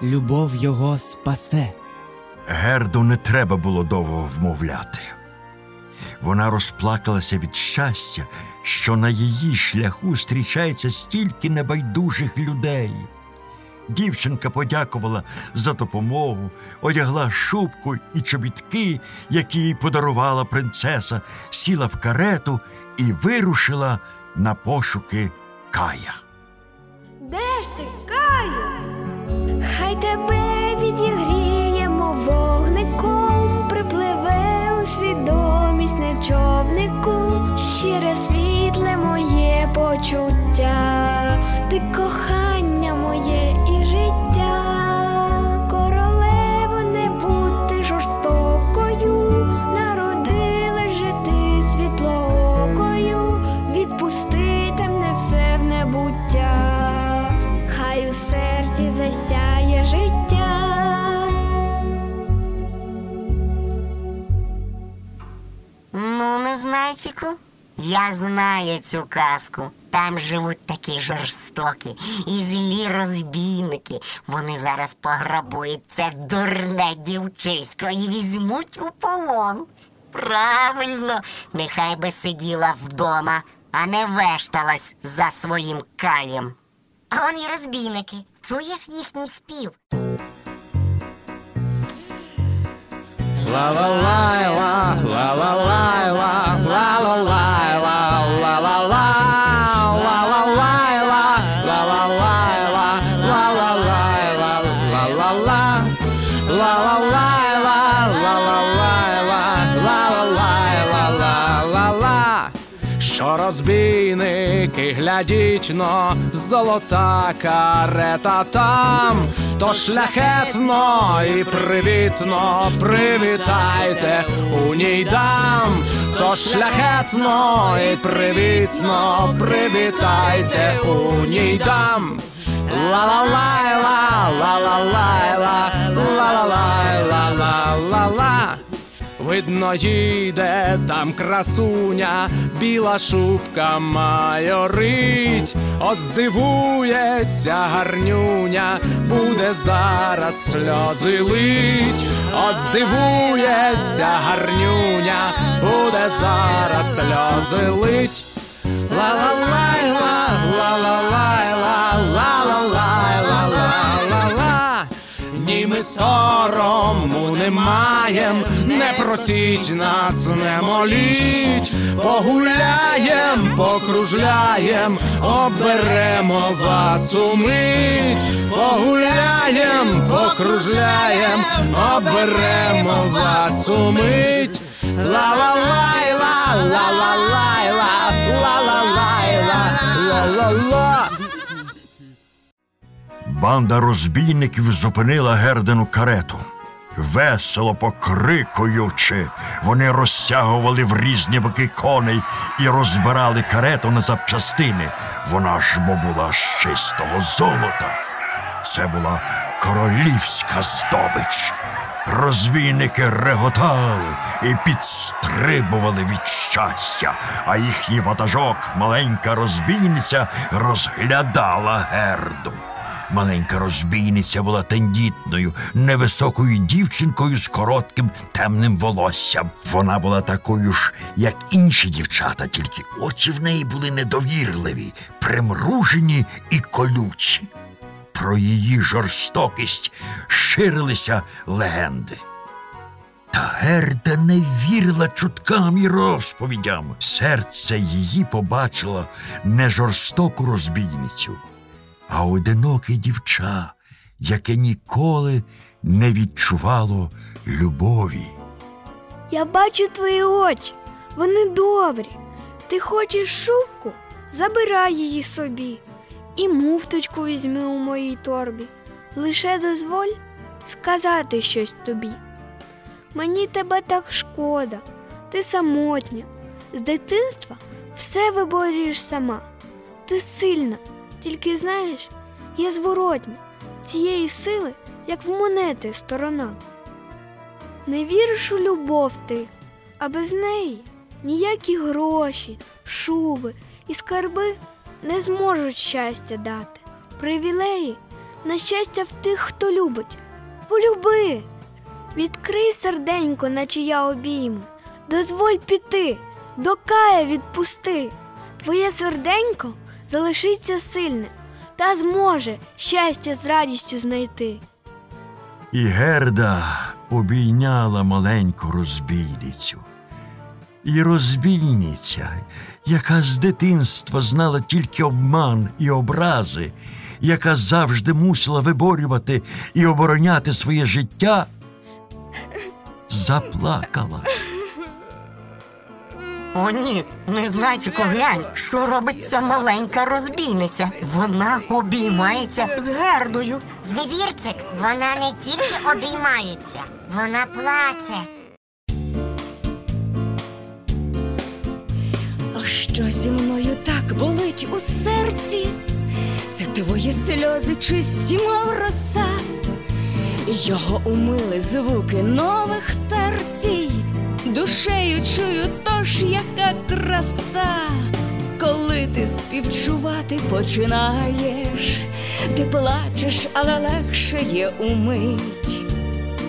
Любов його спасе. Герду не треба було довго вмовляти. Вона розплакалася від щастя, що на її шляху зустрічається стільки небайдужих людей. Дівчинка подякувала за допомогу, одягла шубку і чобітки, які їй подарувала принцеса, сіла в карету і вирушила на пошуки Кая. Де ж ти, Каю? Хай тебе відігріємо вогником, припливе у свідомість не човнику, щире світле моє почуття, ти кохання моє і серці засяє життя. Ну, незнайчику, я знаю цю казку. Там живуть такі жорстокі і злі розбійники. Вони зараз пограбують це дурне дівчисько і візьмуть у полон. Правильно, нехай би сиділа вдома, а не вешталась за своїм каєм. А вони розбійники. Чуєш їхній спів? Ла-ла-лайла, ла-ла-лайла, ла-ла-лайла, ла-ла-ла, ла-ла-лайла, ла-ла-лайла, ла-ла-лайла, ла-ла-ла, ла-ла-лайла, ла-ла-лайла, ла-ла-лайла, ла-ла-ла. Що розбійники глядіть, но золота карета там, то шляхетно і привітно привітайте у ній дам, то шляхетно і привітно привітайте у ній дам. Ла-ла-лай-ла, ла-ла-лай-ла, ла-ла-лай-ла-ла-ла-ла. Видно, їде там красуня, біла шубка майорить, от здивується гарнюня, буде зараз сльози лить, от здивується гарнюня, буде зараз сльози лить. Ла-ла-лай-ла, ла-ла-лай-ла, ми сорому не маєм, не просіть нас, не моліть, погуляєм, покружляєм, оберемо вас у мить, погуляєм, покружляєм, оберемо вас у мить. Ла-ла-лай-ла, ла-ла-лай-ла, ла-ла-лай-ла, ла-ла-ла. Банда розбійників зупинила Гердену карету. Весело покрикуючи, вони розтягували в різні боки коней і розбирали карету на запчастини. Вона ж бо була з чистого золота. Це була королівська здобич. Розбійники реготали і підстрибували від щастя, а їхній ватажок, маленька розбійниця, розглядала герду. Маленька розбійниця була тендітною, невисокою дівчинкою з коротким темним волоссям. Вона була такою ж, як інші дівчата, тільки очі в неї були недовірливі, примружені і колючі. Про її жорстокість ширилися легенди. Та Герда не вірила чуткам і розповідям. Серце її побачило не жорстоку розбійницю, а одиноке дівча, яке ніколи не відчувало любові. Я бачу твої очі, вони добрі. Ти хочеш шубку? Забирай її собі. І муфточку візьми у моїй торбі. Лише дозволь сказати щось тобі. Мені тебе так шкода, ти самотня. З дитинства все виборюєш сама. Ти сильна, тільки знаєш, є зворотня цієї сили, як в монети сторона. Не віриш у любов ти, а без неї ніякі гроші, шуби і скарби не зможуть щастя дати. Привілеї на щастя в тих, хто любить. Полюби, відкрий серденько, наче я обійму, дозволь піти, до кая відпусти. Твоє серденько залишиться сильне та зможе щастя з радістю знайти. І Герда обійняла маленьку розбійницю. І розбійниця, яка з дитинства знала тільки обман і образи, яка завжди мусила виборювати і обороняти своє життя, заплакала. О, ні, не незнайчику глянь, що робить ця маленька розбійниця. Вона обіймається з гердою. Невірчик, вона не тільки обіймається, вона плаче. А що зі мною так болить у серці? Це твої сльози чисті, мов роса. Його умили звуки нових терцій. Душею чую, тож яка краса, коли ти співчувати починаєш, ти плачеш, але легше є умить,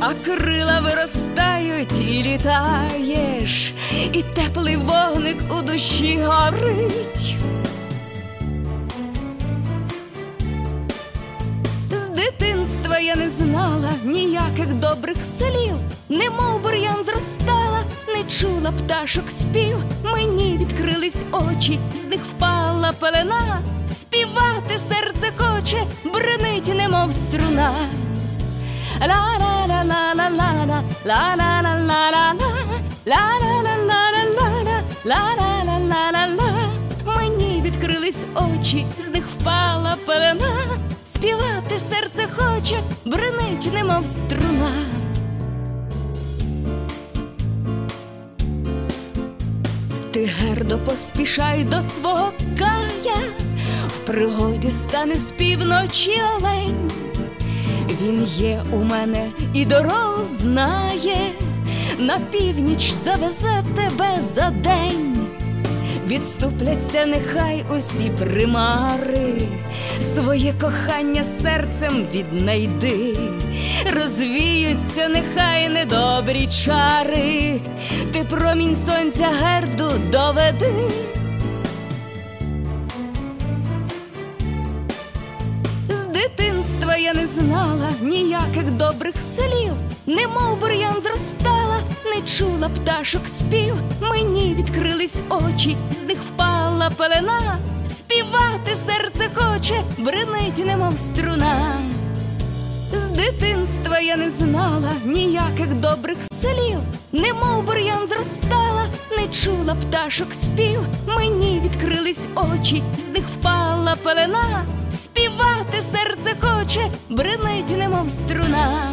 а крила виростають і літаєш, і теплий вогник у душі горить. Дитинства я не знала ніяких добрих слів, немов бур'ян зростала, не чула пташок спів. Мені відкрились очі, з них впала пелена. Співати серце хоче, бренить, немов струна. Ла-ла-ла-ла-ла-ла-ла, ла-ла-ла-ла-ла-ла, ла-ла-ла-ла-ла-ла, ла-ла-ла-ла-ла-ла. Мені відкрились очі, з них впала пелена. Співати серце хоче, бренить, немов струна. Ти гердо поспішай до свого кая, в пригоді стане з півночі олень. Він є у мене і дорогу знає, на північ завезе тебе за день. Відступляться нехай усі примари, своє кохання серцем віднайди, розвіються нехай недобрі чари, ти промінь сонця герду доведи. З дитинства я не знала ніяких добрих слів, немов бур'ян зростала, не чула пташок спів. Мені відкрились очі, з них впала пелена. Співати серце хоче, бренить, немов струна. З дитинства я не знала ніяких добрих слів, немов бур'ян зростала, не чула пташок спів. Мені відкрились очі, з них впала пелена. Співати серце хоче, бренить, немов струна.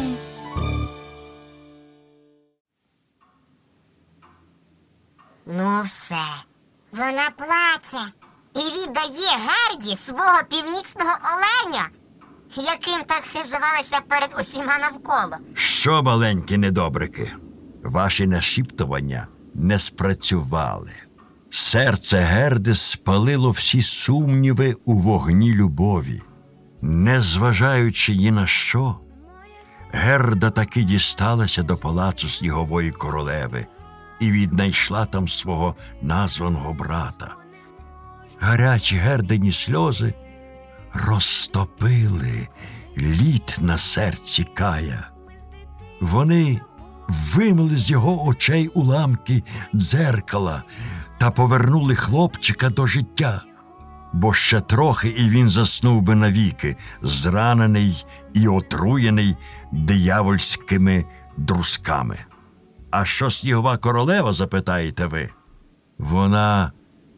Ну все, вона плаче і віддає Герді свого північного оленя. яким так хизувалися перед усіма навколо. Що, маленькі недобрики, ваші нашіптування не спрацювали. Серце Герди спалило всі сумніви у вогні любові. Незважаючи ні на що, Герда таки дісталася до палацу снігової королеви і віднайшла там свого названого брата. Гарячі гердині сльози розтопили лід на серці Кая. Вони вимили з його очей уламки дзеркала та повернули хлопчика до життя, бо ще трохи і він заснув би навіки, зранений і отруєний диявольськими друзками. А що снігова королева, запитаєте ви? Вона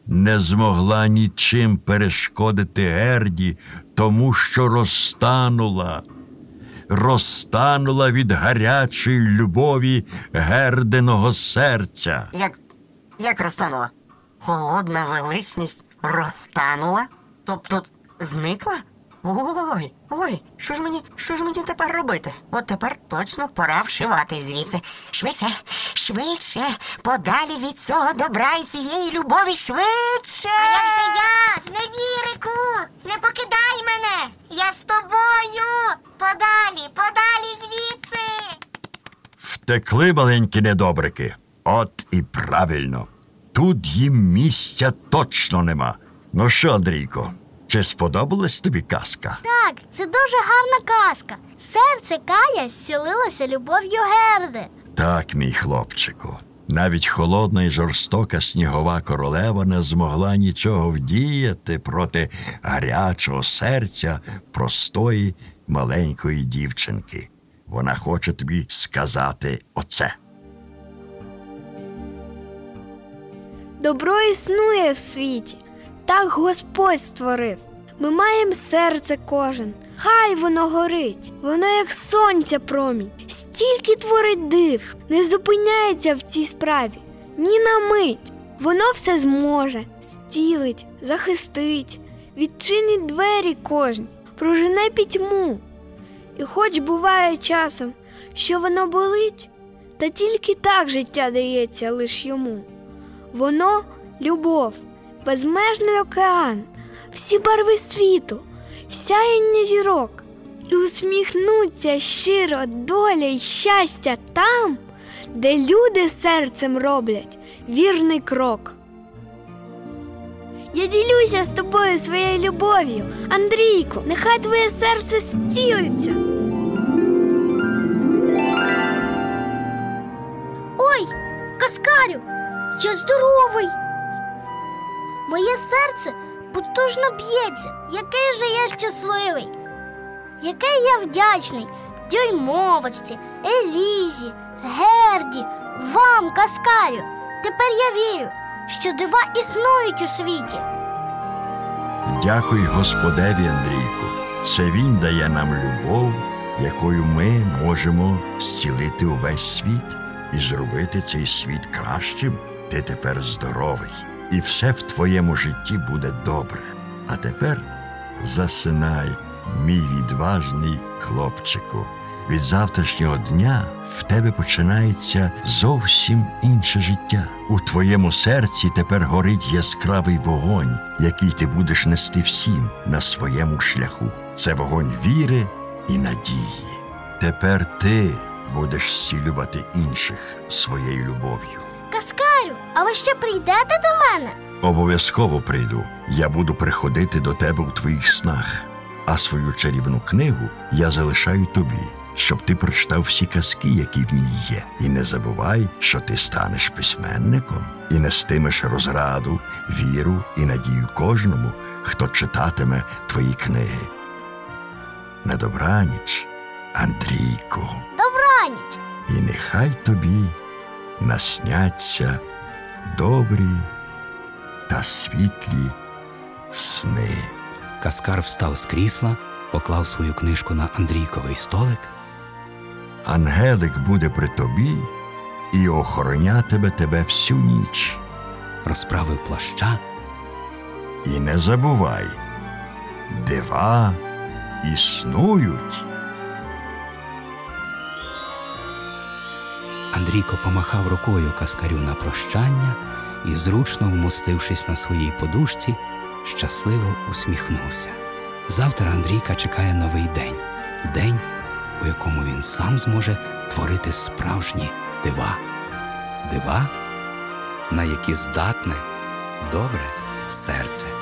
не змогла нічим перешкодити Герді, тому що розтанула, розтанула від гарячої любові гердиного серця. Як, як розтанула? Холодна величність розтанула? Тобто зникла? Ой, ой, що ж мені, що ж мені тепер робити? От тепер точно пора вшивати звідси. Швидше, швидше, подалі від цього добра і цієї любові, швидше. А як же я, Сневірику? Не покидай мене! Я з тобою! Подалі, подалі звідси! Втекли маленькі недобрики. От і правильно. Тут їм місця точно нема. Ну що, Андрійко, чи сподобалась тобі казка? Так, це дуже гарна казка. Серце Кая зцілилося любов'ю Герди. Так, мій хлопчику. Навіть холодна і жорстока снігова королева не змогла нічого вдіяти проти гарячого серця простої маленької дівчинки. Вона хоче тобі сказати оце. Добро існує в світі, так Господь створив. Ми маємо серце кожен, хай воно горить, воно як сонця промінь, стільки творить див, не зупиняється в цій справі, ні на мить. Воно все зможе, стілить, захистить, відчинить двері кожній, прожене пітьму. І хоч буває часом, що воно болить, та тільки так життя дається лиш йому. Воно любов, безмежний океан, всі барви світу, сяєння зірок, і усміхнуться щиро доля й щастя там, де люди серцем роблять вірний крок. Я ділюся з тобою своєю любов'ю, Андрійку, нехай твоє серце зцілиться. Ой, каскарю, я здоровий. Моє серце потужно б'ється. Який же я щасливий. Який я вдячний дюймовочці, Елізі, Герді, вам, каскарю. Тепер я вірю, що дива існують у світі. Дякую Господеві Андрійку. Це він дає нам любов, якою ми можемо зцілити увесь світ і зробити цей світ кращим. Ти тепер здоровий, і все в твоєму житті буде добре. А тепер засинай, мій відважний хлопчику. Від завтрашнього дня в тебе починається зовсім інше життя. У твоєму серці тепер горить яскравий вогонь, який ти будеш нести всім на своєму шляху. Це вогонь віри і надії. Тепер ти будеш зцілювати інших своєю любов'ю. Каскарю, а ви ще прийдете до мене? Обов'язково прийду. Я буду приходити до тебе у твоїх снах, а свою чарівну книгу я залишаю тобі, щоб ти прочитав всі казки, які в ній є. І не забувай, що ти станеш письменником і нестимеш розраду, віру і надію кожному, хто читатиме твої книги. На добраніч, Андрійку, Добраніч. і нехай тобі насняться добрі та світлі сни. Каскар встав з крісла, поклав свою книжку на Андрійковий столик. Ангелик буде при тобі і охоронятиме тебе всю ніч. Розправив плаща. І не забувай, дива існують. Андрійко помахав рукою каскарю на прощання і, зручно вмостившись на своїй подушці, щасливо усміхнувся. Завтра Андрійка чекає новий день день, у якому він сам зможе творити справжні дива. Дива, на які здатне добре серце.